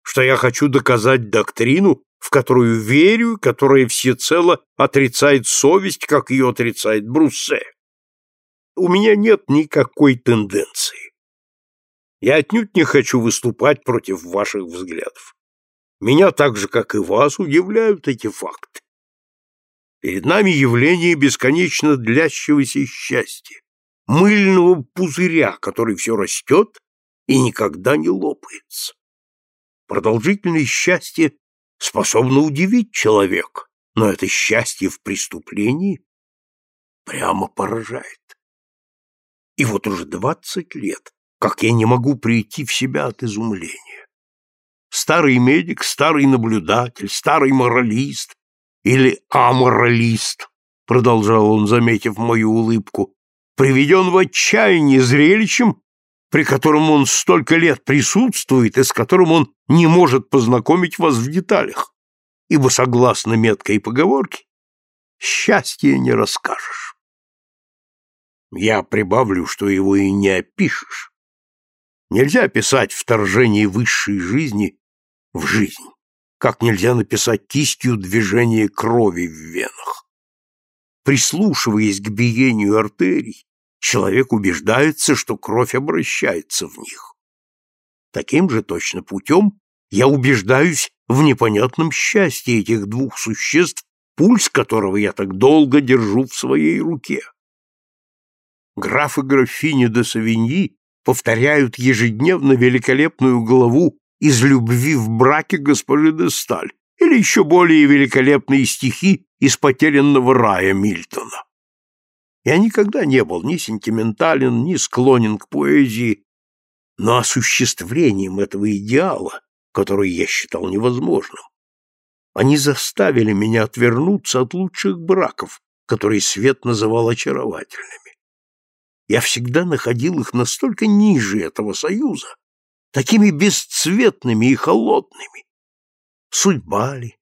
что я хочу доказать доктрину, в которую верю, которая всецело отрицает совесть, как ее отрицает Бруссе. У меня нет никакой тенденции. Я отнюдь не хочу выступать против ваших взглядов. Меня так же, как и вас, удивляют эти факты. Перед нами явление бесконечно длящегося счастья, мыльного пузыря, который все растет и никогда не лопается. Продолжительное счастье способно удивить человека, но это счастье в преступлении прямо поражает. И вот уже двадцать лет, как я не могу прийти в себя от изумления. Старый медик, старый наблюдатель, старый моралист или аморалист, продолжал он, заметив мою улыбку, приведен в отчаяние зрелищем, при котором он столько лет присутствует и с которым он не может познакомить вас в деталях, ибо, согласно меткой поговорке, счастье не расскажешь. Я прибавлю, что его и не опишешь. Нельзя описать вторжение высшей жизни в жизнь, как нельзя написать кистью движение крови в венах. Прислушиваясь к биению артерий, человек убеждается, что кровь обращается в них. Таким же точно путем я убеждаюсь в непонятном счастье этих двух существ, пульс которого я так долго держу в своей руке. Граф и графиня де Савиньи повторяют ежедневно великолепную главу из «Любви в браке госпожи де Сталь» или еще более великолепные стихи из «Потерянного рая» Мильтона. Я никогда не был ни сентиментален, ни склонен к поэзии, но осуществлением этого идеала, который я считал невозможным, они заставили меня отвернуться от лучших браков, которые свет называл очаровательными. Я всегда находил их настолько ниже этого союза, такими бесцветными и холодными. Судьба ли,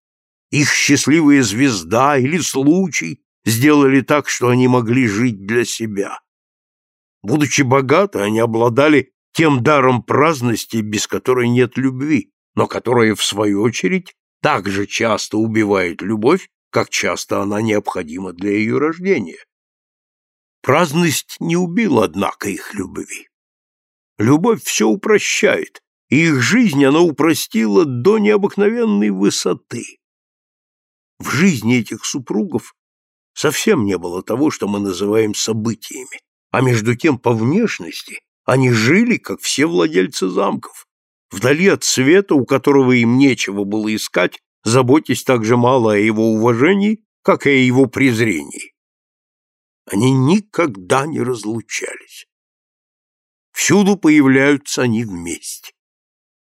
их счастливая звезда или случай сделали так, что они могли жить для себя. Будучи богаты, они обладали тем даром праздности, без которой нет любви, но которая, в свою очередь, так же часто убивает любовь, как часто она необходима для ее рождения. Праздность не убила, однако, их любви. Любовь все упрощает, и их жизнь она упростила до необыкновенной высоты. В жизни этих супругов совсем не было того, что мы называем событиями, а между тем по внешности они жили, как все владельцы замков, вдали от света, у которого им нечего было искать, заботясь так же мало о его уважении, как и о его презрении. Они никогда не разлучались. Всюду появляются они вместе.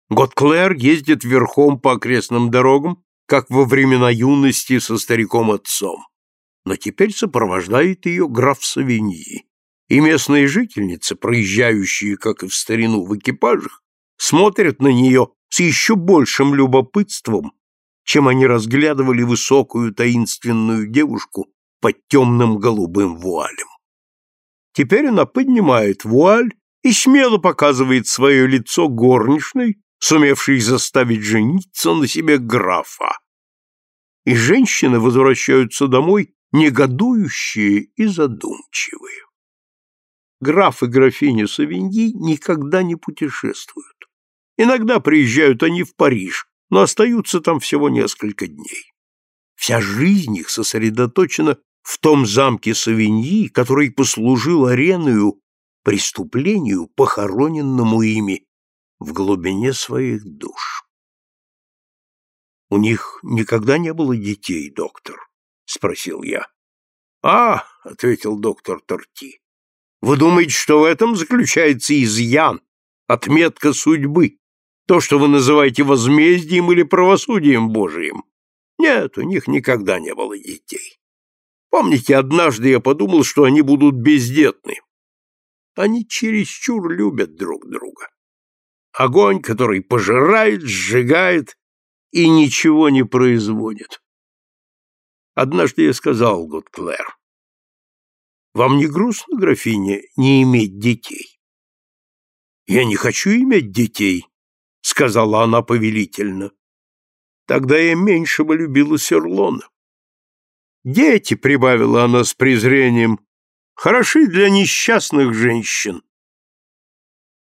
Готклер ездит верхом по окрестным дорогам, как во времена юности со стариком-отцом, но теперь сопровождает ее граф Савиньи, и местные жительницы, проезжающие, как и в старину, в экипажах, смотрят на нее с еще большим любопытством, чем они разглядывали высокую таинственную девушку под темным голубым вуалем. Теперь она поднимает вуаль и смело показывает свое лицо горничной, сумевший заставить жениться на себе графа. И женщины возвращаются домой негодующие и задумчивые. Граф и графиня Савиньи никогда не путешествуют. Иногда приезжают они в Париж, но остаются там всего несколько дней. Вся жизнь их сосредоточена в том замке Савиньи, который послужил ареною преступлению, похороненному ими в глубине своих душ. У них никогда не было детей, доктор, спросил я. А, ответил доктор Торти. Вы думаете, что в этом заключается изъян, отметка судьбы, то, что вы называете возмездием или правосудием Божиим? Нет, у них никогда не было детей. Помните, однажды я подумал, что они будут бездетны. Они чересчур любят друг друга огонь, который пожирает, сжигает и ничего не производит. Однажды я сказал Готклер, «Вам не грустно, графиня, не иметь детей?» «Я не хочу иметь детей», — сказала она повелительно. «Тогда я меньше бы любила Серлона». «Дети», — прибавила она с презрением, — «хороши для несчастных женщин».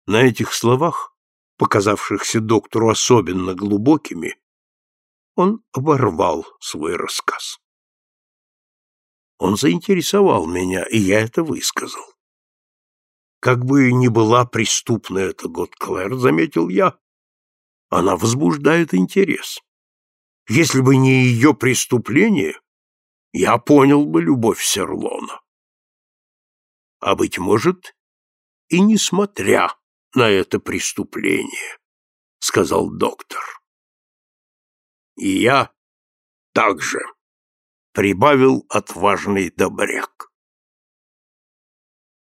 На этих словах показавшихся доктору особенно глубокими, он оборвал свой рассказ. Он заинтересовал меня, и я это высказал. Как бы ни была преступна эта Готклэр, заметил я, она возбуждает интерес. Если бы не ее преступление, я понял бы любовь Серлона. А, быть может, и несмотря на это преступление, сказал доктор. И я также прибавил отважный добряк.